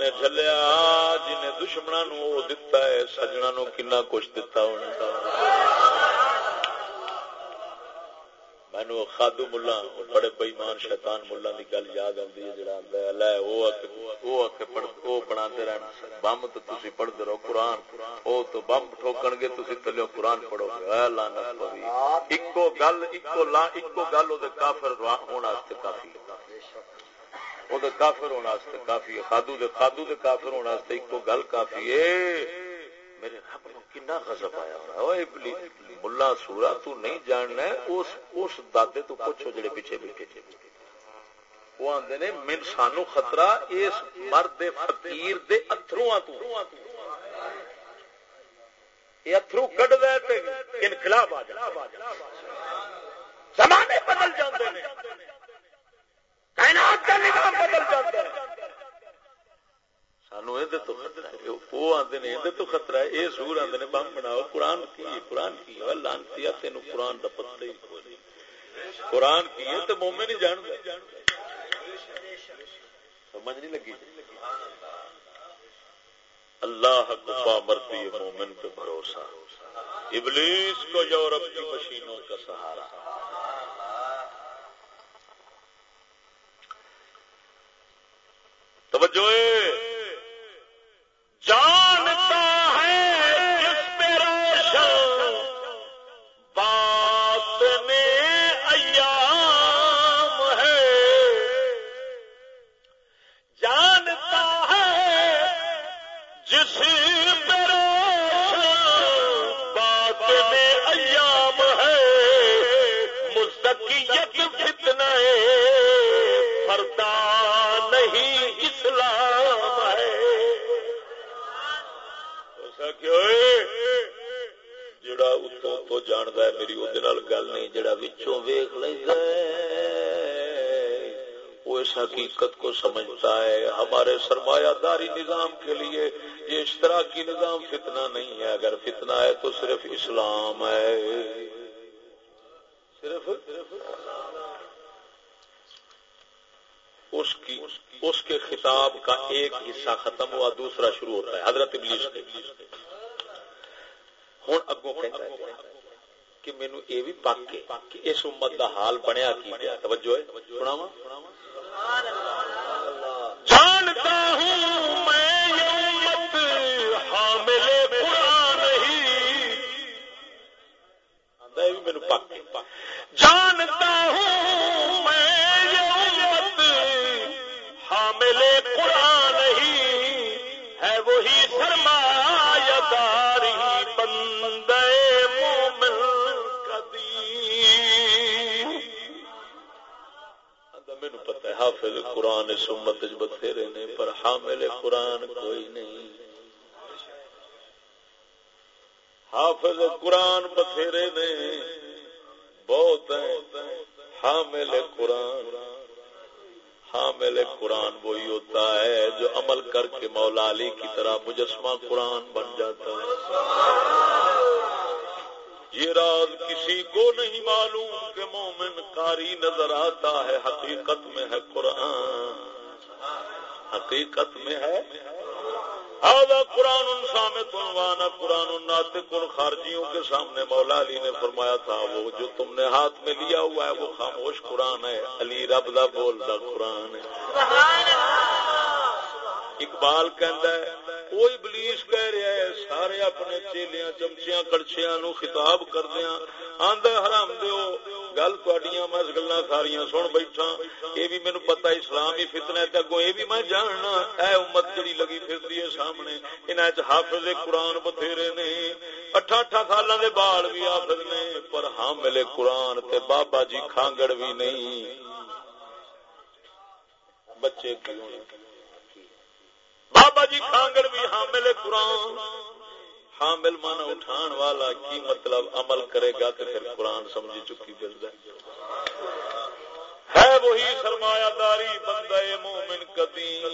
نے چلیا جن دشمنا نو دتا ہے سجنا نو کنا کچھ دتا ہونا؟ مینو خادو ملا، بڑے بئیمان شیطان ملا کی گل یاد آتی ہے، جڑا آتا وہ بنا رہنا۔ بمب تو تھی پڑھتے رہو، قرآن۔ وہ تو بمب ٹھوکن گے تھی تلو قرآن پڑھو گے۔ لانا ایکو گل ایکو لا ایکو گل وہ کافر ہونے کافی وہ کافر ہونا کافی خادو دے خادو دے کافر ہونا ایک گل کافی ہے۔ میرے رب نو کنا غضب آیا ہونا ملا سورا تو نہیں جاننا اس اس دادے تو پوچھو جڑے پیچھے بیٹھے تھے۔ وہ آندے نے، من سانو خطرہ اس مرد فقیر دے اتھرواں تو۔ یہ اتھرو کڈ دے تے انقلاب آ جائے زمانے بدل جاندے نے۔ کائنات کا نظام بدل جاتا ہے۔ سانو یہ وہ نے یہ تو خطرہ ہے۔ یہ سور نے، بم بناؤ۔ قرآن کی قرآن کی لانتی تین قرآن کا پتہ ہی قرآن کی ہے تو نہیں سمجھ نہیں لگی؟ اللہ کو مومن پہ بھروسہ۔ ابلیس کو یورپ کی مشینوں کا سہارا۔ توجہ۔ جانتا ہے جس پہ روشن بات میں ایام ہے۔ جانتا ہے جس اتوں تو جانتا ہے میری وہ گل نہیں جڑا وچوں ویخ لینا وہ اس حقیقت کو سمجھتا ہے ہمارے سرمایہ داری نظام کے لیے یہ اشتراکی نظام فتنہ نہیں ہے اگر فتنہ ہے تو صرف اسلام ہے صرف اس کی اس کے خطاب کا ایک حصہ ختم ہوا دوسرا شروع ہوتا ہے حضرت ابلیس کے ہوں اگوں کہ مینو یہ بھی پک کہ اس امت دا حال بنیا کی پیا توجہ ہے سناوا جانتا ہوں میں یہ امت حامل قرآن ہی مینو پک جانتا ہوں پتا ہے حافظ قرآن اس امت بتھیرے نے، پر حامل قرآن کوئی نہیں۔ حافظ قرآن بتھیرے نے، بہت حامل قرآن۔ حامل قرآن وہی ہوتا ہے جو عمل کر کے مولا علی کی طرح مجسمہ قرآن بن جاتا ہے۔ یہ راز کسی کو نہیں معلوم کہ مومن کاری نظر آتا ہے حقیقت میں ہے قرآن۔ حقیقت میں ہے۔ قرآن سامت عنوانا قرآن الناطق خارجیوں کے سامنے۔ مولا علی نے فرمایا تھا وہ جو تم نے ہاتھ میں لیا ہوا ہے وہ خاموش قرآن ہے۔ علی رب دا بول دا قرآن ہے۔ اقبال کہندا ہے کوئی بلیس کہہ رہا ہے، سارے اپنے چیلیاں، چمچیاں، کڑچیاں نو خطاب کردیا آدھا حرام دیو، گل تڈیاں میں گلا ساری سن بیٹھا۔ یہ بھی مینو پتا اسلام ہی فتنا ہے اگو یہ بھی میں جاننا۔ اے امت جڑی لگی پھرتی ہے سامنے انہیں حافظ قرآن بتھیرے نے۔ اٹھا اٹھا سال دے بال بھی حافظ نے، پر ہاں ملے قرآن تے بابا جی کھانگڑ بھی نہیں۔ بچے کی بابا جی کانگڑ بھی حامل قرآن۔ حامل مانا اٹھان والا کی مطلب عمل کرے گا تو پھر قرآن سمجھی چکی دل ہے۔ وہی سرمایہ داری بندہ مومن قدیم،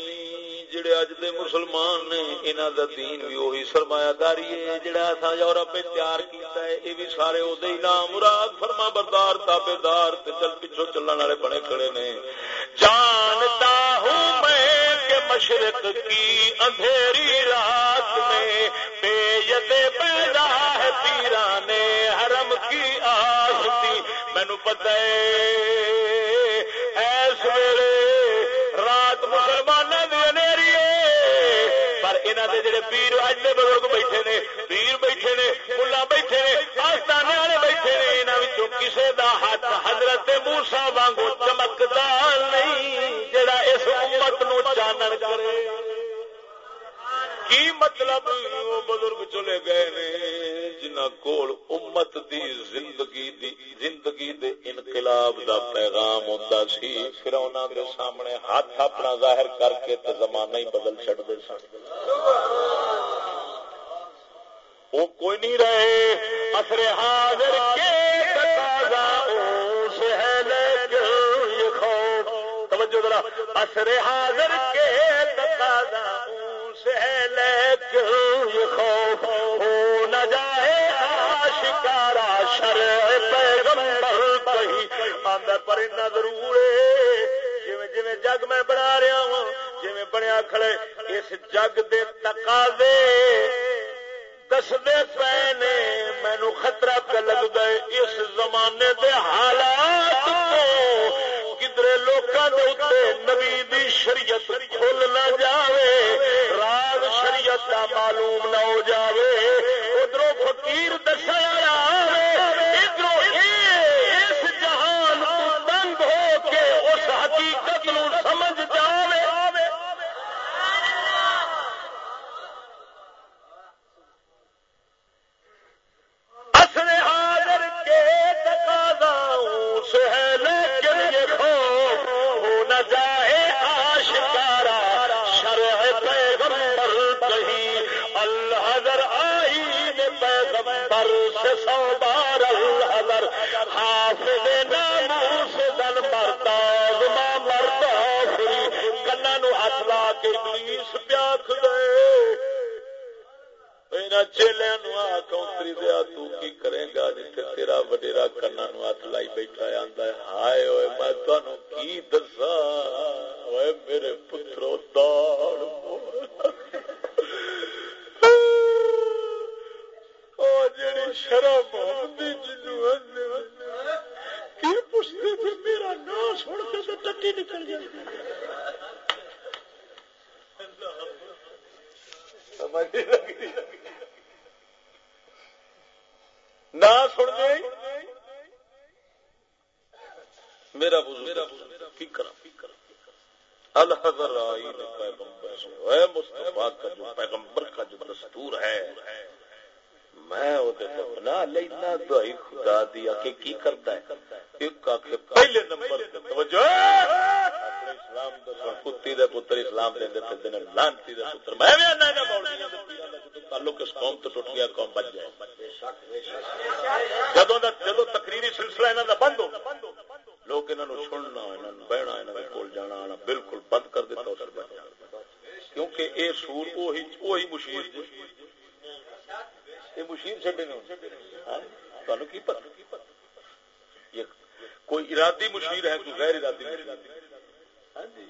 جڑے اج دے مسلمان نے انہاں دا دین بھی وہی سرمایہ داری ہے جڑا اساں یورپ وچ تیار کیتا ہے اے بھی سارے او دے نام مراد فرما بردار تابعدار تے چل پیچھے چلن والے بڑے کھڑے نے۔ جانتا ہوں میں مشرق کی اندھیری رات میں بے یتے پیدا ہے پیران حرم کی آستی مینو پتہ ایس ویلے والے پیر اج بزرگ بیٹھے نے، پیر بیٹھے نے، ملا بیٹھے نے آستانے والے بیٹھے نے یہاں کسے دا ہاتھ حضرت موسا وانگو چمکدار نہیں، جڑا اس امت نو چانن کرے۔ کی مطلب وہ بزرگ چلے گئے نے جنہ کول امت دی زندگی دی، زندگی دے انقلاب دا پیغام ہوتا سی، پھر انہوں دے سامنے ہاتھ اپنا ظاہر کر کے تے زمانہ ہی بدل چڑ دے سن۔ وہ کوئی نہیں رہے، اثر حاضر کے تقاضا اس ہے لیکن یہ خوف۔ توجہ ذرا، اثر حاضر کے تقاضا لیکن خوف ہو نہ جائے آشکارا شر پیغمبر کہیں۔ آندر پر ضرور جی جگ میں بنا رہا ہوں جی بنیا کھڑے، اس جگ دے تقاضے دستے پے نے مینو خطرہ پہ لگ گئے اس زمانے دے حالات کدرے لوکاں دے نبی دی شریعت کھل نہ جاوے، راز شریعت دا معلوم نہ ہو جاوے۔ ادھر فقیر دسایا پیغمبر سے سو بار الحضر، حافظ ناموس دن مرتا ماں مرتا فری کنا نو ہاتھ لا کے ابلیس پیاکھ گئے چیلیا کونتری دیا کی کرے گا؟ جی تیرا وڈیرا کرنا ہاتھ لائی بیٹھا ہائے ہوئے میں تمہیں کی دسا میرے پترو دوڑ شرم پوچھتے پھر میرا نام سن کے تو ٹٹی نکل جائے۔ نہ سن دے۔ میرا فکر الحضر پیغمبر۔ اے مصطفیٰ کا جو پیغمبر کا جو دستور ہے میں بنا لینا دعائی خدا دیا کہ کی کرتا ہے؟ ایک آخر پہلے نمبر توجہ۔ اسلام دا کتی دے پتر اسلام دے دے پھر دے لانتی دے پتر۔ میں بھی آنا ہے مولویاں جی، دے تعلق اس قوم تو ٹوٹ گیا، قوم بچ جائے۔ جدوں دا، جدوں تقریری سلسلہ انہاں دا بند ہو، لوگ انہوں سننا بہنا انہوں کول جانا آنا بالکل بند کر دیتا، اس کیونکہ اے سور وہی وہی مشیر۔ یہ مشیر چڈے نے کی پتا کوئی ارادی مشیر ہے، کوئی غیر ارادی ہاں جی؟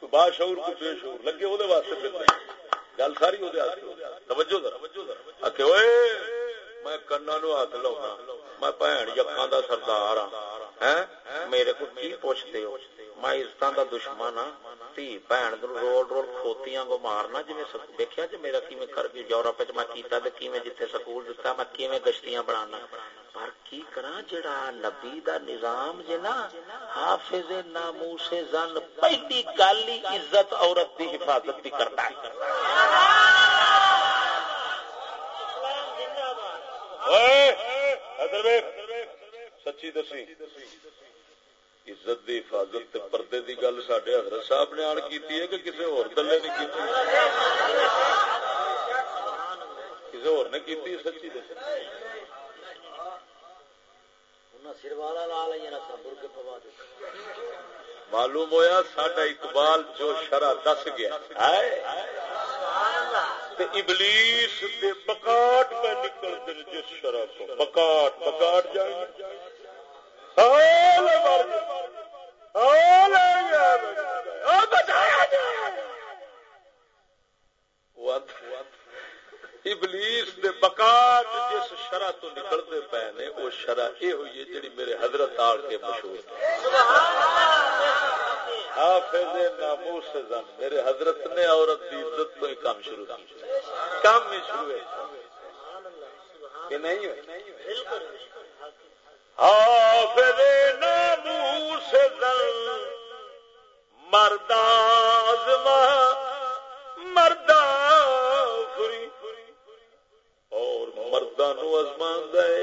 کوئی باشعور کوئی بے شعور لگے وہ واسطے گل ساری وہ توجہ توجہ میں کنا نو ہاتھ لاؤنا۔ میں بھن یقان کا سردار ہاں۔, ہاں؟ میرے کو کی پوچھتے ہو؟ میں عزت کا دشمن ہاں تھی بھن رول رول کھوتیاں کو مارنا جی دیکھا جی میرا کی کر کے یورپ میں کیتا کی جتنے سکول دتا میں کی گشتیاں بنا پر کی کرا جڑا نبی دا نظام جے نا حافظ ناموس زن پہلی گل ہی عزت عورت دی حفاظت بھی کرتا ہے سچی دسی عزت دی حفاظت پردے دی گل سڈے حضرت صاحب نے آن کی کہ کسی اور دلے نے کی کسی اور نے کی سچی دسی معلوم ہوا سڈا اقبال جو شرح دس گیا ابلیس دے بکاٹ پہ نکل دے جس شرح کو بکاٹ بکاٹ جائیں ابلیس دے بکاٹ جس شرح تو نکلتے پے نے، وہ شرح یہ ہوئی ہے جڑی میرے حضرت آڑ کے مشہور حافظ ناموس زن، میرے حضرت نے عورت کی عزت تو ہی کام شروع کی کام ہی شروع ہے۔ کہ نہیں ہے۔ حافظ ناموس زن مرداز مردا فری۔ اور مردہ نو ازمان دے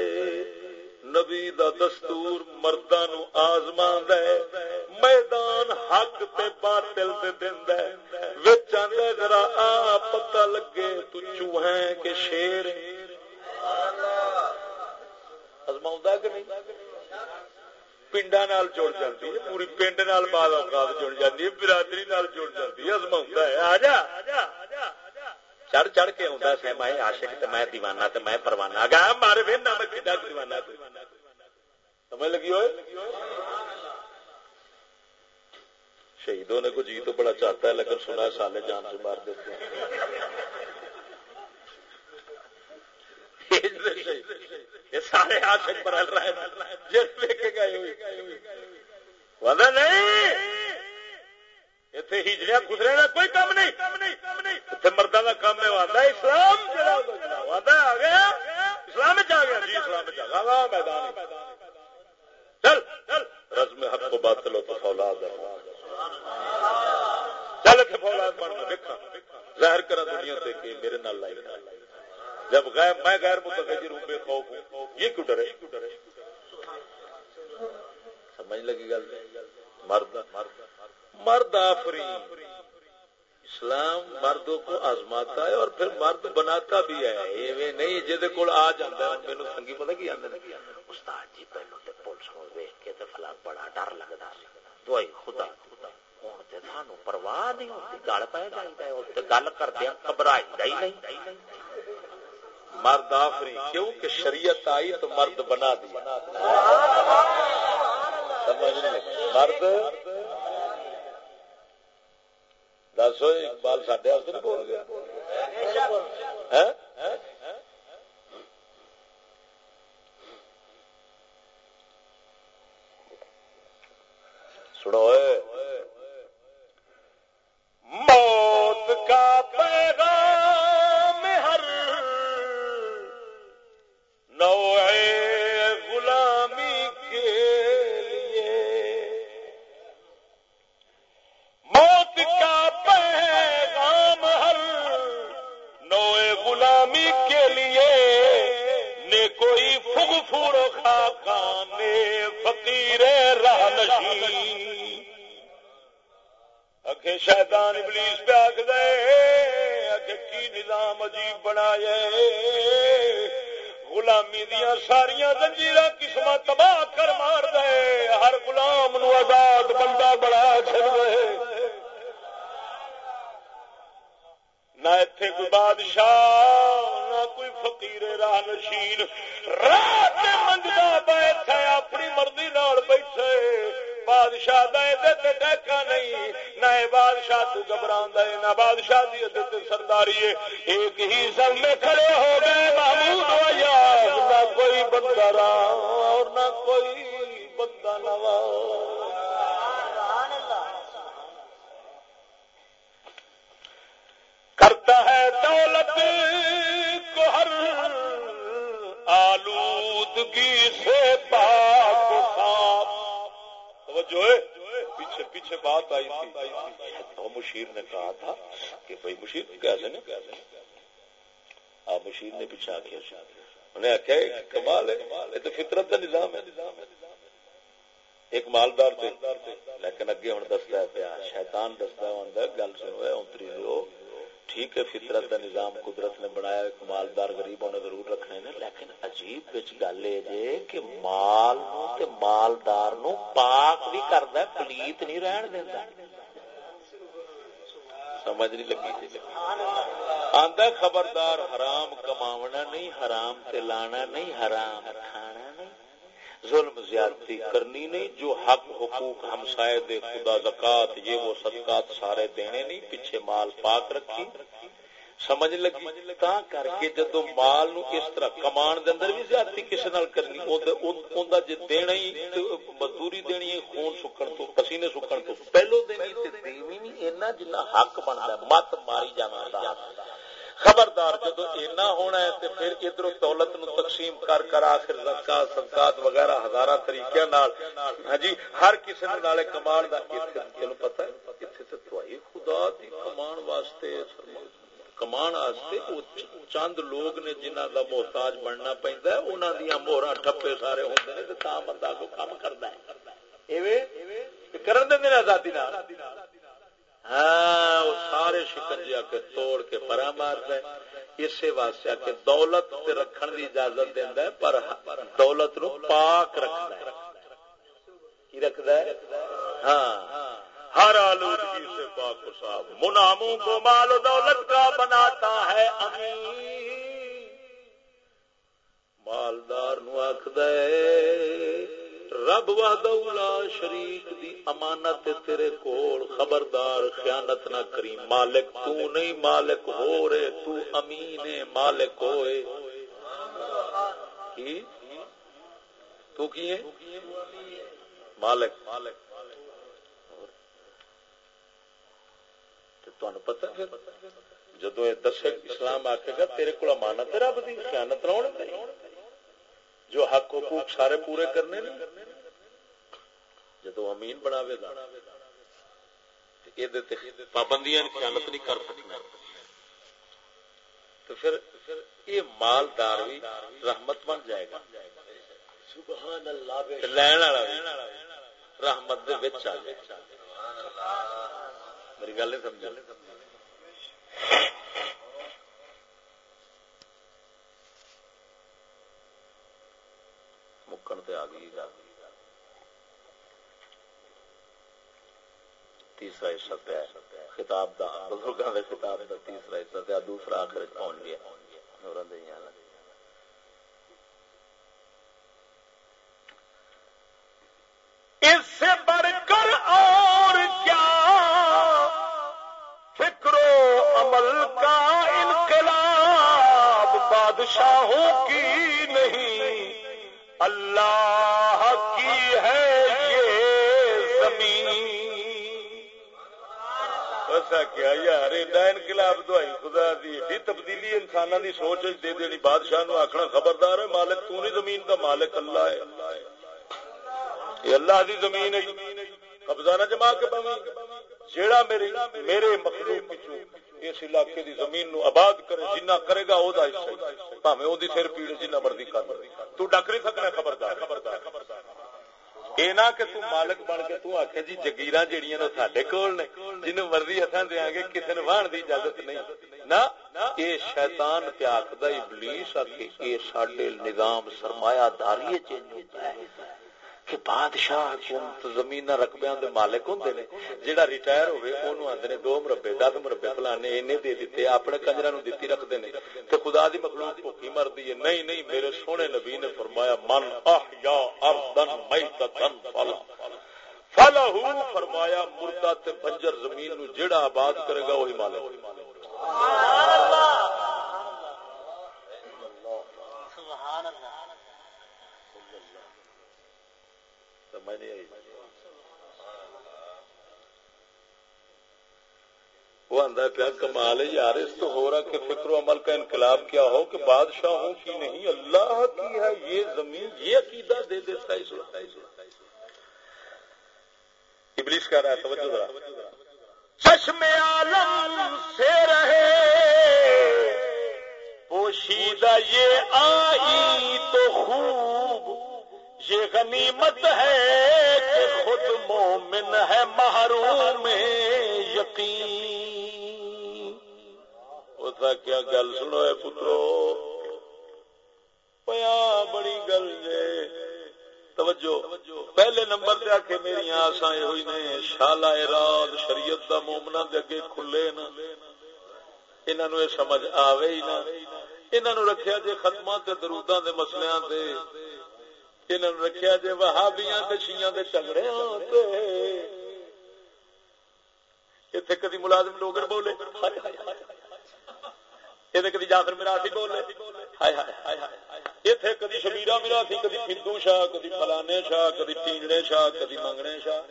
نبی دا دستور مردہ نو آزمان دے میدان حق تے باطل دے دیندا ہے۔ وچ آندا ذرا آ پتہ لگے تو چوہے کے شیر اللہ ازماوندا کہ نہیں؟ پنڈا نال جڑ جاتی ہے، پوری پنڈ نال بعد اوقات جڑ جاتی ہے، برادری نال جڑ جاتی ہے ازماوندا ہے۔ آ جا۔ چڑھ چڑھ کے آتا سا میں عاشق تے میں دیوانہ تے میں پروانہ۔ گا مارے پھر نہ، میں کڈا دیوانہ سمجھ لگی ہوئے؟ شہیدوں نے کو جی تو بڑا چاہتا ہے، لیکن سنا سالے جان سے مار دیتے ہیں۔ سارے آشک پر ہل رہے جس لے کے گئے ہوئی ودا نہیں۔ اتنے ہجڑیا گزرے کا کوئی کام نہیں۔ اتنے مردہ کا کام ہے آتا اسلام آ گیا۔ اسلام آ گیا۔ جی اسلام آ گیا۔ میدان۔ چل۔ چل رزم حق کو باطل ہو تو فولاد چل کے فولاد بننا۔ دیکھا۔ ظاہر کرا دنیا سے کہ میرے نال لائی جب غیر میں غیر متفجر ہوں بے خوف ہوں۔ یہ کیوں ڈرے؟ سمجھ لگی گل؟ مرد مرد آفری اسلام مردوں کو آزماتا ہے اور پھر مرد بناتا بھی ہے۔ یہ نہیں جہد کول آ جاتا ہے۔ میرے سنگی پتا کی آدھے استاد جی پہلو تو پولیس کو ویک کے تے فلاں بڑا ڈر لگتا دوائی خدا۔ سانو پرواہ نہیں ہوتی گل پہ جائے گل کردیا گھبرائی ہی نہیں۔ مرد آفری کیوں کہ شریعت آئی تو مرد بنا دیا۔ مرد؟ دسو اقبال سڈے ہاں نہیں بول گیا۔ ہاں؟ صدقات وغیرہ ہزارہ طریقے نال۔ ہاں جی ہر کسی نے نالے کمان دا تینوں پتہ ہے۔ ایتھے تے توائی خدا دی کمان واسطے کمان واسطے چند لوگ نے جنہاں دا محتاج بننا پیندا ہے، انہاں دیاں مہراں ٹھپے سارے ہوندے نے تے تا بندہ کو کام کردا ہے۔ ایویں کرن دے آزادی نال۔ ہاں وہ سارے شکنجے آ کے توڑ کے پرا مارد اسی واسطے کہ دولت رکھن کی اجازت دینا ہے، پر دولت نو پاک رکھنا ہے۔ کی رکھتا ہے؟ ہاں۔ ہر آلودگی سے پاک و صاف۔ مناموں کو مال و دولت کا بناتا ہے، امین۔ مالدار نو آخد رب وحدہ لا شریک دی امانت تیرے کول خبردار، خیانت نہ کری۔ مالک تو نہیں، مالک ہو رے تو امین مالک ہوئے۔ کی؟ تو کی ہے؟ مالک۔ مالک پتا جدو دس اسلام آکے گا، تیرے کو امانت رب دی، خیانت نہ ہونے جو حق حقوق سارے پورے کرنے جدو امین بنا پابندیاں خیالت نہیں کر سکنا۔ تو پھر یہ مالدار بھی رحمت بن جائے گا۔ لین والا رحمت میری گل نہیں سمجھ مکن تے آ گئی تیسرا حصہ پہ خطاب دا بزرگاں دے خطاب دا تیسرا حصہ تے دوسرا آخر پہنچ گیا نوراں دے یہاں یار ایڈا انقلاب دوائی خدا دی ایڈی تبدیلی انسان دی سوچ دے دینی بادشاہ نو آخنا خبردار ہے، مالک تو نہیں زمین کا مالک اللہ ہے۔ یہ اللہ دی زمین ہے، قبضہ نہ جما کے پاویں جیڑا میرے میرے مخلوق وچوں اس علاقے دی زمین نو آباد کرے، جنہ کرے گا، او دا حصہ ہے۔ بھاویں او دی سر پیڑ جنہ مرضی کر۔ تو ڈک نہیں سکنا خبردار خبردار خبردار۔ یہ نہ کہ تو مالک بن کے تو آخ جی جگیر جہیا سڈے کول نے جنوب مرضی اتنا دیا گے کسی نے واہن کی اجازت نہیں۔ نہ یہ شیطان پیا آخر ابلیس آ کے یہ سڈے نظام سرمایہ داری چینج ہوتا ہے۔ کہ بادشاہ حکومت زمین رقبے دے مالک ہوں نے جہاں ریٹائر ہوئے انہوں آدھے نے، دو مربے، دس مربے فلانے اینے دے دیتے اپنے کنجرا نو دیتی رکھتے ہیں تو خدا دی مخلوق بھوکی مرتی ہے، نہیں نہیں، میرے سونے نبی نے فرمایا، من احیا اردن میتتن فلا. فلا فرمایا، مردہ تے بنجر زمین نو جڑا آباد کرے گا، وہی مالک۔ سبحان اللہ سبحان اللہ سمجھ نہیں آئی۔ وہ آدھا پیا، کمال ہے یار، اس تو ہو رہا کہ فکر و عمل کا انقلاب کیا ہو کہ بادشاہوں کی نہیں؟ اللہ کی ہے، یہ زمین، یہ عقیدہ دے دیتا ہے ابلیس کہہ رہا ہے، توجہ ذرا۔ چشم عالم سے رہے، پوشیدہ یہ آئی تو خوب یہ غنیمت ہے کہ خود مومن ہے محروم یقین۔ ہوتا کیا گل سنو ہے پترو؟ پیا بڑی گل جے توجہ۔ پہلے نمبر پہ آ میری آسا یہ ہوئی نے۔ شالا اراد شریعت دا مومنا دے اگے کھلے نا۔ انہوں یہ سمجھ آوے ہی نا۔ نہ انہوں رکھیا جے ختمہ تے دروداں دے مسلیاں دے انہوں رکھیا جی وہابیاں شیاں دے جھگڑے اتنے کدی ملازم لوگ بولے۔ کدی جافر میرا بولے۔ اتنے کدی شبیرا میرا سی کدی پندو شاہ، کدی فلانے شاہ، کدی ٹینگڑے شاہ، کدی منگنے شاہ۔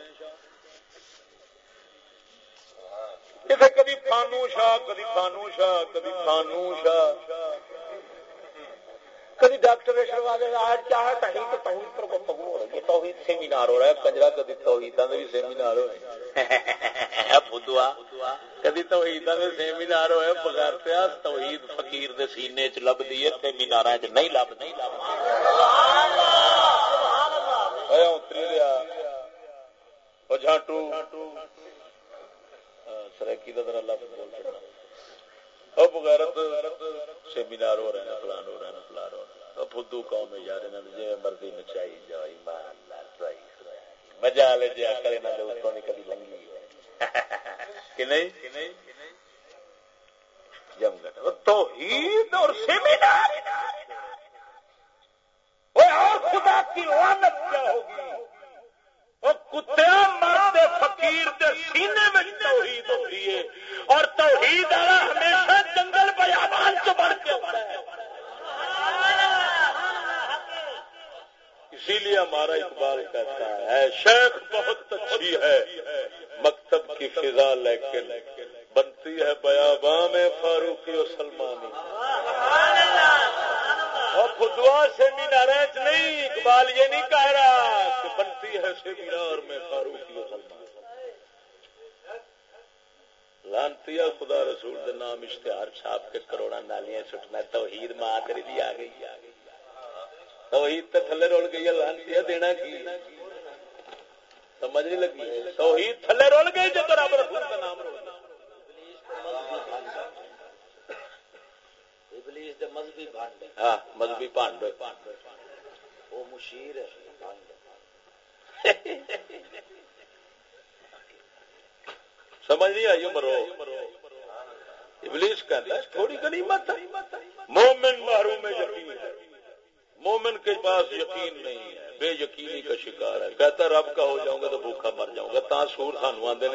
اتنے کدی فانو شاہ، کدی فانو شاہ، کدی فانو شاہ۔ کبھی ڈاکٹر ریشن والے کیا ہے؟ توحید توحید پر گفتگو ہو رہی ہے۔ توحید سیمینار ہو رہا ہے کنجرا کبھی توحید بھی سیمینار ہو بدوا کدی توحید سیمینار ہوئے، بغیر پیا توحید فقیر دے سینے چ لب دی سیمینار چ نہیں لب نہیں لب اتری لیا۔ جھانٹو۔ سرکی کا ذرا لفظ بول چڑنا بغیرت سیمینار ہو رہے ہیں فلان ہو رہے ہیں فلان ہو رہے ہیں فدو قوم میں یار جی مرضی نچائی جاؤ مزہ جی، لے جی کر اتوں نہیں کبھی لنگی کہ نہیں؟ جم گٹ تو اور سیمینار۔ اور خدا کی لعنت کیا ہوگی؟ کتیا مرد فقیر دے سینے میں توحید ہوتی ہے۔ اور توحید والا ہمیشہ جنگل بیابان چ بڑھ کے اسی لیے ہمارا اقبال کہتا ہے، شیخ بہت اچھی ہے، مکتب کی فضا لیکن بنتی ہے بیاباں میں فاروقی اور سلمانی خدوا سے مینار نہیں، اقبال یہ نہیں کہہ رہا کہ بنتی ہے سیمینار میں فاروقی اور سلمان۔ لانتی خدا رسول دے نام اشتہار چھاپ کے کروڑا نالیاں سٹنا توحید ماں تیری بھی آ گئی۔ توحید تو تھلے رول گئی لانتی دینا کی؟ سمجھ نہیں لگی۔ توحید تھلے رول گئی جب رب رسول کا نام رول مذہبی پانڈ ہاں مذہبی پانڈ وہ مشیر ہے۔ سمجھ نہیں آئی مرو ابلیس کہتا ہے تھوڑی غنیمت مومن محروم یقین ہے۔ مومن کے پاس یقین نہیں ہے بے یقینی کا شکار ہے۔ کہتا رب کا ہو جاؤں گا تو بھوکا مر جاؤں گا۔ تا سور سانو آدھے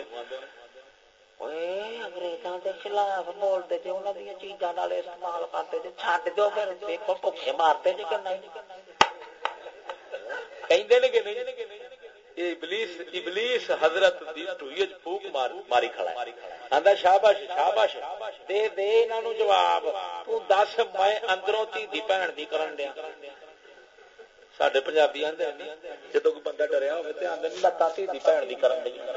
انگریزوں کے خلاف بولتے جی انہوں چیزاں استعمال کرتے جی چڈ دو پھر دیکھو بھوکے مارتے جی کہ نہیں؟ کہ نہیں؟ ابلیس ابلیس حضرت پھوک ماری کھڑا آندا شاباش شاباش دے دے انہاں نو جواب۔ تو دس میں اندروں تی دی بہن دی کرن دیا۔ ساڈے پنجابی آندے جدوں کوئی بندہ ڈریا ہوے تے آندے لتا تی دی بہن دی کرن دی لاہور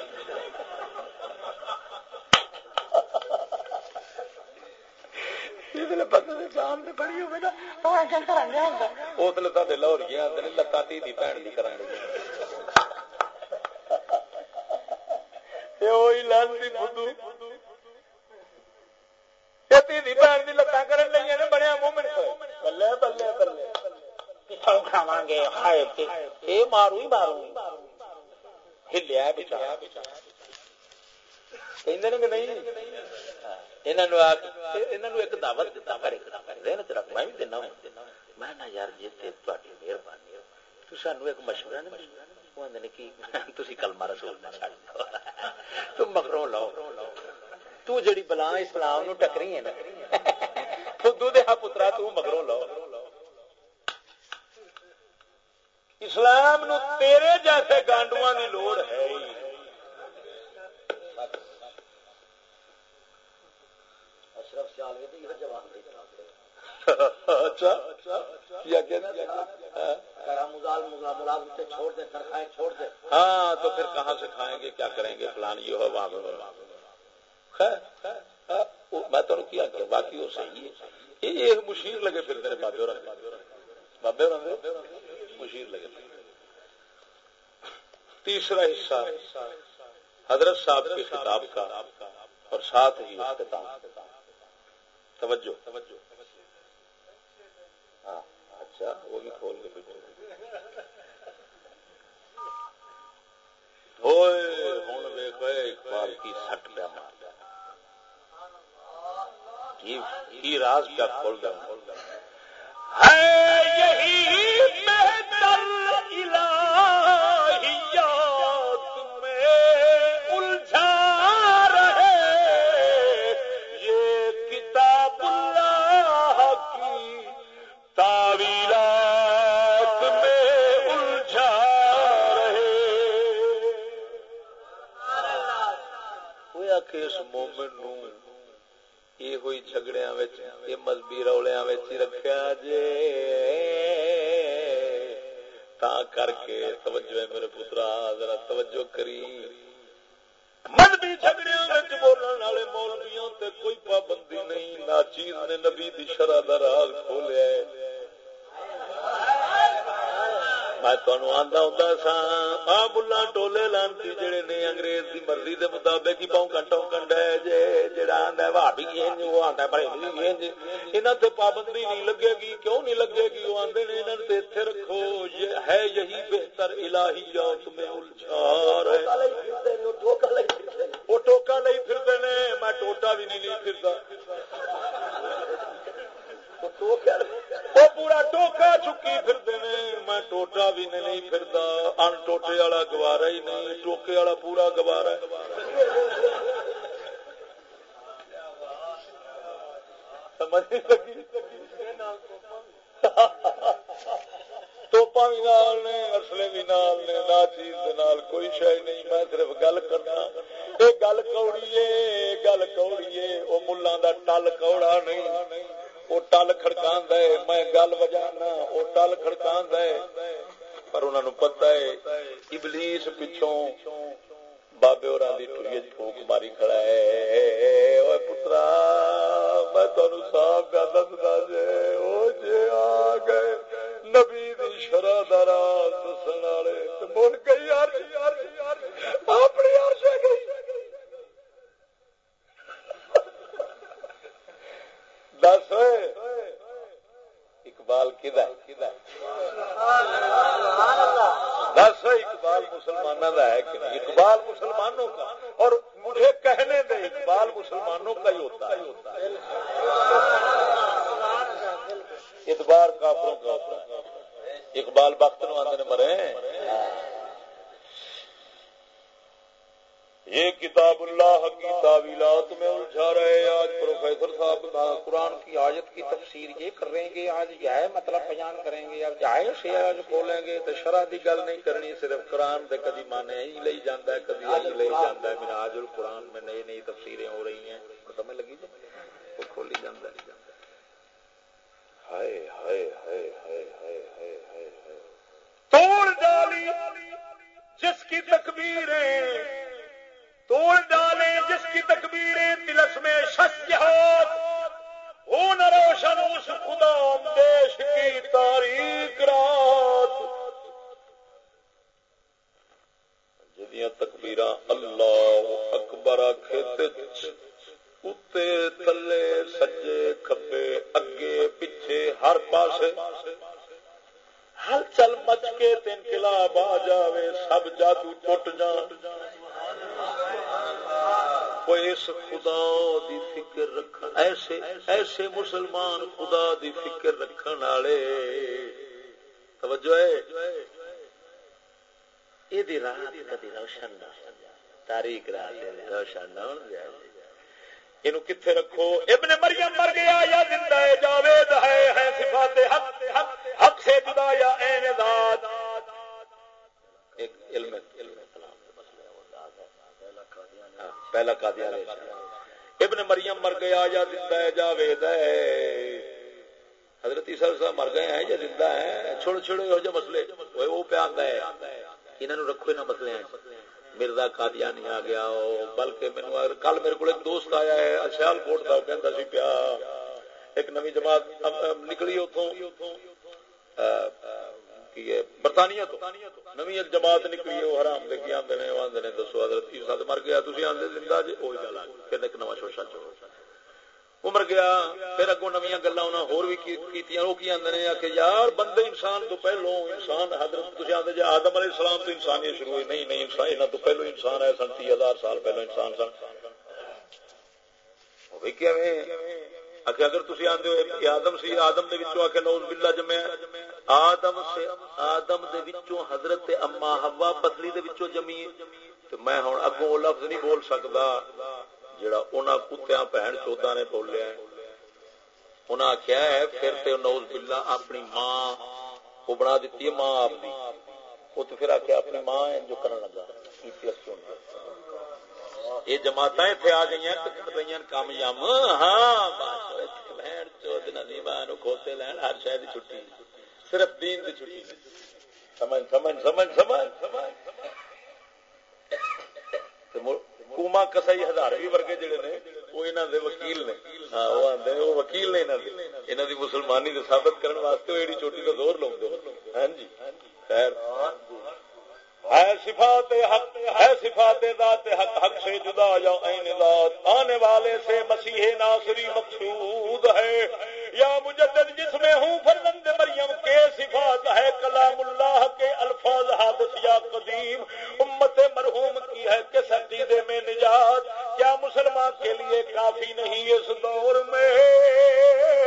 لتا تی بہن دی کرن لانتی بدھو لتاں کرن لگی بنیا مومن بلے بلے بلے کھاواں گے ہائے اے مارو ہی مارو ہلیا بچا کہ نہیں؟ ایک دعوت بھی دینا میں نہ یار جی مہربانی سانو ایک مشورہ نہیں کلمہ رسول تم مگروں لو تو جڑی بلا اسلام نو ٹکری ہے نا دے پترا تو مگروں لو اسلام نو تیرے جیسے گانڈواں دی لوڑ ہے اشرف تو یہ جواب اچھا ہاں تو پھر کہاں سے کھائیں گے؟ کیا کریں گے؟ پلان یہ ہو، وہاں میں تو کیا کہ باقی وہ صحیح ہے۔ یہ مشیر لگے پھر میرے بابے اور بابے اور مشیر لگے تیسرا حصہ، حضرت صاحب کے خطاب کا اور ساتھ ہی توجہ توجہ۔ اچھا وہ بھی کھول کے بیٹھے اقبال کی سٹ پہ مار کی راز کیا کھول گیا کھول گیا یہی بہتر مومن کوئی ہوئی جھگڑیاں یہ مذہبی رولیاں ہی رکھیا جے۔ تا کر کے توجہ ہے میرے پترا، ذرا توجہ کری۔ مذہبی جھگڑیاں وچ بولن والے مولویوں تے کوئی پابندی نہیں نہ چیز نے نبی دی شرع دا راز کھولیا ہے۔ میں ہوں سا آ بلا ٹولے لانتی جڑے نے انگریز کی مرضی کے مطابق ہی پونکن ٹونکن ڈے جے جڑا بھابی وہ پابندی نہیں لگے گی، کیوں نہیں لگے گی؟ وہ آدھے نے یہاں سے اتنے رکھو، یہ ہے یہی بہتر الہی جاؤ تمہیں الجھا رہے وہ ٹوکا لئی پھرتے نے، میں ٹوٹا بھی نہیں نہیں پھرتا۔ وہ پورا ٹوکا چکی پھرتے میں ٹوٹا بھی نہیں پھرتا، ان ٹوٹے والا گوارا ہی نہیں، ٹوکے والا پورا گوارا توپا بھی نال نے، اصلے بھی نال نے نہ چیز کوئی شاید نہیں، میں صرف گل کرنا۔ یہ گل کوڑی ہے گل کوڑی ہے وہ ملان کا ٹل کوڑا نہیں۔ وہ ٹل کڑکا میں گل وجانا وہ ٹل کڑکا پر انہوں نے پتا ہے، ابلیس پچھوں بابے اور ٹھوک ماری کھڑا ہے۔ پترا، میں تمہیں صاف کا دستا جے وہ جے آ گئے نبی شرح دارا دسن والے من گئی اپنی گئی۔ دس۔ اقبال کدا دس، اقبال مسلمانوں کا ہے کہ نہیں؟ اقبال مسلمانوں کا۔ اور مجھے کہنے دے، اقبال مسلمانوں کا ہی ہوتا ہے۔ اتبار کافروں کا ہوتا ہے۔ اقبال وقت نو آدھے مرے۔ یہ کتاب اللہ کی تعویلات میں الجھا رہے آج پروفیسر صاحب قرآن کی آیت کی تفسیر یہ کر رہے گے آج یہ مطلب بیان کریں گے، اب جائے سے آج کھولیں گے تو شرح کی گل نہیں کرنی، صرف قرآن دے کدی مانے ہی لے جانا ہے، کدی ہی لے جانا ہے۔ میرا آج القرآن میں نئی نئی تفسیریں ہو رہی ہیں۔ سمجھ لگی جی وہ کھولی جانا ہے ہائے ہائے ہائے ہائے ہائے ہائے ہائے توڑ ڈالی، جس کی تکبیریں توڑ ڈالے جس کی تکبیریں تلس میں شخصیات ہو نہ روشن اس خدا دیش کی تاریخ رات۔ جدیاں تکبیر اللہ اکبر اتنے تھلے سجے کبے اگے پیچھے ہر پاس ہل چل مچ کے انقلاب آ جاوے، سب جادو ٹوٹ جان۔ اس خدا دی فکر رکھ ایسے ایسے مسلمان خدا دی فکر رکھن والے۔ توجہ ہے؟ یہ رات کدی روشن نہ تاریخ رات روشن نہ ہو۔ جائے یہ کتنے رکھو؟ ابن مریم مر گیا یا زندہ ہے، جاوید ہے ہے صفات حق حق حق سے جدا یا این ذات۔ ایک علم علم پہلا قادیان ابن مریم مر گیا یا زندہ ہے جا جاوید ہے حضرت عیسیٰ صاحب مر گئے ہیں یا زندہ ہیں؟ چھوڑ چھوڑے ہو جو مسئلے۔ وہ پہ آتا ہے انہوں رکھو نہ مسئلے۔ ہیں مرزا قادیانی آ گیا بلکہ مینو کل میرے کو ایک دوست آیا ہے سیال کوٹ کا کہتا سی پیا، ایک نوی جماعت نکلی اتوں برطانیہ تو. نوی ایک جماعت نکلی وہ حرام دے کی آدھے آدھے دسو حضرت عیسیٰ مر گیا تھی آدھے زندہ جی وہی گل آ پھر ایک نواں شوشا چو. وہ مر گیا، پھر اگوں نوی گلا ہور بھی کی وہ کی آدھے آ کہ یار، بندے انسان تو پہلو انسان، حضرت تھی آدھے جی آدم علیہ السلام تو انسانیت شروع ہوئی، نہیں نہیں، انسان یہاں تو پہلو انسان ہے، سن تی ہزار سال پہلو انسان، سن۔ وہ کیا اگر تھی آدھے ہو آدم سی، آدم دے آ کے نوز بلا جمے آدم سے آدم دے وچوں حضرت اما ہوا پتلی دے وچوں جمی تو میں ہوں، اگوں لفظ نہیں بول سکتا جڑا انہاں کتیاں بہن چودا نے بولیا انہاں آخیا ہے، پھر تے نوز بلا اپنی ماں وہ بنا دیتی ہے، ماں آپ کی وہ تو پھر آخیا اپنی ماں ہے جو کرن لگا۔ یہ جماعت اتنے آ گئی کام یم ہاں کھوتے لین، ہر شاید چھٹی۔ صرف دین دی چھٹی۔ سمجھ سمجھ سمجھ سمجھ۔ کوما کسائی ہزار ورگے جڑے نے، وہ انہوں دے وکیل نے۔ ہاں وہ وہ وکیل نے دے۔ دی مسلمانی دے ثابت کرنے واسطے وہ چوٹی کا زور لاؤ ہاں جی۔ خیر۔ ہے صفات حق، ہے صفات ذات حق حق سے جدا یا عین ذات، آنے والے سے مسیح ناصری مقصود ہے۔ یا مجدد جس میں ہوں فرزند مریم، کے صفات ہے کلام اللہ کے الفاظ حادث یا قدیم، امت مرحوم کی ہے کس عقیدے میں نجات۔ کیا مسلمان کے لیے کافی نہیں اس دور میں؟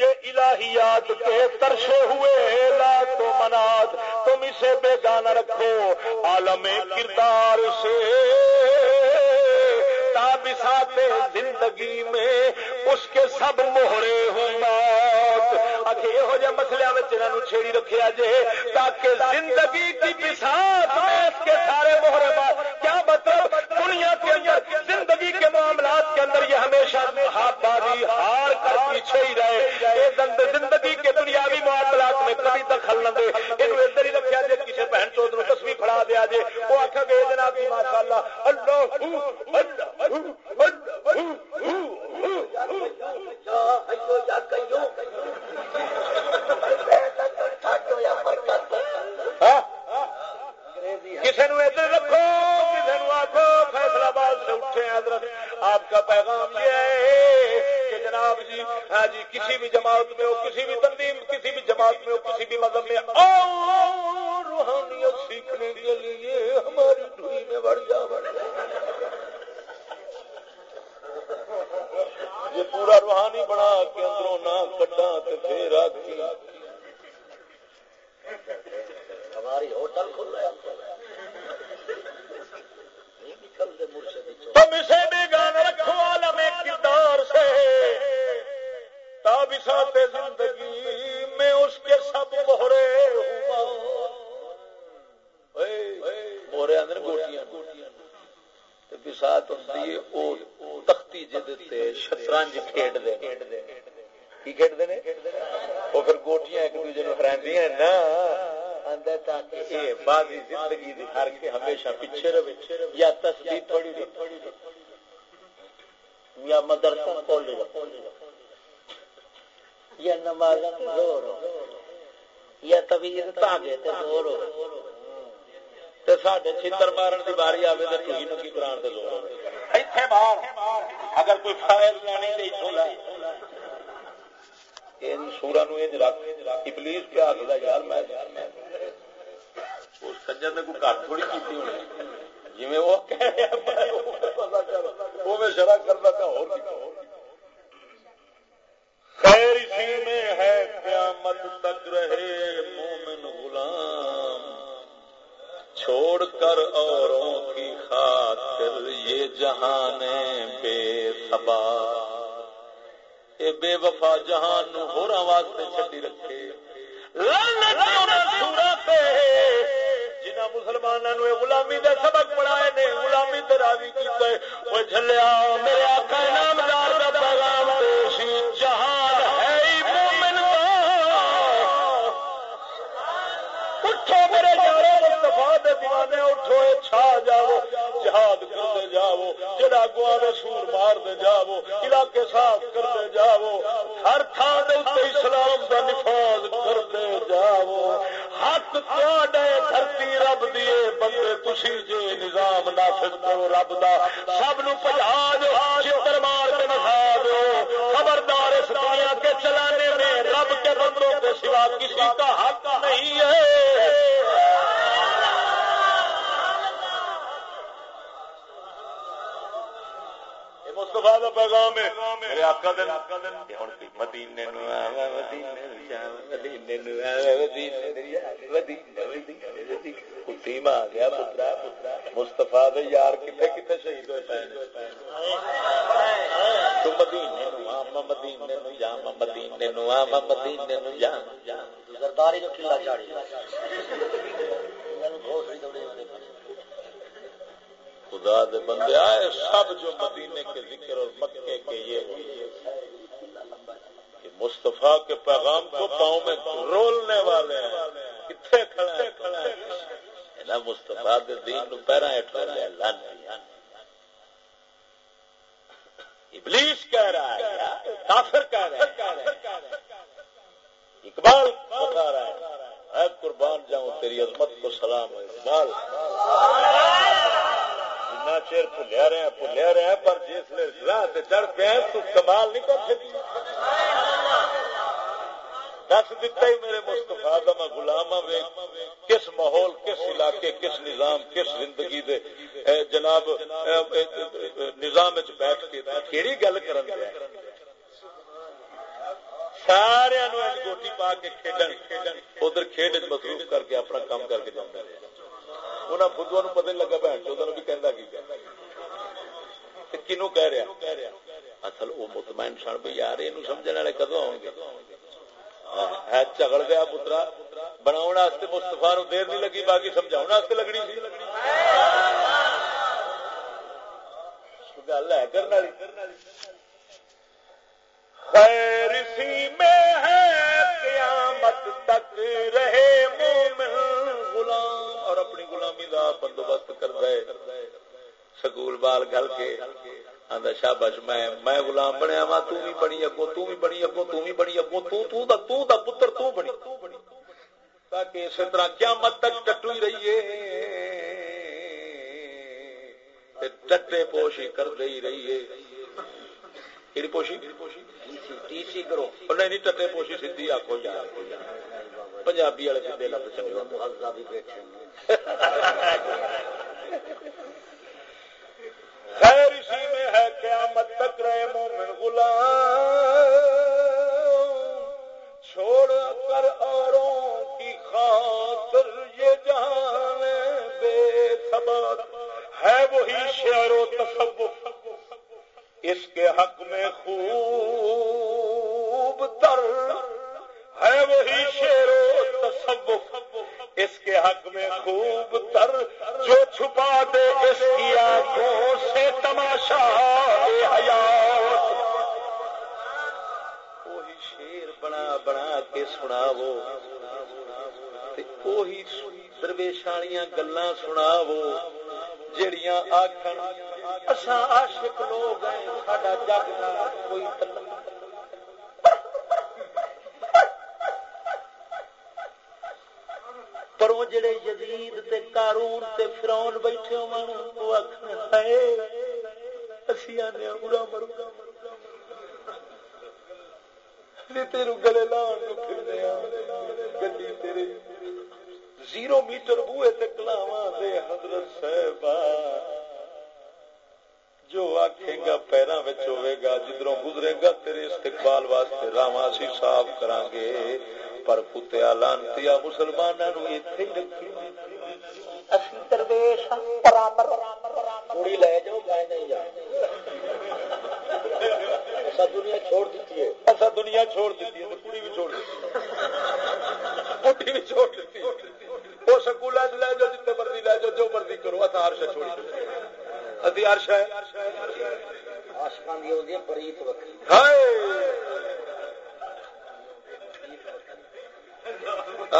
یہ الہیات کے ترشے ہوئے لا تو مناد تم اسے بے گانا رکھو۔ عالم کردار سے۔ تابسات زندگی میں اس کے سب موہرے ہوں موت اچھا، یہو جہ میں چھیڑی رکھے جے تاکہ زندگی کی بسات میں اس کے سارے موہرے بات۔ کیا مطلب؟ دنیا کے اندر، زندگی کے معاملات کے اندر یہ ہمیشہ ہاتھ بازی ہار کر پیچھے ہی رہے یہ زندگی کے دنیاوی معاملات میں کبھی دخل نہ دے۔ یہ ادھر ہی رکھا جائے کسی بہن چوت نو تصویر پڑا دیا جائے وہ آخر گئے جناب جی، ماشاء اللہ اللہ ہاں؟ کسی نو ادھر رکھو کسی نو آخو فیصلہ باد سے اٹھے حضرت۔ آپ کا پیغام یہ ہے۔ جناب جی ہاں جی کسی بھی جماعت میں ہو کسی بھی تنظیم کسی بھی جماعت میں ہو کسی بھی مذہب میں روحانیت سیکھنے کے لیے ہماری ڈوئی میں بڑھ جا بڑھ جا۔ یہ پورا روحانی بنا کے اندروں نہ کٹا تو پھر آتی ہماری ہوٹل کھل رہا تم اسے بھی گان رکھو عالم کردار سے۔ تابسات زندگی میں اس کے سب مہرے مورے آدھے گوٹیاں۔ بسات ہوں تختی جدتے شطرنج کھیڈ دے کی وہ پھر گوٹیاں ایک دوجے نا۔ بازی زندگی دی ہر کے ہمیشہ پیچھے رہے۔ یا تصویر تھوڑی یا مدرسہ کالج یا نماز زور ہو، یا طبیعت تاگے تے زور ہو۔ تے ساڈے چھتر مارن دی باری آوے تے ٹوئی نو کی قران تے زور ہوے ایتھے باہر اگر کوئی فائل لانی تے ایتھوں لے۔ ان سورا نو انج رکھ۔ ابلیس پہ آکھدا یار میں اس سجن نے کوئی گھر تھوڑی کیتی ہونی جویں وہ کہہ رہا ہے وہ میں شرع کردا پیا اور خیر اسی میں ہے، قیامت تک رہے مومن غلام۔ چھوڑ کر اوروں کی خاطر یہ جہان بے سبا اے بے وفا جہان نو ہورا واسطے چھڈی رکھے۔ جنہ مسلمانوں غلامی دے سبق پڑھائے نے، غلامی تے راضی کیتا ہے۔ او جھلیا، میرے آقا نامدار دا مصطفیٰ دے اٹھو چھا جاؤ، جہاد کرتے جاؤ، جڑا گوا میں سور مار دے جاؤ، علاقے صاف کرتے جاؤ، ہر تھان اسلام دا نفاذ کرتے جاؤ۔ حق تے دھرتی رب دیے بندے تسی جے نظام نافذ کرو رب دا۔ سب نو پجا دو، چتر مار کے نسا دو۔ خبردار اس دنیا کے چلانے میں رب کے بندوں کے سوا کسی کا حق نہیں ہے۔ مستفا کا پیغام ہے۔ میرے آقا دن۔ مدینے مستفا یار کتنے کتنے شہید ہوئے مدینے مدینے مدینے مدینے جا۔ سرداری جو کلا چاڑی خدا دے بندے آئے، سب جو مدینے کے ذکر اور مکے کے یہ مصطفیٰ کے پیغام کو پاؤں میں رولنے والے ہیں کتنے کھڑا ہے کھڑا ہے مستفا دین نو پیرا ہٹ لے ابلیس کہہ رہا ہے، کافر کہہ رہا ہے۔ اقبال بتا رہا ہے، اے قربان جاؤں، تیری عظمت کو سلام ہے، اقبال۔ جنا چیر بھولیا رہے ہیں بھولیا رہے ہیں، پر جس نے راہ چڑھ پہ تو کمال نہیں کر سکی۔ دس دتا ہی میرے مستفا کا میں گلام ہاں کس ماحول، کس علاقے، کس نظام، کس زندگی دے۔ جناب نظام بیٹھ کے کہڑی گل کر سارا گوٹی پا کے کھیڈن، ادھر کھیڈ مصروف کر کے اپنا کام کر کے جانا رہا انہیں بدھو پتہ لگا بھن چودہ بھی کہہ کی کنو کہہ رہا اصل وہ مطمئن سن بھی یار یہ سمجھنے والے کدو آؤ گے ہے چگڑ گیا پترا بنا مستفا نو دیر نہیں لگی باقی سمجھاؤ لگنی سی گل ہے کرنے والی خیر اسی میں ہے قیامت تک رہے مومن غلام دا بندوبست کر دے سکول بال گل کے آندا شاباش میں میں غلام بنیا وا تو بھی بنی اگو تو بھی بنی اگو تو بھی بنی اگو تو تو دا تو دا پتر تو بنی تاکہ اسی طرح قیامت تک ٹٹو ہی رہیے ٹٹے پوشی کر دے ہی رہیے کیڑی پوشی؟ ٹی سی کرو نہیں ٹٹے پوشی سیدھی آکھو یار۔ پنجابی والے سیدے لب چلے خیر اسی میں ہے قیامت تک رہے مومن غلام. چھوڑ کر اوروں کی خاطر یہ جان بے سبق ہے وہی شعر و تصوف. اس کے حق میں خوب تر ہے وہی شعر و تصوف۔ اس کے حق میں خوب تر جو چھپا دے اس کی آنکھوں سے تماشا حیات۔ بنا بنا کے سنا وہ درویشانیاں گلا سنا وہ جڑیاں آخر اصا عاشق لوگ ہیں، ساڈا جگ کوئی پر وہ جڑے یزید تے قارون تے فرعون بیٹھے ہون وہ آخر ہے، اسی آنے اڑا مرو تیرو گلے لان گڈی تیرے زیرو میٹر بوئے تکلاوا دے حضرت صاحب جو آخے گا پیروں میں ہوے گا جدھروں گزرے گا، تیرے استقبال واسطے راوا سی صاف کران گے پر کتیا لانتی مسلمانوں اتنے ہی رکھی۔ درویش پوری لے جاؤ میں نہیں جاؤں اصا دنیا چھوڑ دیتی ہے۔ اصا دنیا چھوڑ دیتی ہے کڑی بھی چھوڑ دیتی بڑھی بھی چھوڑ دیتی وہ سکول لے جاؤ جتنے مرضی لے جاؤ جو مرضی کرو اصا ہر شا چھوڑی ادی ہر شا آشکا دی ہوتی ہے مسیت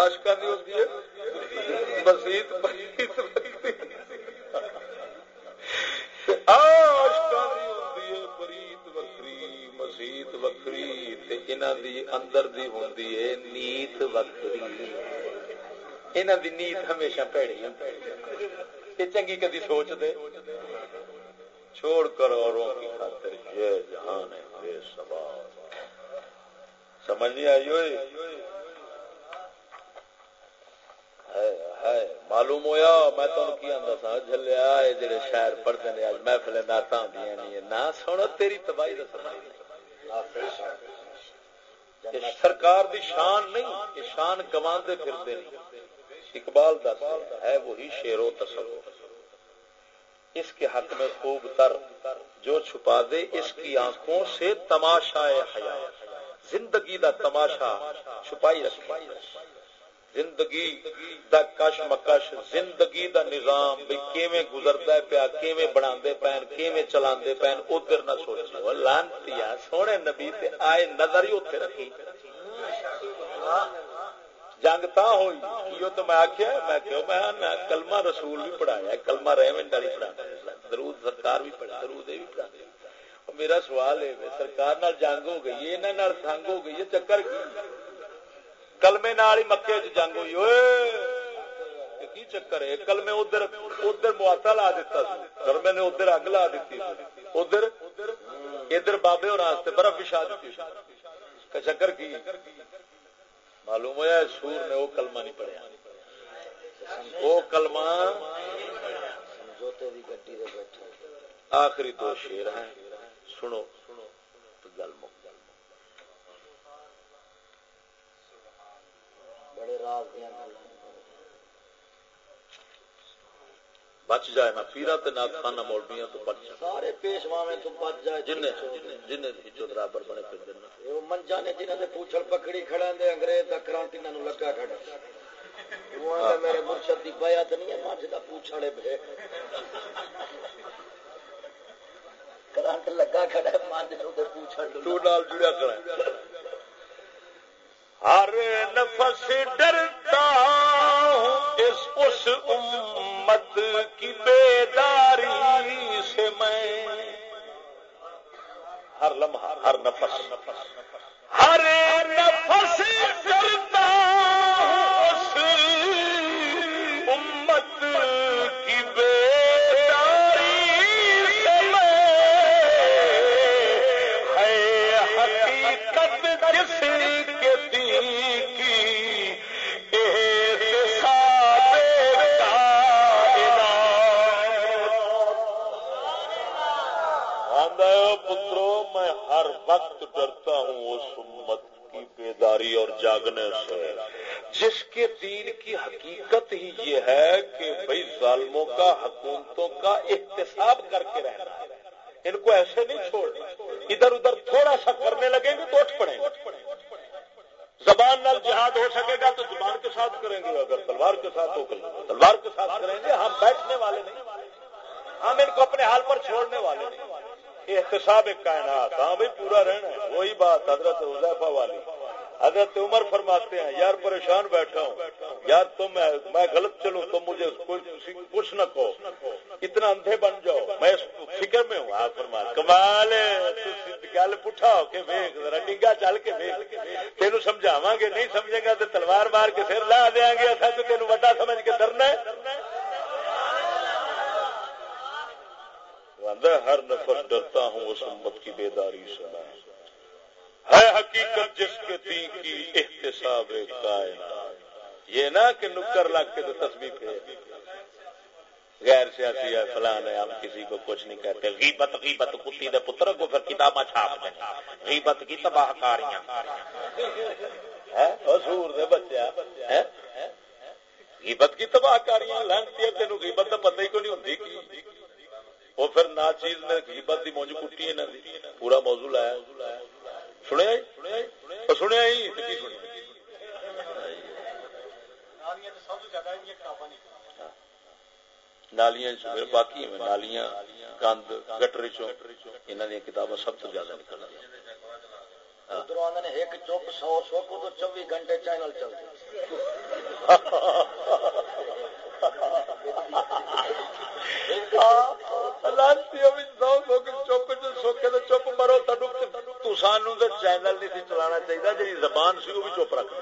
آشکا دی ہوتی ہے؟ مسیت وکری دی اندر دی ہوندی ہے نیت وکری۔ انہاں دی نیت ہمیشہ پیڑی یہ چنگی کدی سوچ دے؟ چھوڑ کر اوروں کی خاطر یہ جہان ہے، بے سوال سمجھ نہیں آئی ہوئی؟ معلوم ہویا، میں تمہیں کی آتا سا جلیا جڑے شاعر پڑھتے ہیں محفل نعت آدی نہیں نہ سنو، تیری تباہی کا سمجھ سرکار دی شان نہیں یہ شان گواندے پھرتے نہیں اقبال دس، ہے وہی شیر و تصور۔ اس کے حق میں خوب تر، جو چھپا دے، اس کی آنکھوں سے تماشا حیا زندگی دا تماشا چھپائی رکھے۔ زندگی دا کش مکش، زندگی دا نظام بھی کیویں گزرتا ہے پیا، کیویں بناندے پین، کیویں چلاندے پین، ادھر نہ سوچو لانتی سونے نبی تے آئے نظر ہی اتنے رکھی۔ جنگ تا ہوئی۔ یہ تو میں آخیا میں کہو، میں کلمہ رسول بھی پڑھایا، کلمہ رحمنڈ والی پڑھا درود سرکار بھی پڑھا درود بھی پڑھا میرا سوال ہے، سرکار نال جنگ ہو گئی انہوں تنگ ہو گئی ہے چکر کی؟ کلمے نال ہی مکے چ جنگ ہوئی ہوئے کی چکر ہے؟ کلمے ادھر ادھر مواتا لا دیتا کلمے نے ادھر اگ لا دیتی ادھر ادھر بابے اور راستے برف بچھا دیتی چکر کی؟ معلوم ہوا سور نے وہ کلمہ نہیں پڑھیا۔ وہ کلمہ آخری دو شیر ہیں۔ سنو گل مک بڑے راز دیا بچ جائے نا پیرا تے خانہ مولویاں تو بچ جائے۔ سارے پیشوا میں تو بچ جائے۔ جن جن جو برابر بنے پھر دینا وہ منجا نے جنہاں نے پوچھل پکڑی کھڑا دے انگریز دا کرانٹی نانو لگا کھڑا۔ وہ میرے مرشد دی بیعت نہیں ہے منج دا پوچھڑے بے کرانٹ لگا کھڑا ہے منج نو تے پوچھڑ تو نال جڑیا کھڑا ہر نفس ڈرتا ہوں۔ اس اس امت کی بیداری سے میں ہر لمحہ، ہر نفس ہر نفس ڈرتا ہوں اس امت کی بیداری اور جاگنے سے۔ جس کے دین کی حقیقت ہی یہ ہے کہ بھائی ظالموں کا، حکومتوں کا احتساب کر کے رہنا۔ ہے ان کو ایسے نہیں چھوڑنا۔ ادھر ادھر تھوڑا سا کرنے لگیں گے تو اٹھ پڑیں زبان نال جہاد ہو سکے گا تو زبان کے ساتھ کریں گے، اگر تلوار کے ساتھ ہو تلوار کے ساتھ کریں گے، ہم بیٹھنے والے نہیں۔ ہم ان کو اپنے حال پر چھوڑنے والے نہیں۔ احتساب ایک کائنات ہاں بھائی پورا رہنا ہے، وہی بات حضرت حضیفہ والی۔ حضرت عمر فرماتے ہیں، یار پریشان بیٹھا ہوں، یار تم میں غلط چلوں تم مجھے کچھ نہ کہو۔ اتنا اندھے بن جاؤ، میں فکر میں ہوں۔ آپ فرما کمال گل پٹھا ہو کے ویگ، ذرا ڈنگا چل کے ویگ۔ تین سمجھاوا گے، نہیں سمجھے گا تو تلوار مار کے سر لا دیا گے، اصل تو تین وڈا سمجھ کے درنا ہر نفر ڈرتا ہوں اس امت کی بیداری سے میں ہے حقیقت جس کے دین کی احتساب کائنات۔ یہ نہ کہ نکر لگ کے تو تصویر ہے غیر سیاسی ہے، فلان ہے، ہم کسی کو کچھ نہیں کہتے۔ غیبت غیبت کتی دے پتر کو پھر کتاباں چھاپ دیں۔ غیبت کی تباہ کاریاں۔ سور دے بچے غیبت کی تباہ کاریاں لانتی ہے، تینوں غیبت کا پتہ ہی کو نہیں ہوتی وہ پھر نا چیز میں غیبت دی مونج کٹی ہے نا پورا موضوع لایا۔ سنیا سنیا ہی نالیاں باقی نالیاں گند گٹر کتاباں سب تو زیادہ نکل ایک چپ سو سو کو تو چوبی گھنٹے چینل چلتے۔ چپ مرو سانو تو چینل نہیں چلانا چاہیے جی زبان سی وہ بھی چپ رکھ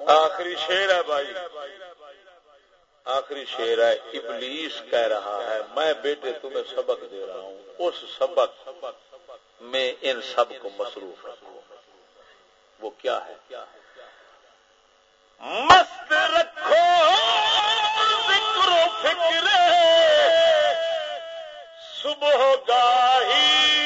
آخری شیر ہے بھائی۔ آخری شیر ہے، ابلیس کہہ رہا ہے، میں بیٹے تمہیں سبق دے رہا ہوں، اس سبق میں ان سب کو مصروف رکھو۔ وہ کیا ہے؟ مست رکھو ذکر و فکر۔ صبح گاہی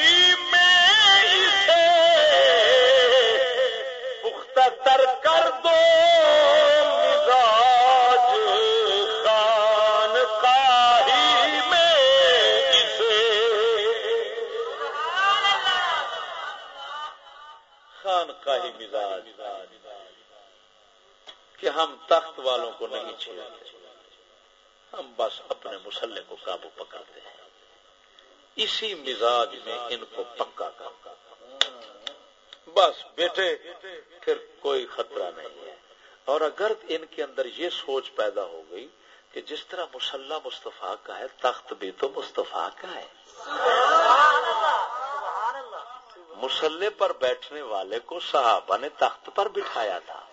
ہم تخت والوں کو نہیں چھیڑتے ہم بس اپنے مسلح کو قابو پکڑتے ہیں۔ اسی مزاج میں ان کو پکا کر۔ بس بیٹے، پھر کوئی خطرہ نہیں ہے۔ اور اگر ان کے اندر یہ سوچ پیدا ہو گئی کہ جس طرح مسلح مصطفیٰ کا ہے، تخت بھی تو مصطفیٰ کا ہے۔ مسلح پر بیٹھنے والے کو صحابہ نے تخت پر بٹھایا تھا۔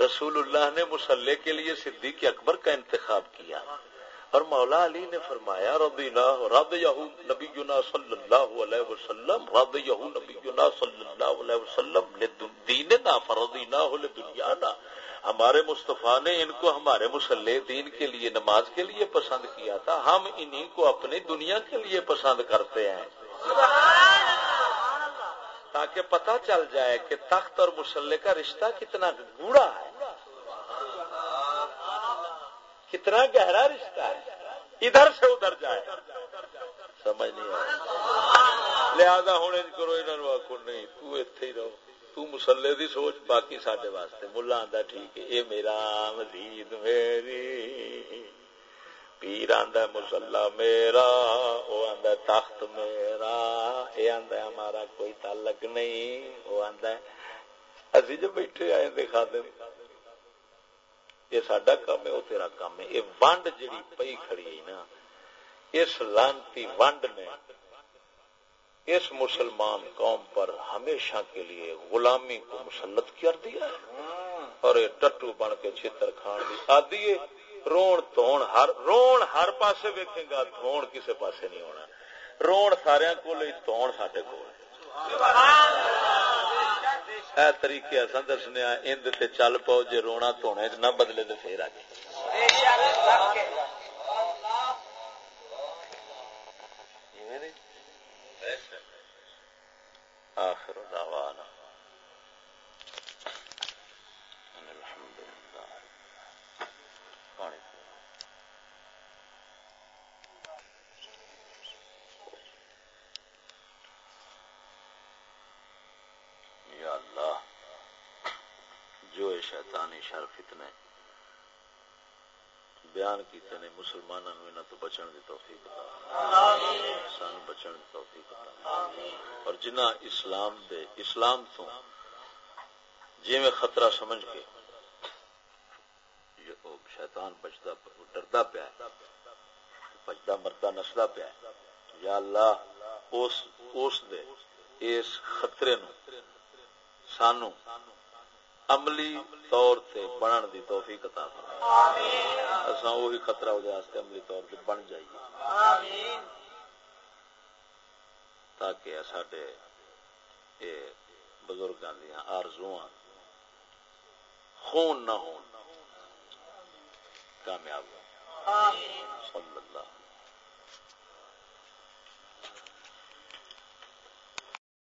رسول اللہ نے مسلح کے لیے صدیق اکبر کا انتخاب کیا۔ اور مولا علی نے فرمایا رضی اللہ رد نبی صلی اللہ علیہ وسلم رد یہو نبی صلی اللہ علیہ وسلم دین نہ دنیا ہمارے مصطفیٰ نے ان کو ہمارے مسلح دین کے لیے، نماز کے لیے پسند کیا تھا۔ ہم انہیں کو اپنی دنیا کے لیے پسند کرتے ہیں۔ تاکہ پتہ چل جائے کہ تخت اور مسلح کا رشتہ کتنا گوڑا ہے۔ کتنا گہرا رشتہ ہے۔ ادھر سے ادھر جائے۔ سمجھ نہیں آیا لہذا ہونے کرو انہوں آخو نہیں، تو اتے ہی رہو۔ تو مسلے دی سوچ باقی سڈے واسطے۔ ملا آدھا ٹھیک ہے یہ میرا مزید میری۔ پیر آدھا مسلا میرا وہ آدھا تخت میرا۔ یہ آدھا ہمارا کوئی تعلق نہیں۔ وہ آدھا ابھی جو بیٹھے آئے دکھا دیں یہ سڈا کام ہے وہ تیرا کام ہے۔ یہ ونڈ جی پی کھڑی ہے نا، اس لانتی ونڈ نے اس مسلمان قوم پر ہمیشہ کے لیے غلامی کو مسلط کر دیا ہے۔ اور یہ ٹٹو بن کے چھتر کھان کی آدھی ہے۔ رون تون ہر رون ہر پاسے ویکے گا تھون کسے پاسے نہیں ہونا رون سارے کو تون سڈے کو طریقے اصا دسنے اند تے چل پاؤ جے رونا دھونے نہ بدلے تو پھر آ آخر دعوانا الحمد لله یا اللہ جو شیطانی شر فتنے بیان کیتے نے مسلمانوں انہاں تو بچن دی توفیق عطا سان بچن دی توفیق عطا اور جنہ اسلام دے، اسلام تو جی میں خطرہ سمجھ کے شیطان بچتا ڈردا پیا بچتا مرتا نسدا پیا یا اللہ، اس اس دے، اس خطرے نو سانو عملی طور تے بنن دی توفیق عطا فرمائے۔ اساں وہی خطرہ ہو جائے عملی طور تے بن جائیے۔ آمین۔ تاکہ ساڈے اے بزرگاں دیاں آرزواں خون نہ ہون۔ کامیاب ہو آمین۔ صلی اللہ